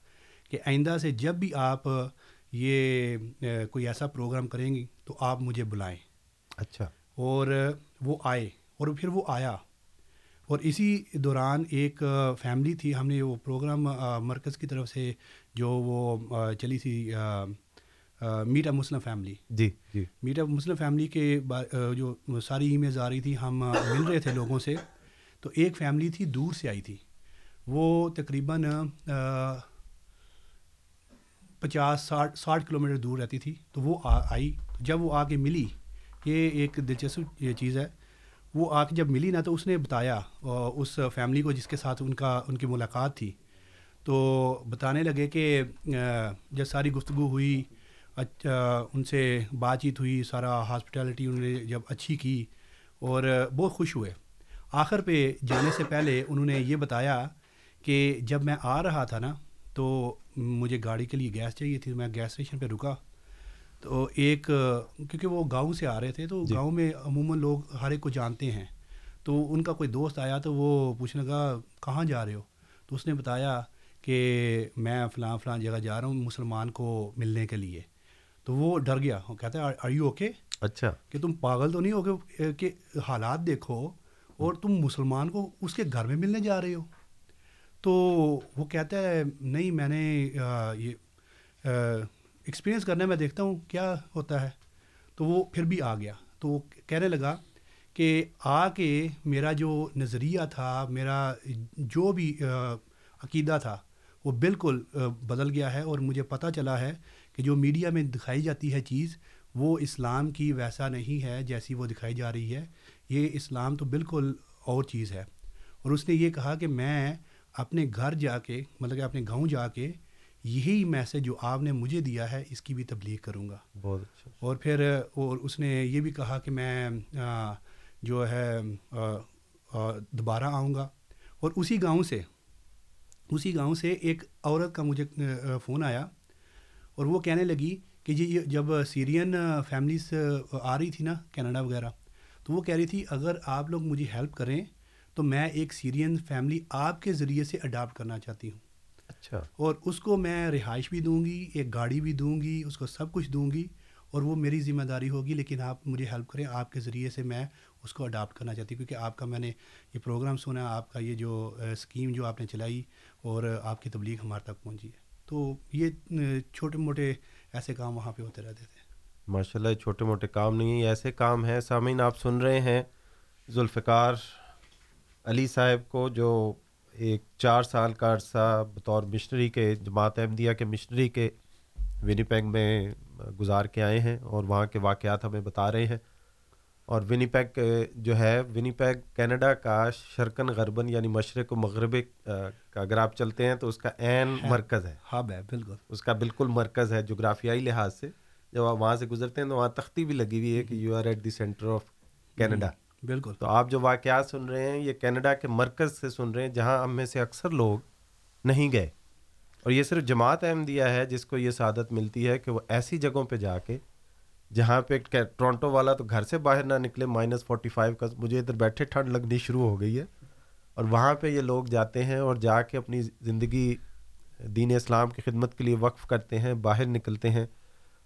کہ آئندہ سے جب بھی آپ یہ کوئی ایسا پروگرام کریں گی تو آپ مجھے بلائیں۔ اچھا۔ اور وہ آئے اور پھر وہ آیا۔ اور اسی دوران ایک فیملی تھی ہم نے وہ پروگرام مرکز کی طرف سے جو وہ چلی تھی میٹا مسلم فیملی۔ جی جی۔ میٹا مسلم فیملی کے جو ساری ای میلز آ رہی تھی ہم مل رہے تھے لوگوں سے۔ تو ایک فیملی تھی دور سے آئی تھی۔ وہ تقریباً پچاس ساٹھ ساٹھ کلو میٹر دور رہتی تھی۔ تو وہ آئی۔ جب وہ آ کے ملی یہ ایک دلچسپ یہ چیز ہے۔ وہ آ کے جب ملی نا تو اس نے بتایا اس فیملی کو جس کے ساتھ ان کا، ان کی ملاقات تھی۔ تو بتانے لگے کہ جب ساری گفتگو ہوئی ان سے بات چیت ہوئی، سارا ہاسپٹیلٹی انہوں نے جب اچھی کی اور بہت خوش ہوئے۔ آخر پہ جانے سے پہلے انہوں نے یہ بتایا کہ جب میں آ رہا تھا نا تو مجھے گاڑی کے لیے گیس چاہیے تھی میں گیس اسٹیشن پہ رکا۔ تو ایک کیونکہ وہ گاؤں سے آ رہے تھے تو جی. گاؤں میں عموماً لوگ ہر ایک کو جانتے ہیں۔ تو ان کا کوئی دوست آیا تو وہ پوچھنے لگا کہاں جا رہے ہو؟ تو اس نے بتایا کہ میں فلاں فلاں جگہ جا رہا ہوں مسلمان کو ملنے کے لیے۔ تو وہ ڈر گیا وہ کہتے ہیں آر یو اوکے اچھا۔ کہ تم پاگل تو نہیں ہو کہ حالات دیکھو اور تم مسلمان کو اس کے گھر میں ملنے جا رہے ہو۔ تو وہ کہتا ہے نہیں میں نے یہ ایکسپیرینس کرنے میں دیکھتا ہوں کیا ہوتا ہے، تو وہ پھر بھی آ گیا۔ تو وہ کہنے لگا کہ آ کے میرا جو نظریہ تھا، میرا جو بھی عقیدہ تھا، وہ بالکل بدل گیا ہے اور مجھے پتہ چلا ہے کہ جو میڈیا میں دکھائی جاتی ہے چیز، وہ اسلام کی ویسا نہیں ہے جیسی وہ دکھائی جا رہی ہے۔ یہ اسلام تو بالکل اور چیز ہے۔ اور اس نے یہ کہا کہ میں اپنے گھر جا کے مطلب کہ اپنے گاؤں جا کے یہی میسج جو آپ نے مجھے دیا ہے اس کی بھی تبلیغ کروں گا۔ بہت اچھا۔ اور پھر اور اس نے یہ بھی کہا کہ میں جو ہے دوبارہ آؤں گا۔ اور اسی گاؤں سے اسی گاؤں سے ایک عورت کا مجھے فون آیا۔ اور وہ کہنے لگی کہ جی جب سیرین فیملیز آ رہی تھی نا کینیڈا وغیرہ تو وہ کہہ رہی تھی اگر آپ لوگ مجھے ہیلپ کریں تو میں ایک سیرین فیملی آپ کے ذریعے سے اڈاپٹ کرنا چاہتی ہوں۔ اچھا۔ اور اس کو میں رہائش بھی دوں گی ایک گاڑی بھی دوں گی اس کو سب کچھ دوں گی اور وہ میری ذمہ داری ہوگی لیکن آپ مجھے ہیلپ کریں آپ کے ذریعے سے میں اس کو اڈاپٹ کرنا چاہتی ہوں کیونکہ آپ کا میں نے یہ پروگرام سنا آپ کا یہ جو اسکیم جو آپ نے چلائی اور آپ کی تبلیغ ہمارے تک پہنچی ہے۔ تو یہ چھوٹے موٹے ایسے کام وہاں پہ ہوتے رہتے تھے۔ ماشاء اللہ چھوٹے موٹے کام نہیں ہیں ایسے کام ہیں۔ سامعین آپ سن رہے ہیں ذوالفقار علی صاحب کو جو ایک چار سال کا عرصہ بطور مشنری کے جماعت احمدیہ کے مشنری کے ونی پیگ میں گزار کے آئے ہیں اور وہاں کے واقعات ہمیں بتا رہے ہیں۔ اور ونی پیگ جو ہے ونی پیگ کینیڈا کا شرکن غربن یعنی مشرق و مغرب کا اگر آپ چلتے ہیں تو اس کا عین مرکز ہے۔ ہب ہے بالکل۔ اس کا بالکل مرکز ہے جغرافیائی لحاظ سے۔ جب آپ وہاں سے گزرتے ہیں تو وہاں تختی بھی لگی ہوئی ہے کہ you are at the centre of Canada بالکل۔ تو آپ جو واقعات سن رہے ہیں، یہ کینیڈا کے مرکز سے سن رہے ہیں، جہاں ہم میں سے اکثر لوگ نہیں گئے۔ اور یہ صرف جماعت احمدیہ ہے جس کو یہ سعادت ملتی ہے کہ وہ ایسی جگہوں پہ جا کے، جہاں پہ ٹورانٹو والا تو گھر سے باہر نہ نکلے مائنس فورٹی فائیو کا مجھے ادھر بیٹھے ٹھنڈ لگنی شروع ہو گئی ہے۔ اور وہاں پہ یہ لوگ جاتے ہیں اور جا کے اپنی زندگی، دین اسلام کی خدمت کے لیے وقف کرتے ہیں، باہر نکلتے ہیں۔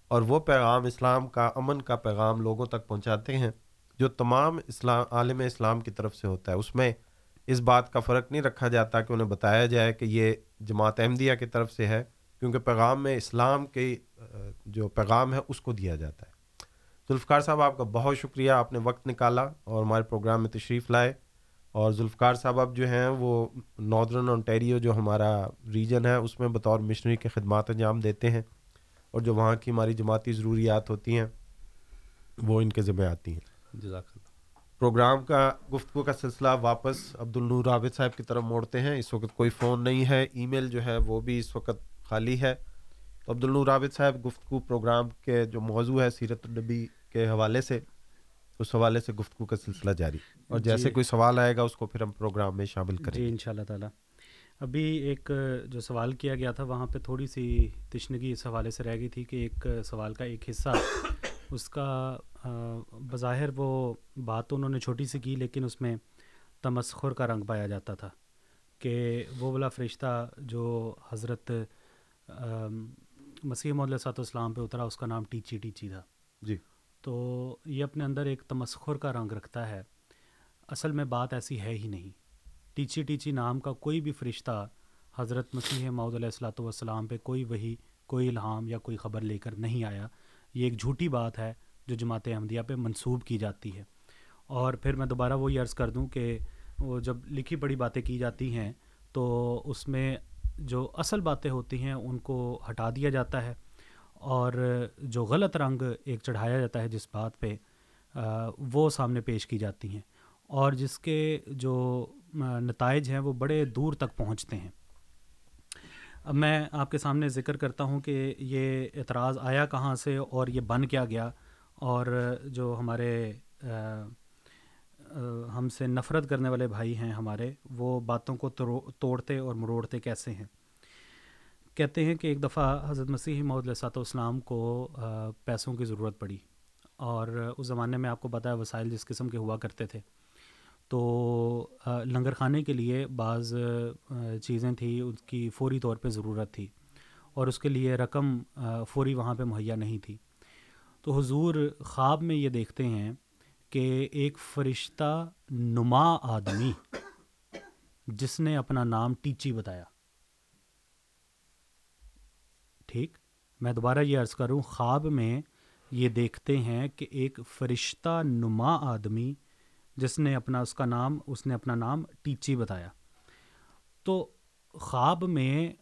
اور وہ پیغام اسلام کا، امن کا پیغام لوگوں تک پہنچاتے ہیں۔ جو تمام اسلام، عالم اسلام کی طرف سے ہوتا ہے، اس میں اس بات کا فرق نہیں رکھا جاتا کہ انہیں بتایا جائے کہ یہ جماعت احمدیہ کی طرف سے ہے، کیونکہ پیغام میں اسلام کے جو پیغام ہے، اس کو دیا جاتا ہے۔ ذوالفقار صاحب، آپ کا بہت شکریہ، آپ نے وقت نکالا اور ہمارے پروگرام میں تشریف لائے۔ اور ذوالفقار صاحب اب جو ہیں، وہ ناردرن انٹیریو جو ہمارا ریجن ہے، اس میں بطور مشنری کے خدمات انجام دیتے ہیں۔ اور جو وہاں کی ہماری جماعتی ضروریات ہوتی ہیں، وہ ان کے ذمہ آتی ہیں۔ جزاک اللہ۔ پروگرام کا گفتگو کا سلسلہ واپس عبد النور عابد صاحب کی طرف موڑتے ہیں۔ اس وقت کوئی فون نہیں ہے ای میل جو ہے وہ بھی اس وقت خالی ہے۔ تو عبد النور عابد صاحب گفتگو پروگرام کے جو موضوع ہے سیرت النبی کے حوالے سے اس حوالے سے گفتگو کا سلسلہ جاری۔ اور جیسے جی کوئی سوال آئے گا اس کو پھر ہم پروگرام میں شامل کریں جی ان شاء اللہ تعالیٰ۔ ابھی ایک جو سوال کیا گیا تھا وہاں پہ تھوڑی سی تشنگی اس حوالے سے رہ گئی تھی کہ ایک سوال کا ایک حصہ اس کا بظاہر وہ بات تو انہوں نے چھوٹی سی کی لیکن اس میں تمسخر کا رنگ پایا جاتا تھا کہ وہ والا فرشتہ جو حضرت مسیح محدود صاحب اسلام پہ اترا اس کا نام ٹیچی ٹیچی تھا۔ جی۔ تو یہ اپنے اندر ایک تمسخر کا رنگ رکھتا ہے۔ اصل میں بات ایسی ہے ہی نہیں۔ ٹیچی ٹیچی نام کا کوئی بھی فرشتہ حضرت مسیح معود علیہ السلاۃ والسلام پہ کوئی وہی کوئی الہام یا کوئی خبر لے کر نہیں آیا۔ یہ ایک جھوٹی بات ہے۔ جو جماعت احمدیہ پہ منسوب کی جاتی ہے۔ اور پھر میں دوبارہ وہی عرض کر دوں کہ وہ جب لکھی پڑھی باتیں کی جاتی ہیں تو اس میں جو اصل باتیں ہوتی ہیں ان کو ہٹا دیا جاتا ہے اور جو غلط رنگ ایک چڑھایا جاتا ہے جس بات پہ وہ سامنے پیش کی جاتی ہیں۔ اور جس کے جو نتائج ہیں وہ بڑے دور تک پہنچتے ہیں۔ اب میں آپ کے سامنے ذکر کرتا ہوں کہ یہ اعتراض آیا کہاں سے اور یہ بن کیا گیا۔ اور جو ہمارے ہم سے نفرت کرنے والے بھائی ہیں ہمارے، وہ باتوں کو توڑتے اور مروڑتے کیسے ہیں؟ کہتے ہیں کہ ایک دفعہ حضرت مسیح محدود صاحب اسلام کو پیسوں کی ضرورت پڑی۔ اور اس زمانے میں آپ کو پتہ ہے، وسائل جس قسم کے ہوا کرتے تھے، تو لنگر خانے کے لیے بعض چیزیں تھیں اس کی فوری طور پہ ضرورت تھی۔ اور اس کے لیے رقم فوری وہاں پہ مہیا نہیں تھی۔ تو حضور خواب میں یہ دیکھتے ہیں کہ ایک فرشتہ نما آدمی جس نے اپنا نام ٹیچی بتایا۔ ٹھیک، میں دوبارہ یہ عرض کروں، خواب میں یہ دیکھتے ہیں کہ ایک فرشتہ نما آدمی جس نے اپنا اس کا نام، اس نے اپنا نام ٹیچی بتایا۔ تو خواب میں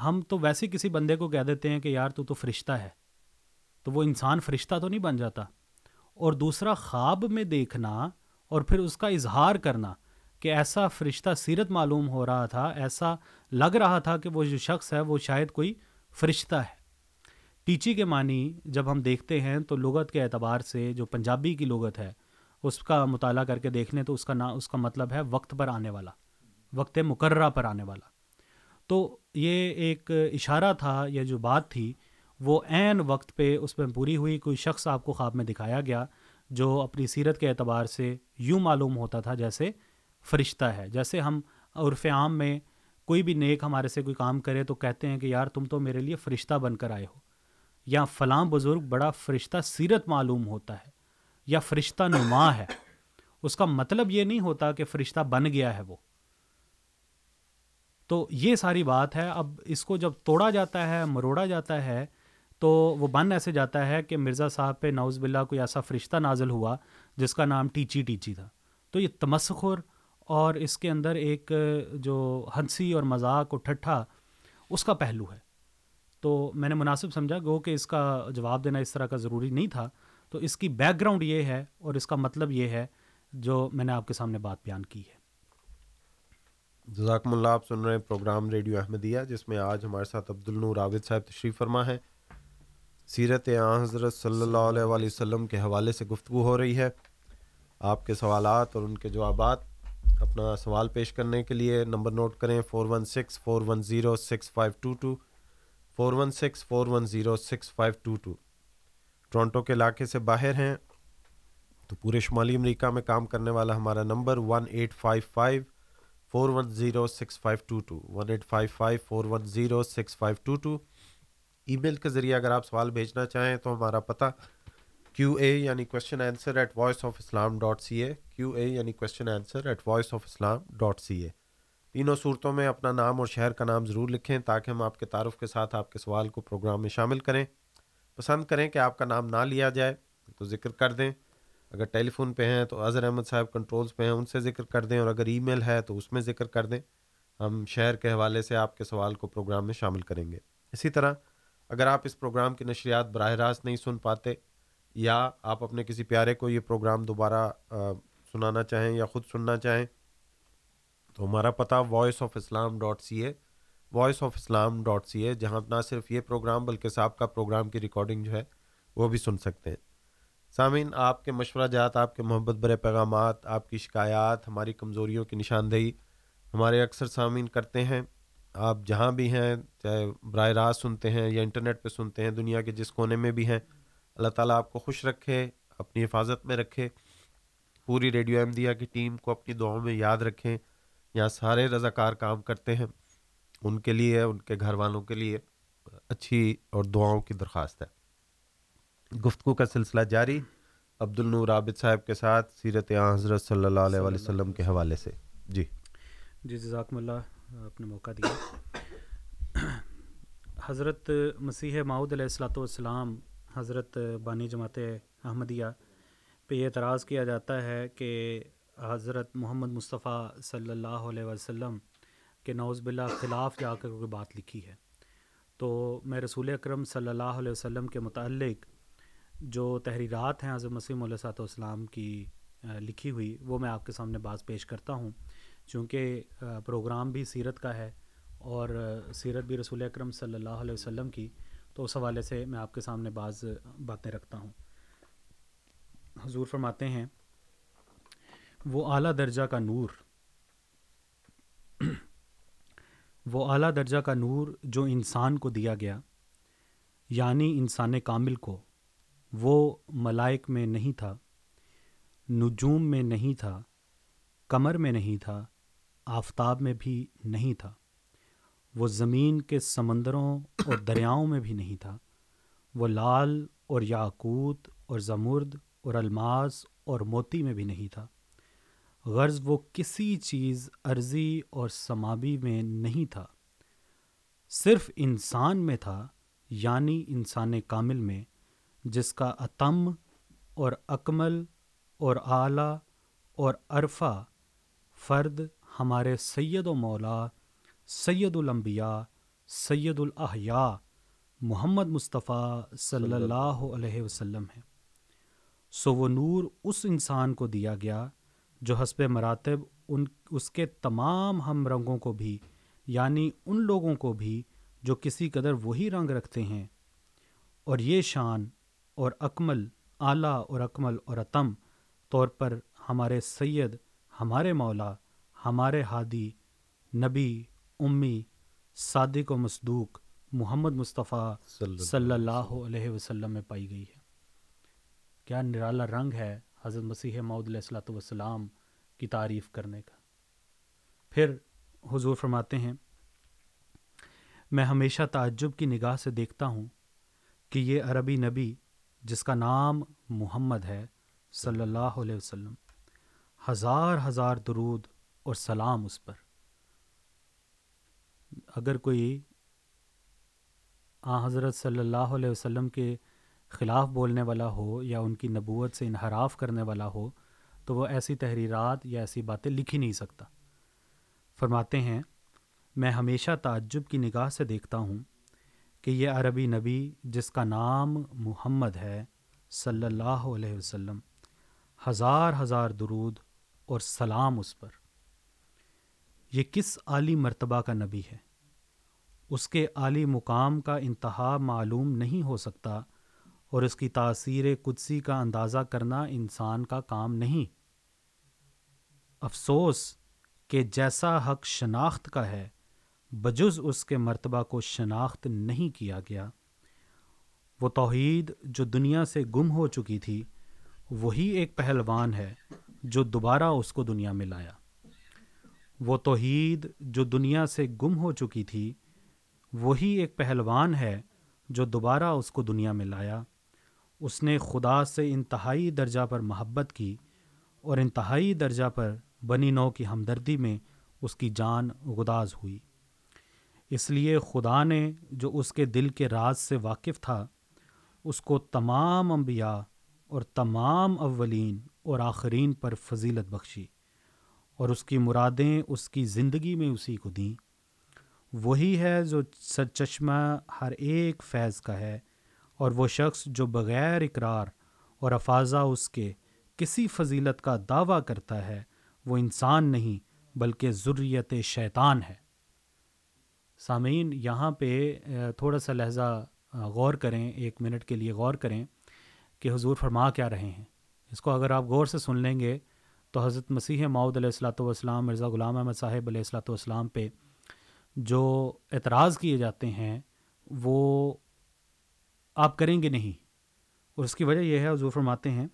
ہم تو ویسے کسی بندے کو کہہ دیتے ہیں کہ یار تو تو فرشتہ ہے۔ تو وہ انسان فرشتہ تو نہیں بن جاتا۔ اور دوسرا، خواب میں دیکھنا اور پھر اس کا اظہار کرنا کہ ایسا فرشتہ سیرت معلوم ہو رہا تھا، ایسا لگ رہا تھا کہ وہ جو شخص ہے وہ شاید کوئی فرشتہ ہے۔ ٹیچی کے معنی جب ہم دیکھتے ہیں تو لغت کے اعتبار سے جو پنجابی کی لغت ہے، اس کا مطالعہ کر کے دیکھ لیں تو اس کا نام اس کا مطلب ہے وقت پر آنے والا، وقت مقررہ پر آنے والا۔ تو یہ ایک اشارہ تھا یا جو بات تھی وہ عین وقت پہ اس میں پوری ہوئی کوئی شخص آپ کو خواب میں دکھایا گیا جو اپنی سیرت کے اعتبار سے یوں معلوم ہوتا تھا جیسے فرشتہ ہے۔ جیسے ہم عرف عام میں کوئی بھی نیک ہمارے سے کوئی کام کرے تو کہتے ہیں کہ یار تم تو میرے لیے فرشتہ بن کر آئے ہو۔ یا فلاں بزرگ بڑا فرشتہ سیرت معلوم ہوتا ہے یا فرشتہ نما ہے۔ اس کا مطلب یہ نہیں ہوتا کہ فرشتہ بن گیا ہے وہ۔ تو یہ ساری بات ہے۔ اب اس کو جب توڑا جاتا ہے، مروڑا جاتا ہے تو وہ بن ایسے جاتا ہے کہ مرزا صاحب پہ نوز باللہ کوئی ایسا فرشتہ نازل ہوا جس کا نام ٹیچی ٹیچی تھا۔ تو یہ تمسخر اور اس کے اندر ایک جو ہنسی اور مذاق اور ٹھٹھا اس کا پہلو ہے۔ تو میں نے مناسب سمجھا گو کہ اس کا جواب دینا اس طرح کا ضروری نہیں تھا۔ تو اس کی بیک گراؤنڈ یہ ہے اور اس کا مطلب یہ ہے جو میں نے آپ کے سامنے بات بیان کی ہے۔ جزاکم اللہ، آپ سن رہے ہیں پروگرام ریڈیو احمدیہ، جس میں آج ہمارے ساتھ عبد النور عابد صاحب تشریف فرما ہے سیرت آ حضرت صلی اللہ علیہ وآلہ وسلم کے حوالے سے گفتگو ہو رہی ہے۔ آپ کے سوالات اور ان کے جوابات اپنا سوال پیش کرنے کے لیے نمبر نوٹ کریں four one six, four one zero, six five two two, four one six, four one zero, six five two two. Toronto کے علاقے سے باہر ہیں تو پورے شمالی امریکہ میں کام کرنے والا ہمارا number one eight five five, four one zero, six five two two. One eight five five, four one zero, six five two two. Email کے ذریعے اگر آپ سوال بھیجنا چاہیں تو ہمارا پتہ کیو اے یعنی question answer at Voice of Islam dot C A Q A یعنی question answer at Voice of Islam dot C A تینوں صورتوں میں اپنا نام اور شہر کا نام ضرور لکھیں تاکہ ہم آپ کے تعارف کے ساتھ آپ کے سوال کو پروگرام میں شامل کریں۔ پسند کریں کہ آپ کا نام نہ لیا جائے تو ذکر کر دیں۔ اگر ٹیلی فون پہ ہیں تو اظہر احمد صاحب کنٹرولز پہ ہیں، ان سے ذکر کر دیں اور اگر ای میل ہے تو اس میں ذکر کر دیں۔ ہم شہر کے حوالے سے آپ کے سوال کو پروگرام میں شامل کریں گے۔ اسی طرح اگر آپ اس پروگرام کی نشریات براہ راست نہیں سن پاتے یا آپ اپنے کسی پیارے کو یہ پروگرام دوبارہ سنانا چاہیں یا خود سننا چاہیں، تو ہمارا پتہ Voice of Islam dot C A Voice of Islam dot C A جہاں نہ صرف یہ پروگرام بلکہ صاحب کا پروگرام کی ریکارڈنگ جو ہے وہ بھی سن سکتے ہیں۔ سامعین، آپ کے مشورہ جات، آپ کے محبت برے پیغامات، آپ کی شکایات، ہماری کمزوریوں کی نشاندہی ہمارے اکثر سامعین کرتے ہیں۔ آپ جہاں بھی ہیں، چاہے براہ راست سنتے ہیں یا انٹرنیٹ پہ سنتے ہیں، دنیا کے جس کونے میں بھی ہیں، اللہ تعالیٰ آپ کو خوش رکھے، اپنی حفاظت میں رکھے، پوری ریڈیو احمدیہ کی ٹیم کو اپنی دعاؤں میں یاد رکھیں۔ یہاں سارے رضاکار کام کرتے ہیں، ان کے لیے، ان کے گھر والوں کے لیے اچھی اور دعاؤں کی درخواست ہے۔ گفتگو کا سلسلہ جاری عبد النور عابد صاحب کے ساتھ سیرت حضرت صلی اللہ علیہ وسلم کے حوالے سے۔ جی۔ جی جزاکم اللہ۔ اپنے موقع دیا۔ حضرت مسیح معود علیہ السلاۃ والسلام، حضرت بانی جماعت احمدیہ، پہ یہ اعتراض کیا جاتا ہے کہ حضرت محمد مصطفیٰ صلی اللہ علیہ وسلم کے نوز باللہ خلاف جا کر کوئی بات لکھی ہے۔ تو میں رسول اکرم صلی اللہ علیہ وسلم کے متعلق جو تحریرات ہیں حضرت مسیم علیہ صاحب والسلام کی لکھی ہوئی، وہ میں آپ کے سامنے بعض پیش کرتا ہوں۔ چونکہ پروگرام بھی سیرت کا ہے اور سیرت بھی رسول اکرم صلی اللہ علیہ وسلم کی، تو اس حوالے سے میں آپ کے سامنے بعض باتیں رکھتا ہوں۔ حضور فرماتے ہیں، وہ اعلیٰ درجہ کا نور، وہ اعلیٰ درجہ کا نور جو انسان کو دیا گیا یعنی انسان کامل کو، وہ ملائک میں نہیں تھا، نجوم میں نہیں تھا، کمر میں نہیں تھا آفتاب میں بھی نہیں تھا۔ وہ زمین کے سمندروں اور دریاؤں میں بھی نہیں تھا۔ وہ لال اور یاقوت اور زمرد اور الماس اور موتی میں بھی نہیں تھا۔ غرض وہ کسی چیز عرضی اور سمابی میں نہیں تھا۔ صرف انسان میں تھا یعنی انسان کامل میں، جس کا اتم اور اکمل اور اعلیٰ اور عرفہ فرد ہمارے سید و مولا، سید الانبیاء، سید الاحیاء محمد مصطفیٰ صلی اللہ علیہ وسلم ہے سو وہ نور اس انسان کو دیا گیا جو حسب مراتب ان، اس کے تمام ہم رنگوں کو بھی یعنی ان لوگوں کو بھی جو کسی قدر وہی رنگ رکھتے ہیں۔ اور یہ شان اور اکمل، اعلیٰ اور اکمل اور عتم طور پر ہمارے سید، ہمارے مولا ہمارے ہادی نبی امی صادق و مصدوق محمد مصطفیٰ صلی اللہ علیہ وسلم۔ میں پائی گئی ہے۔ کیا نرالا رنگ ہے حضرت مسیح معود علیہ السلاۃ والسلام کی تعریف کرنے کا؟ پھر حضور فرماتے ہیں میں ہمیشہ تعجب کی نگاہ سے دیکھتا ہوں کہ یہ عربی نبی جس کا نام محمد ہے صلی اللہ علیہ وسلم ہزار ہزار درود اور سلام اس پر۔ اگر کوئی آ حضرت صلی اللہ علیہ وسلم کے خلاف بولنے والا ہو یا ان کی نبوت سے انحراف کرنے والا ہو تو وہ ایسی تحریرات یا ایسی باتیں لکھ ہی نہیں سکتا۔ فرماتے ہیں، میں ہمیشہ تعجب کی نگاہ سے دیکھتا ہوں کہ یہ عربی نبی جس کا نام محمد ہے صلی اللہ علیہ وسلم، ہزار ہزار درود اور سلام اس پر۔ یہ کس عالی مرتبہ کا نبی ہے؟ اس کے عالی مقام کا انتہا معلوم نہیں ہو سکتا اور اس کی تاثیر قدسی کا اندازہ کرنا انسان کا کام نہیں۔ افسوس کہ جیسا حق شناخت کا ہے، بجز اس کے مرتبہ کو شناخت نہیں کیا گیا۔ وہ توحید جو دنیا سے گم ہو چکی تھی، وہی ایک پہلوان ہے جو دوبارہ اس کو دنیا میں لایا۔ وہ توحید جو دنیا سے گم ہو چکی تھی، وہی ایک پہلوان ہے جو دوبارہ اس کو دنیا میں لایا۔ اس نے خدا سے انتہائی درجہ پر محبت کی اور انتہائی درجہ پر بنی نو کی ہمدردی میں اس کی جان گداز ہوئی۔ اس لیے خدا نے جو اس کے دل کے راز سے واقف تھا، اس کو تمام انبیاء اور تمام اولین اور آخرین پر فضیلت بخشی۔ اور اس کی مرادیں اس کی زندگی میں اسی کو دیں۔ وہی ہے جو سر چشمہ ہر ایک فیض کا ہے، اور وہ شخص جو بغیر اقرار اور افاظہ اس کے کسی فضیلت کا دعویٰ کرتا ہے، وہ انسان نہیں بلکہ ضروریت شیطان ہے۔ سامعین، یہاں پہ تھوڑا سا لہجہ غور کریں، ایک منٹ کے لیے غور کریں کہ حضور فرما کیا رہے ہیں۔ اس کو اگر آپ غور سے سن لیں گے تو حضرت مسیح معود علیہ السلاۃ والسلام، مرزا غلام احمد صاحب علیہ السلاۃ والسلام پہ جو اعتراض کیے جاتے ہیں، وہ آپ کریں گے نہیں۔ اور اس کی وجہ یہ ہے، حضور فرماتے ہیں،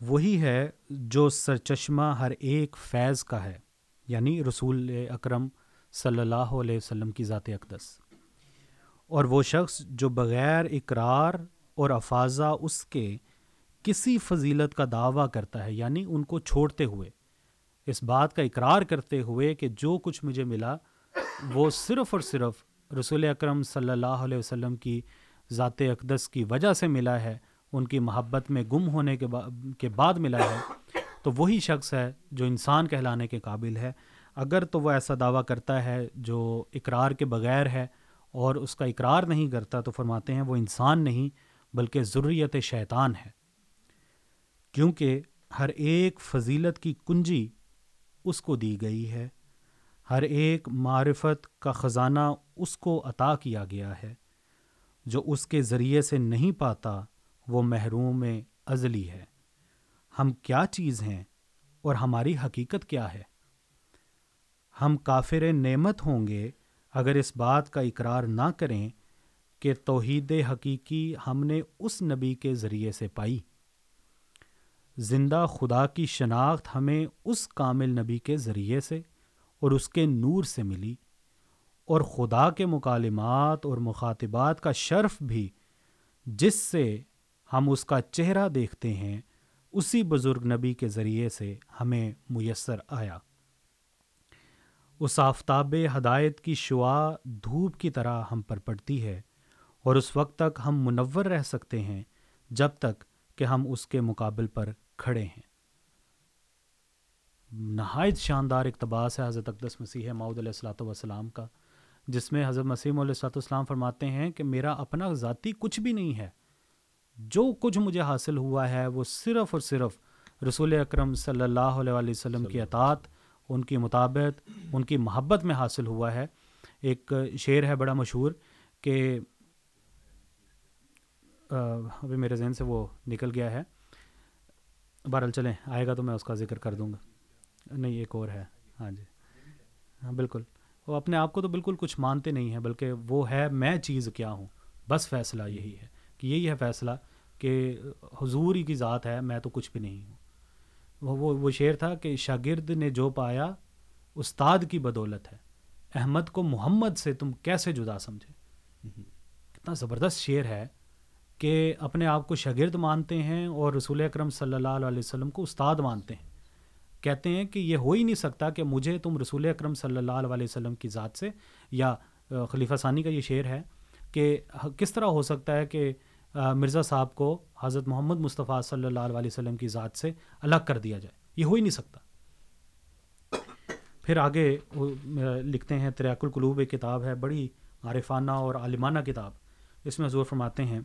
وہی ہے جو سرچشمہ ہر ایک فیض کا ہے یعنی رسول اکرم صلی اللہ علیہ وسلم کی ذات اقدس۔ اور وہ شخص جو بغیر اقرار اور افاظہ اس کے کسی فضیلت کا دعویٰ کرتا ہے یعنی ان کو چھوڑتے ہوئے، اس بات کا اقرار کرتے ہوئے کہ جو کچھ مجھے ملا، وہ صرف اور صرف رسول اکرم صلی اللہ علیہ وسلم کی ذات اقدس کی وجہ سے ملا ہے، ان کی محبت میں گم ہونے کے کے بعد ملا ہے۔ تو وہی شخص ہے جو انسان کہلانے کے قابل ہے۔ اگر تو وہ ایسا دعویٰ کرتا ہے جو اقرار کے بغیر ہے اور اس کا اقرار نہیں کرتا، تو فرماتے ہیں وہ انسان نہیں، بلکہ ضروریت شیطان ہے۔ کیونکہ ہر ایک فضیلت کی کنجی اس کو دی گئی ہے۔ ہر ایک معرفت کا خزانہ اس کو عطا کیا گیا ہے۔ جو اس کے ذریعے سے نہیں پاتا، وہ محروم ازلی ہے۔ ہم کیا چیز ہیں اور ہماری حقیقت کیا ہے؟ ہم کافر نعمت ہوں گے اگر اس بات کا اقرار نہ کریں کہ توحید حقیقی ہم نے اس نبی کے ذریعے سے پائی۔ زندہ خدا کی شناخت ہمیں اس کامل نبی کے ذریعے سے اور اس کے نور سے ملی اور خدا کے مکالمات اور مخاطبات کا شرف بھی جس سے ہم اس کا چہرہ دیکھتے ہیں، اسی بزرگ نبی کے ذریعے سے ہمیں میسر آیا۔ اس آفتاب ہدایت کی شعا دھوپ کی طرح ہم پر پڑتی ہے اور اس وقت تک ہم منور رہ سکتے ہیں جب تک کہ ہم اس کے مقابل پر کھڑے ہیں۔ نہایت شاندار اقتباس ہے حضرت اقدس مسیح ماؤد علیہ السلاۃ والسلام کا جس میں حضرت مسیم علیہ السلاۃ والسلام فرماتے ہیں کہ میرا اپنا ذاتی کچھ بھی نہیں ہے جو کچھ مجھے حاصل ہوا ہے وہ صرف اور صرف رسول اکرم صلی اللہ علیہ وسلم کی اطاعت ان کی مطابق ان کی محبت میں حاصل ہوا ہے۔ ایک شعر ہے بڑا مشہور کہ ابھی میرے ذہن سے وہ نکل گیا ہے۔ بہرحال چلیں، آئے گا تو میں اس کا ذکر کر دوں گا۔ نہیں، ایک اور ہے۔ ہاں جی۔ ہاں بالکل۔ وہ اپنے آپ کو تو بالکل کچھ مانتے نہیں ہیں، بلکہ وہ ہے میں چیز کیا ہوں؟ بس فیصلہ یہی ہے کہ یہی ہے فیصلہ کہ حضور ہی کی ذات ہے، میں تو کچھ بھی نہیں ہوں۔ وہ وہ شعر تھا کہ شاگرد نے جو پایا، استاد کی بدولت ہے۔ احمد کو محمد سے تم کیسے جدا سمجھے؟ کتنا زبردست شعر ہے۔ کہ اپنے آپ کو شاگرد مانتے ہیں اور رسول اکرم صلی اللہ علیہ وسلم کو استاد مانتے ہیں۔ کہتے ہیں کہ یہ ہو ہی نہیں سکتا کہ مجھے تم رسول اکرم صلی اللہ علیہ وسلم کی ذات سے یا خلیفہ ثانی کا یہ شعر ہے کہ کس طرح ہو سکتا ہے کہ مرزا صاحب کو حضرت محمد مصطفیٰ صلی اللہ علیہ وسلم کی ذات سے الگ کر دیا جائے۔ یہ ہو ہی نہیں سکتا۔ پھر آگے لکھتے ہیں تریاک القلوب ایک کتاب ہے، بڑی عارفانہ اور عالمانہ کتاب۔ اس میں حضور فرماتے ہیں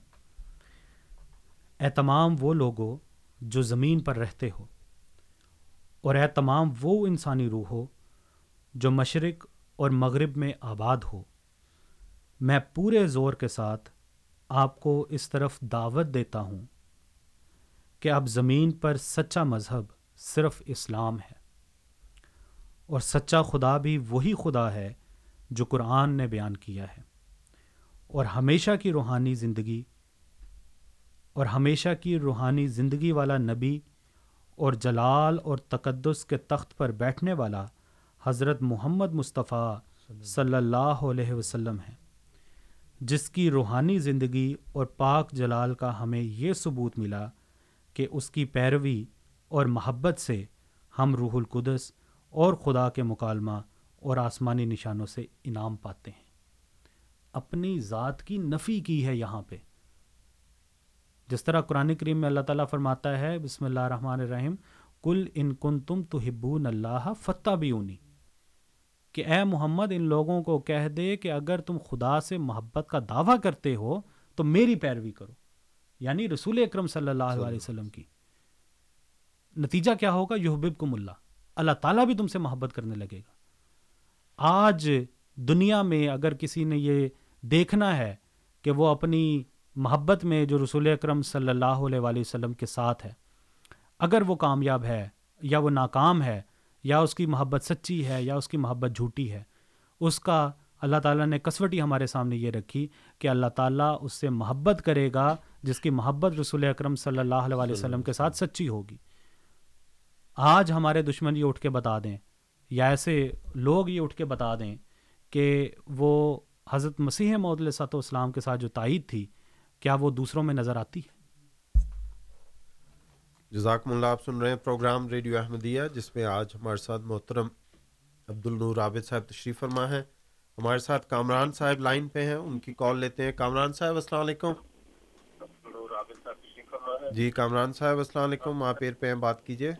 اے تمام وہ لوگوں جو زمین پر رہتے ہو، اور اے تمام وہ انسانی روح ہو جو مشرق اور مغرب میں آباد ہو۔ میں پورے زور کے ساتھ آپ کو اس طرف دعوت دیتا ہوں کہ اب زمین پر سچا مذہب صرف اسلام ہے، اور سچا خدا بھی وہی خدا ہے جو قرآن نے بیان کیا ہے۔ اور ہمیشہ کی روحانی زندگی اور ہمیشہ کی روحانی زندگی والا نبی اور جلال اور تقدس کے تخت پر بیٹھنے والا حضرت محمد مصطفیٰ صلی اللہ علیہ وسلم ہے جس کی روحانی زندگی اور پاک جلال کا ہمیں یہ ثبوت ملا کہ اس کی پیروی اور محبت سے ہم روح القدس اور خدا کے مکالمہ اور آسمانی نشانوں سے انعام پاتے ہیں۔ اپنی ذات کی نفی کی ہے یہاں پہ۔ جس طرح قرآن کریم میں اللہ تعالیٰ فرماتا ہے، بسم اللہ الرحمن الرحیم کل ان کن تم تو ہبون اللہ فتح بھی اونی کہ اے محمد، ان لوگوں کو کہہ دے کہ اگر تم خدا سے محبت کا دعویٰ کرتے ہو، تو میری پیروی کرو۔ یعنی رسول اکرم صلی اللہ علیہ وسلم کی۔ نتیجہ کیا ہوگا؟ یحبب کم اللہ۔ اللہ تعالیٰ بھی تم سے محبت کرنے لگے گا۔ آج دنیا میں اگر کسی نے یہ دیکھنا ہے کہ وہ اپنی محبت میں جو رسول اکرم صلی اللہ علیہ وسلم کے ساتھ ہے، اگر وہ کامیاب ہے یا وہ ناکام ہے، یا اس کی محبت سچی ہے یا اس کی محبت جھوٹی ہے، اس کا اللہ تعالیٰ نے کسوٹی ہمارے سامنے یہ رکھی کہ اللہ تعالیٰ اس سے محبت کرے گا جس کی محبت رسول اکرم صلی اللہ علیہ وسلم کے ساتھ سچی ہوگی۔ آج ہمارے دشمن یہ اٹھ کے بتا دیں، یا ایسے لوگ یہ اٹھ کے بتا دیں کہ وہ حضرت مسیح محدود سات و اسلام کے ساتھ جو تائید تھی کیا وہ دوسروں میں نظر آتی ہے؟ جزاکم اللہ آپ سن رہے ہیں پروگرام ریڈیو احمدیہ جس میں آج ہمارے ساتھ محترم عبد النور عابد صاحب تشریف فرما ہے ہمارے ساتھ کامران صاحب لائن پہ ہیں ان کی کال لیتے ہیں۔ کامران صاحب السلام علیکم۔ جی کامران صاحب السلام علیکم۔ آپ ایر پہ ہیں بات کیجیے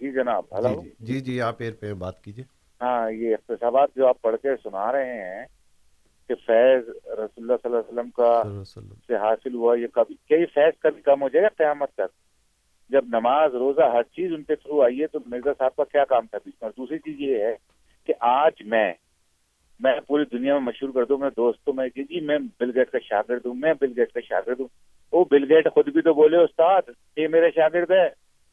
جی جناب جی جی جی جی آپ ایر پہ ہیں بات کیجیے ہاں یہ اقتصابات جو آپ پڑھ کے سنا رہے ہیں کہ فیض رسول اللہ صلی اللہ علیہ وسلم کا سے حاصل ہوا یہ کبھی کئی فیض کبھی کم ہو جائے گا قیامت تک؟ جب نماز روزہ ہر چیز ان کے تھرو آئی ہے تو مرزا صاحب کا کیا کام تھا بیچ میں دوسری چیز یہ ہے کہ آج میں میں پوری دنیا میں مشہور کر دوں میں دوستوں میں کہ جی میں بل گیٹ کا شاگرد ہوں میں بل گیٹ کا شاگرد ہوں۔ وہ بل گیٹ خود بھی تو بولے استاد یہ میرے شاگرد ہے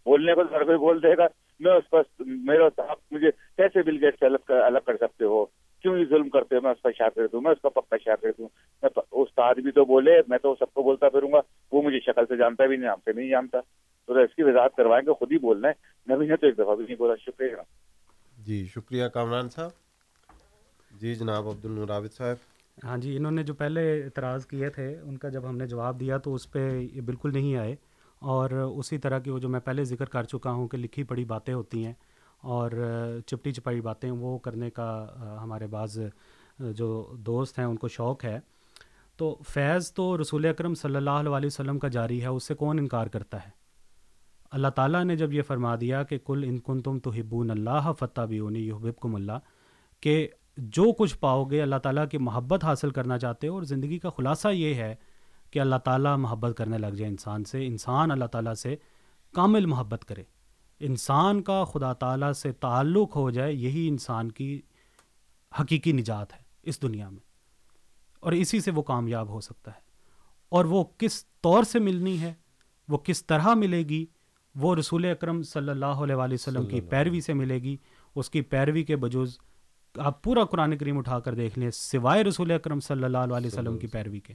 بولنے کو تو ہر کوئی بول دے گا۔ میں اس پر میرا آپ مجھے کیسے بل گیٹ سے الگ کر سکتے ہو؟ کیوں یہ ظلم کرتے ہو میں اس کا شاگرد ہوں میں اس کا پکا شاگرد ہوں میں استاد بھی تو بولے میں تو سب کو بولتا پھروں گا۔ وہ مجھے شکل سے جانتا بھی نہیں نام سے نہیں جانتا۔ تو اس کی وضاحت کروائیں گے خود ہی بولنا ہے۔ نبی نے تو ایک دفعہ بھی نہیں بولا شکریہ۔ جی شکریہ کامران صاحب۔ جی جناب عبد الراود صاحب۔ ہاں جی انہوں نے جو پہلے اعتراض کیے تھے ان کا جب ہم نے جواب دیا تو اس پہ یہ بالکل نہیں آئے۔ اور اسی طرح کی وہ جو میں پہلے ذکر کر چکا ہوں کہ لکھی پڑھی باتیں ہوتی ہیں۔ اور چپٹی چپائی باتیں وہ کرنے کا ہمارے بعض جو دوست ہیں ان کو شوق ہے۔ تو فیض تو رسول اکرم صلی اللہ علیہ وسلم کا جاری ہے، اس سے کون انکار کرتا ہے؟ اللہ تعالیٰ نے جب یہ فرما دیا کہ کل ان کن تم تو ہبون اللہ فتح بھی اونی یحبب کم اللہ، کہ جو کچھ پاؤ گے اللہ تعالیٰ کی محبت حاصل کرنا چاہتے ہو، اور زندگی کا خلاصہ یہ ہے کہ اللہ تعالیٰ محبت کرنے لگ جائے انسان سے، انسان اللہ تعالیٰ سے کامل محبت کرے۔ انسان کا خدا تعالیٰ سے تعلق ہو جائے یہی انسان کی حقیقی نجات ہے اس دنیا میں۔ اور اسی سے وہ کامیاب ہو سکتا ہے۔ اور وہ کس طور سے ملنی ہے وہ کس طرح ملے گی وہ رسول اکرم صلی اللہ علیہ وسلم کی پیروی سے ملے گی۔ اس کی پیروی کے بجوز آپ پورا قرآن کریم اٹھا کر دیکھ لیں سوائے رسول اکرم صلی اللہ علیہ وسلم کی پیروی کے۔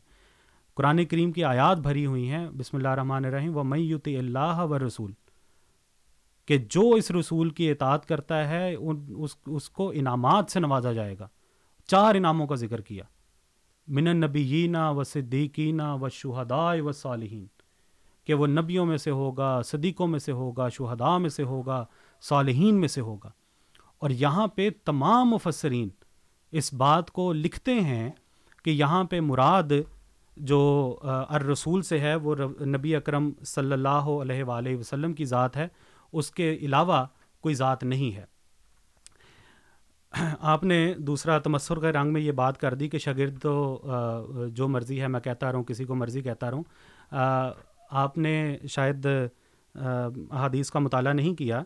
قرآن کریم کی آیات بھری ہوئی ہیں بسم اللہ الرحمن الرحیم و میت اللہ و رسول کہ جو اس رسول کی اطاعت کرتا ہے اس اس کو انعامات سے نوازا جائے گا۔ چار انعاموں کا ذکر کیا۔ من النبیینہ و صدیقینہ و شہداء و صالحین، کہ وہ نبیوں میں سے ہوگا، صدیقوں میں سے ہوگا، شہداء میں سے ہوگا، صالحین میں سے ہوگا۔ اور یہاں پہ تمام مفسرین اس بات کو لکھتے ہیں کہ یہاں پہ مراد جو الرسول سے ہے، وہ نبی اکرم صلی اللہ علیہ وآلہ وسلم کی ذات ہے۔ اس کے علاوہ کوئی ذات نہیں ہے۔ آپ نے دوسرا تمسر کے رنگ میں یہ بات کر دی کہ شاگرد تو جو مرضی ہے، میں کہتا رہوں، کسی کو مرضی کہتا رہوں۔ آپ نے شاید احادیث کا مطالعہ نہیں کیا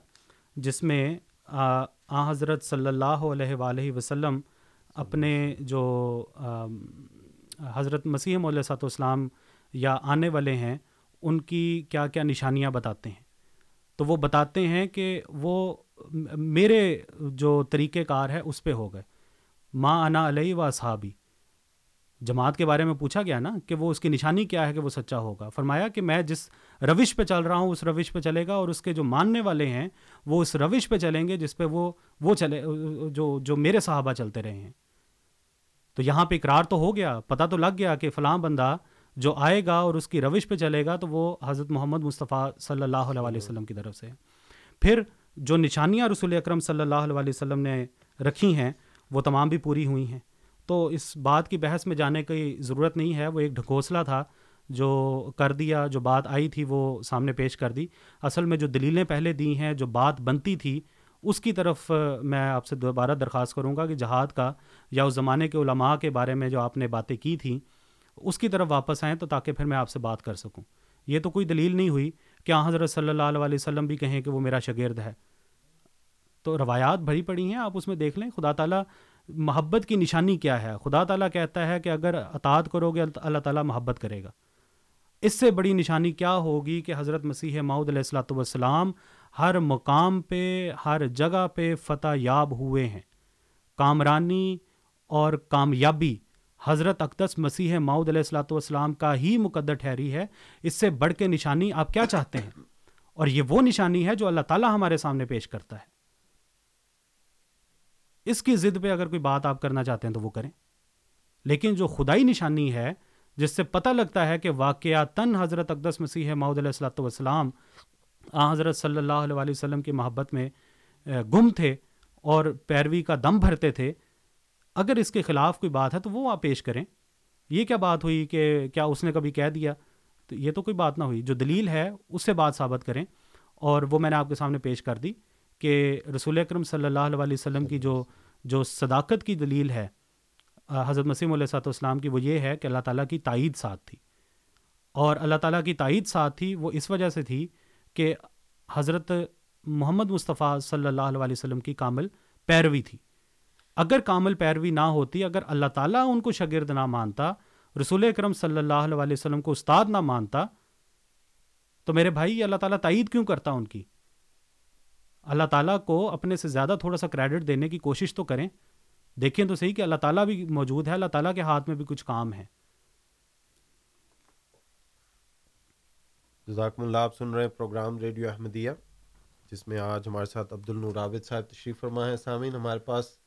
جس میں، آ حضرت صلی اللہ علیہ وآلہ وسلم اپنے جو حضرت مسیح علیہ صاحب اسلام یا آنے والے ہیں، ان کی کیا کیا نشانیاں بتاتے ہیں۔ تو وہ بتاتے ہیں کہ وہ میرے جو طریقہ کار ہے اس پہ ہو گئے۔ ماں انا علیہ و صحابی جماعت کے بارے میں پوچھا گیا نا کہ وہ اس کی نشانی کیا ہے کہ وہ سچا ہوگا۔ فرمایا کہ میں جس روش پہ چل رہا ہوں، اس روش پہ چلے گا اور اس کے جو ماننے والے ہیں، وہ اس روش پہ چلیں گے جس پہ وہ وہ چلے، جو جو میرے صحابہ چلتے رہے ہیں۔ تو یہاں پہ اقرار تو ہو گیا، پتہ تو لگ گیا کہ فلاں بندہ جو آئے گا اور اس کی روش پہ چلے گا تو وہ حضرت محمد مصطفیٰ صلی اللہ علیہ وسلم کی طرف سے۔ پھر جو نشانیاں رسول اکرم صلی اللہ علیہ وسلم نے رکھی ہیں وہ تمام بھی پوری ہوئی ہیں۔ تو اس بات کی بحث میں جانے کی ضرورت نہیں ہے وہ ایک ڈھکوسلا تھا۔ جو کر دیا جو بات آئی تھی وہ سامنے پیش کر دی۔ اصل میں جو دلیلیں پہلے دی ہیں جو بات بنتی تھی اس کی طرف میں آپ سے دوبارہ درخواست کروں گا کہ جہاد کا یا اس زمانے کے علماء کے بارے میں جو آپ نے باتیں کی تھیں اس کی طرف واپس آئیں تو تاکہ پھر میں آپ سے بات کر سکوں۔ یہ تو کوئی دلیل نہیں ہوئی کہ حضرت صلی اللہ علیہ وسلم بھی کہیں کہ وہ میرا شگرد ہے۔ تو روایات بھری پڑی ہیں، آپ اس میں دیکھ لیں۔ خدا تعالیٰ محبت کی نشانی کیا ہے؟ خدا تعالیٰ کہتا ہے کہ اگر اطاعت کرو گے، اللہ تعالیٰ محبت کرے گا۔ اس سے بڑی نشانی کیا ہوگی کہ حضرت مسیح معود علیہ السلاۃ والسلام ہر مقام پہ، ہر جگہ پہ فتح یاب ہوئے ہیں۔ کامرانی اور کامیابی حضرت اقدس مسیح معود علیہ السلاۃ والسلام کا ہی مقدر ٹھہری ہے، اس سے بڑھ کے نشانی آپ کیا چاہتے ہیں؟ اور یہ وہ نشانی ہے جو اللہ تعالیٰ ہمارے سامنے پیش کرتا ہے۔ اس کی ضد پہ اگر کوئی بات آپ کرنا چاہتے ہیں تو وہ کریں۔ لیکن جو خدائی نشانی ہے، جس سے پتہ لگتا ہے کہ واقعہ تن حضرت اقدس مسیح معود علیہ السلۃ والسلام آ حضرت صلی اللہ علیہ وسلم کی محبت میں گم تھے اور پیروی کا دم بھرتے تھے اگر اس کے خلاف کوئی بات ہے تو وہ آپ پیش کریں۔ یہ کیا بات ہوئی کہ کیا اس نے کبھی کہہ دیا؟ تو یہ تو کوئی بات نہ ہوئی۔ جو دلیل ہے، اس سے بات ثابت کریں۔ اور وہ میں نے آپ کے سامنے پیش کر دی کہ رسول اکرم صلی اللہ علیہ وسلم کی جو جو صداقت کی دلیل ہے، حضرت مسیم علیہ صاحب السلام کی، وہ یہ ہے کہ اللہ تعالیٰ کی تائید ساتھ تھی۔ اور اللہ تعالیٰ کی تائید ساتھ تھی، وہ اس وجہ سے تھی کہ حضرت محمد مصطفیٰ صلی اللہ علیہ وسلم کی کامل پیروی تھی۔ اگر کامل پیروی نہ ہوتی، اگر اللہ تعالیٰ ان کو شگرد نہ مانتا، رسول اکرم صلی اللہ علیہ وسلم کو استاد نہ مانتا، تو میرے بھائی، اللہ تعالیٰ تائید کیوں کرتا ان کی؟ اللہ تعالیٰ کو اپنے سے زیادہ تھوڑا سا کریڈٹ دینے کی کوشش تو کریں۔ دیکھیں تو صحیح کہ اللہ تعالیٰ بھی موجود ہے، اللہ تعالیٰ کے ہاتھ میں بھی کچھ کام ہے۔ جزاکم اللہ، آپ سن رہے ہیں پروگرام ریڈیو احمدیہ، جس میں آج ہمارے ساتھ عبد النور عابد صاحب تشریف فرما ہے سامعین، ہمارے پاس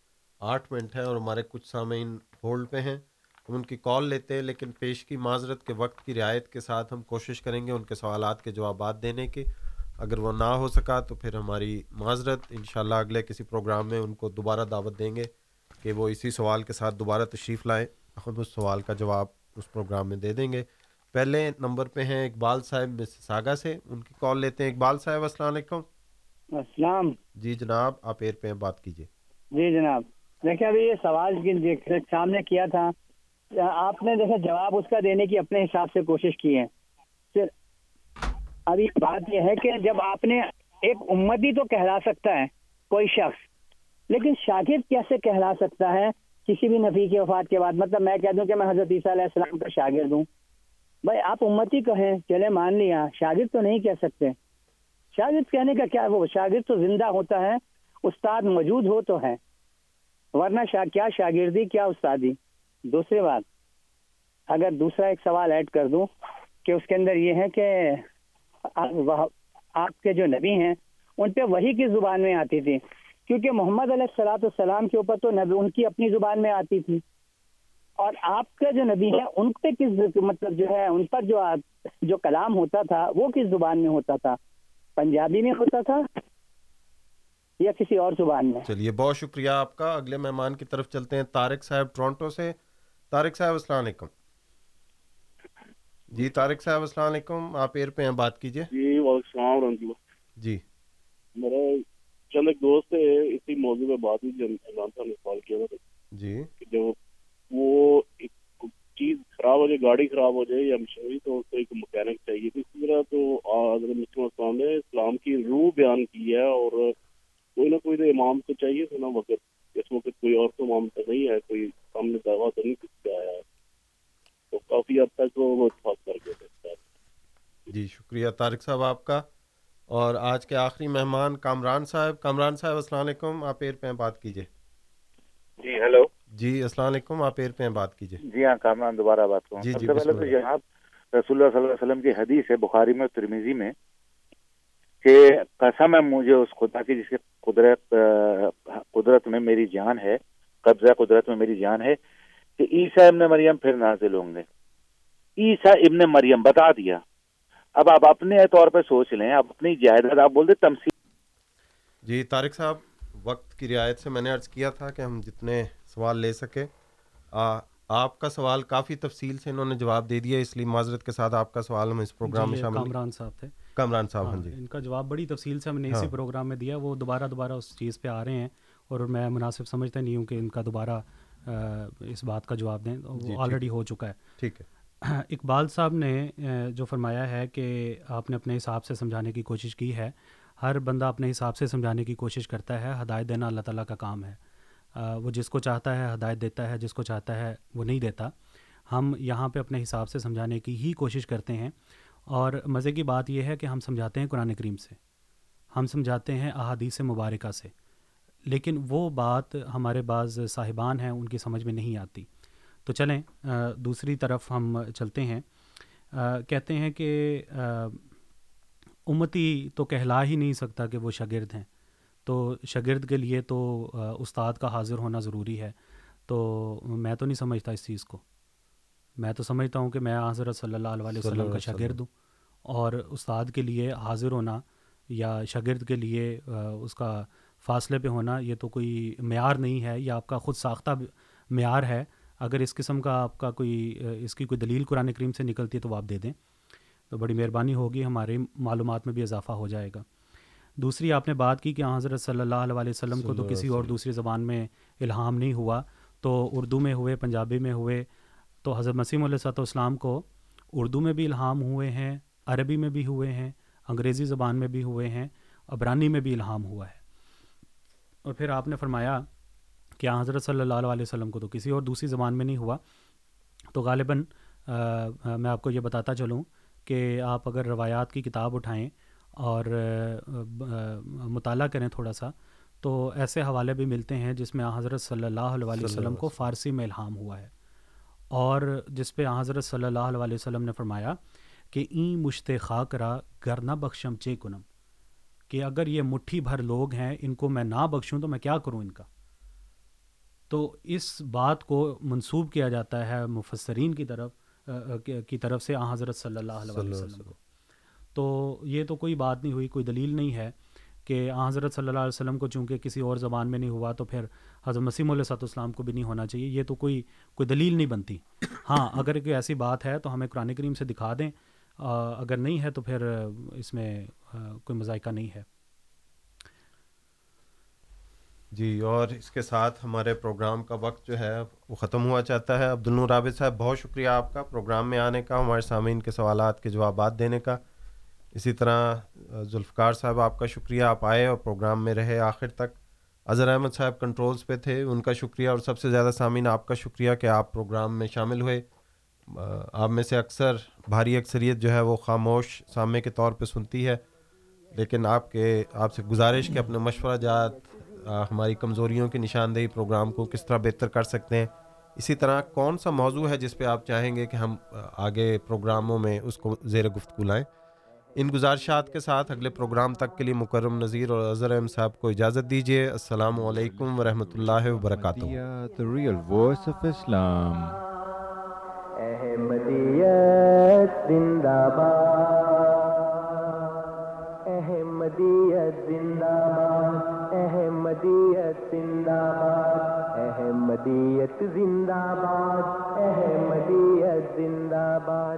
آٹھ منٹ ہیں اور ہمارے کچھ سامعین ہولڈ پہ ہیں۔ ہم ان کی کال لیتے ہیں لیکن پیش کی معذرت کے وقت کی رعایت کے ساتھ ہم کوشش کریں گے ان کے سوالات کے جوابات دینے کے اگر وہ نہ ہو سکا تو پھر ہماری معذرت۔ انشاءاللہ اگلے کسی پروگرام میں ان کو دوبارہ دعوت دیں گے کہ وہ اسی سوال کے ساتھ دوبارہ تشریف لائیں۔ ہم اس سوال کا جواب اس پروگرام میں دے دیں گے۔ پہلے نمبر پہ ہیں اقبال صاحب ساگا سے ان کی کال لیتے ہیں۔ اقبال صاحب السلام علیکم۔ السلام۔ جی جناب آپ ایر پہ بات کیجیے۔ جی جناب۔ دیکھیں ابھی یہ سوال سامنے کیا تھا، آپ نے دیکھا جواب اس کا دینے کی اپنے حساب سے کوشش کی ہے۔ پھر ابھی بات یہ ہے کہ جب آپ نے ایک امتی تو کہلا سکتا ہے، کوئی شخص۔ لیکن شاگرد کیسے کہلا سکتا ہے کسی بھی نفی کی وفات کے بعد؟ مطلب میں کہہ دوں کہ میں حضرت عیسیٰ علیہ السلام کا شاگرد ہوں۔ بھائی آپ امتی کہیں، چلے مان لیا، شاگرد تو نہیں کہہ سکتے۔ شاگرد کہنے کا کیا وہ شاگرد تو زندہ ہوتا ہے، استاد موجود ہو تو ہے۔ ورنہ شا، کیا شاگردی، کیا استادی؟ دوسری بات، اگر دوسرا ایک سوال ایڈ کر دوں کہ اس کے اندر یہ ہے کہ آپ کے جو نبی ہیں، ان پہ وہی کی زبان میں آتی تھی؟ کیونکہ محمد علیہ السلاۃ السلام کے اوپر تو نبی ان کی اپنی زبان میں آتی تھی۔ اور آپ کا جو نبی ہے ان پہ کس مطلب جو ہے، ان پر جو جو کلام ہوتا تھا، وہ کس زبان میں ہوتا تھا؟ پنجابی میں ہوتا تھا یا کسی اور زبان میں۔ چلیے بہت شکریہ آپ کا۔ اگلے مہمان کی طرف چلتے ہیں طارق صاحب ٹورانٹو سے۔ طارق صاحب السلام علیکم۔ جی طارق صاحب السلام علیکم۔ آپ ایئر پہ ہیں بات کیجیے جی وعلیکم السلام ورحمۃ اللہ جی۔ میرا چند ایک دوست ہے اسی موضوع پہ بات ہوئی عمران صاحب نے کال کیا تھا جی۔ کہ جب وہ ایک چیز خراب ہو جائے گاڑی خراب ہو جائے یا مشینری تو اس کو ایک مکینک چاہیے تو اسی طرح تو حضرت مسلم اسلام نے اسلام کی روح بیان کی ہے اور کوئی نہ کوئی تو امام تو چاہیے تھا نا وقت اس وقت کوئی اور تو امام تو نہیں ہے کوئی سامنے دعویٰ تو نہیں کچھ آیا ہے۔ تو کافی حد تک وہ اتفاق کر گئے تھے جی شکریہ طارق صاحب آپ کا۔ اور آج کے آخری مہمان کامران صاحب۔ کامران صاحب السلام علیکم۔ آپ ایر پہ بات کیجیے۔ جی ہیلو۔ جی السلام علیکم۔ آپ ایر پہ بات کیجیے۔ جی ہاں کامران دوبارہ بات کروں۔ جی سب جی سے پہلے تو جناب رسول اللہ صلی اللہ علیہ وسلم کی حدیث ہے بخاری میں اور ترمیزی میں کہ قسم ہے مجھے اس خدا کی جس کے قدرت قدرت میں میری جان ہے قبضہ قدرت میں میری جان ہے کہ عیسیٰ ابن مریم پھر نازل ہوں گے۔ عیسیٰ ابن مریم بتا دیا۔ اب آپ اپنے طور پہ سوچ لیں آپ اپنی جائیداد آپ بول دیں تمثیل۔ جی طارق صاحب وقت کی رعایت سے میں نے عرض کیا تھا کہ ہم جتنے سوال لے آ, آپ کا سوال کافی تفصیل سے انہوں نے جواب دے دیا اس لیے معذرت کے ساتھ آپ کا سوال ہم اس پروگرام میں شامل کامران صاحب تھے۔ کامران صاحب ہاں جی۔ ان کا جواب بڑی تفصیل سے ہم نے اسی ہاں۔ پروگرام میں دیا وہ دوبارہ دوبارہ اس چیز پہ آ رہے ہیں اور میں مناسب سمجھتا نہیں ہوں کہ ان کا دوبارہ اس بات کا جواب دیں وہ آلریڈی ہو چکا ہے۔ ٹھیک ہے۔ اقبال صاحب نے جو فرمایا ہے کہ آپ نے اپنے حساب سے سمجھانے کی کوشش کی ہے ہر بندہ اپنے حساب سے سمجھانے کی کوشش کرتا ہے ہدایت دینا اللہ تعالیٰ کا کام ہے۔ وہ جس کو چاہتا ہے ہدایت دیتا ہے جس کو چاہتا ہے وہ نہیں دیتا۔ ہم یہاں پہ اپنے حساب سے سمجھانے کی ہی کوشش کرتے ہیں۔ اور مزے کی بات یہ ہے کہ ہم سمجھاتے ہیں قرآن کریم سے۔ ہم سمجھاتے ہیں احادیث مبارکہ سے۔ لیکن وہ بات ہمارے بعض صاحبان ہیں، ان کی سمجھ میں نہیں آتی۔ تو چلیں دوسری طرف ہم چلتے ہیں۔ کہتے ہیں کہ امتی تو کہلا ہی نہیں سکتا کہ وہ شاگرد ہیں۔ تو شاگرد کے لیے تو استاد کا حاضر ہونا ضروری ہے۔ تو میں تو نہیں سمجھتا اس چیز کو۔ میں تو سمجھتا ہوں کہ میں حضرت صلی اللہ علیہ وسلم کا شاگرد ہوں اور استاد کے لیے حاضر ہونا یا شاگرد کے لیے اس کا فاصلے پہ ہونا یہ تو کوئی معیار نہیں ہے یہ آپ کا خود ساختہ معیار ہے۔ اگر اس قسم کا آپ کا کوئی اس کی کوئی دلیل قرآن کریم سے نکلتی ہے تو وہ آپ دے دیں۔ تو بڑی مہربانی ہوگی ہماری معلومات میں بھی اضافہ ہو جائے گا۔ دوسری آپ نے بات کی کہ حضرت صلی اللہ علیہ وسلم کو تو کسی اور دوسری زبان میں الہام نہیں ہوا تو اردو میں ہوئے پنجابی میں ہوئے تو حضرت مسیم علیہ صلاح والسلام کو اردو میں بھی الہام ہوئے ہیں، عربی میں بھی ہوئے ہیں، انگریزی زبان میں بھی ہوئے ہیں، عبرانی میں بھی الہام ہوا ہے۔ اور پھر آپ نے فرمایا کہ حضرت صلی اللہ علیہ وسلم کو تو کسی اور دوسری زبان میں نہیں ہوا۔ تو غالباً میں آپ کو یہ بتاتا چلوں کہ آپ اگر روایات کی کتاب اٹھائیں اور مطالعہ کریں تھوڑا سا، تو ایسے حوالے بھی ملتے ہیں جس میں حضرت صلی اللہ علیہ وسلم کو فارسی میں الہام ہوا ہے۔ اور جس پہ حضرت صلی اللہ علیہ وسلم نے فرمایا کہ این مشت خاک را گر نہ بخشم چے کنم کہ اگر یہ مٹھی بھر لوگ ہیں ان کو میں نہ بخشوں تو میں کیا کروں ان کا؟ تو اس بات کو منسوب کیا جاتا ہے مفسرین کی طرف کی طرف سے حضرت صلی اللہ علیہ وسلم کو۔ تو یہ تو کوئی بات نہیں ہوئی کوئی دلیل نہیں ہے۔ کہ حضرت صلی اللہ علیہ وسلم کو چونکہ کسی اور زبان میں نہیں ہوا تو پھر حضرت مسیم علیہ صاحب السلام کو بھی نہیں ہونا چاہیے۔ یہ تو کوئی کوئی دلیل نہیں بنتی۔ ہاں اگر کوئی ایسی بات ہے تو ہمیں قرآن کریم سے دکھا دیں۔ اگر نہیں ہے تو پھر اس میں کوئی مذائقہ نہیں ہے۔ جی اور اس کے ساتھ ہمارے پروگرام کا وقت جو ہے وہ ختم ہوا چاہتا ہے۔ عبد النور عابد صاحب، بہت شکریہ آپ کا پروگرام میں آنے کا، ہمارے سامعین کے سوالات کے جوابات دینے کا۔ اسی طرح ذوالفقار صاحب، آپ کا شکریہ، آپ آئے اور پروگرام میں رہے آخر تک۔ اظہر احمد صاحب کنٹرولز پہ تھے، ان کا شکریہ اور سب سے زیادہ سامعین، آپ کا شکریہ کہ آپ پروگرام میں شامل ہوئے۔ آپ میں سے اکثر بھاری اکثریت جو ہے وہ خاموش، سامنے کے طور پہ سنتی ہے، لیکن آپ کے، آپ سے گزارش کہ اپنے مشورہ جات ہماری کمزوریوں کی نشاندہی پروگرام کو کس طرح بہتر کر سکتے ہیں۔ اسی طرح کون سا موضوع ہے جس پہ آپ چاہیں گے کہ ہم آگے پروگراموں میں اس کو زیر گفتگو لائیں؟ ان گزارشات کے ساتھ اگلے پروگرام تک کے لیے مکرم نذیر اور اظہر احمد صاحب کو اجازت دیجیے السلام علیکم ورحمۃ اللہ وبرکاتہ احمدیت زندہ باد۔ احمدیت زندہ باد۔ احمدیت زندہ باد۔ احمدیت زندہ باد۔ احمدیت زندہ باد۔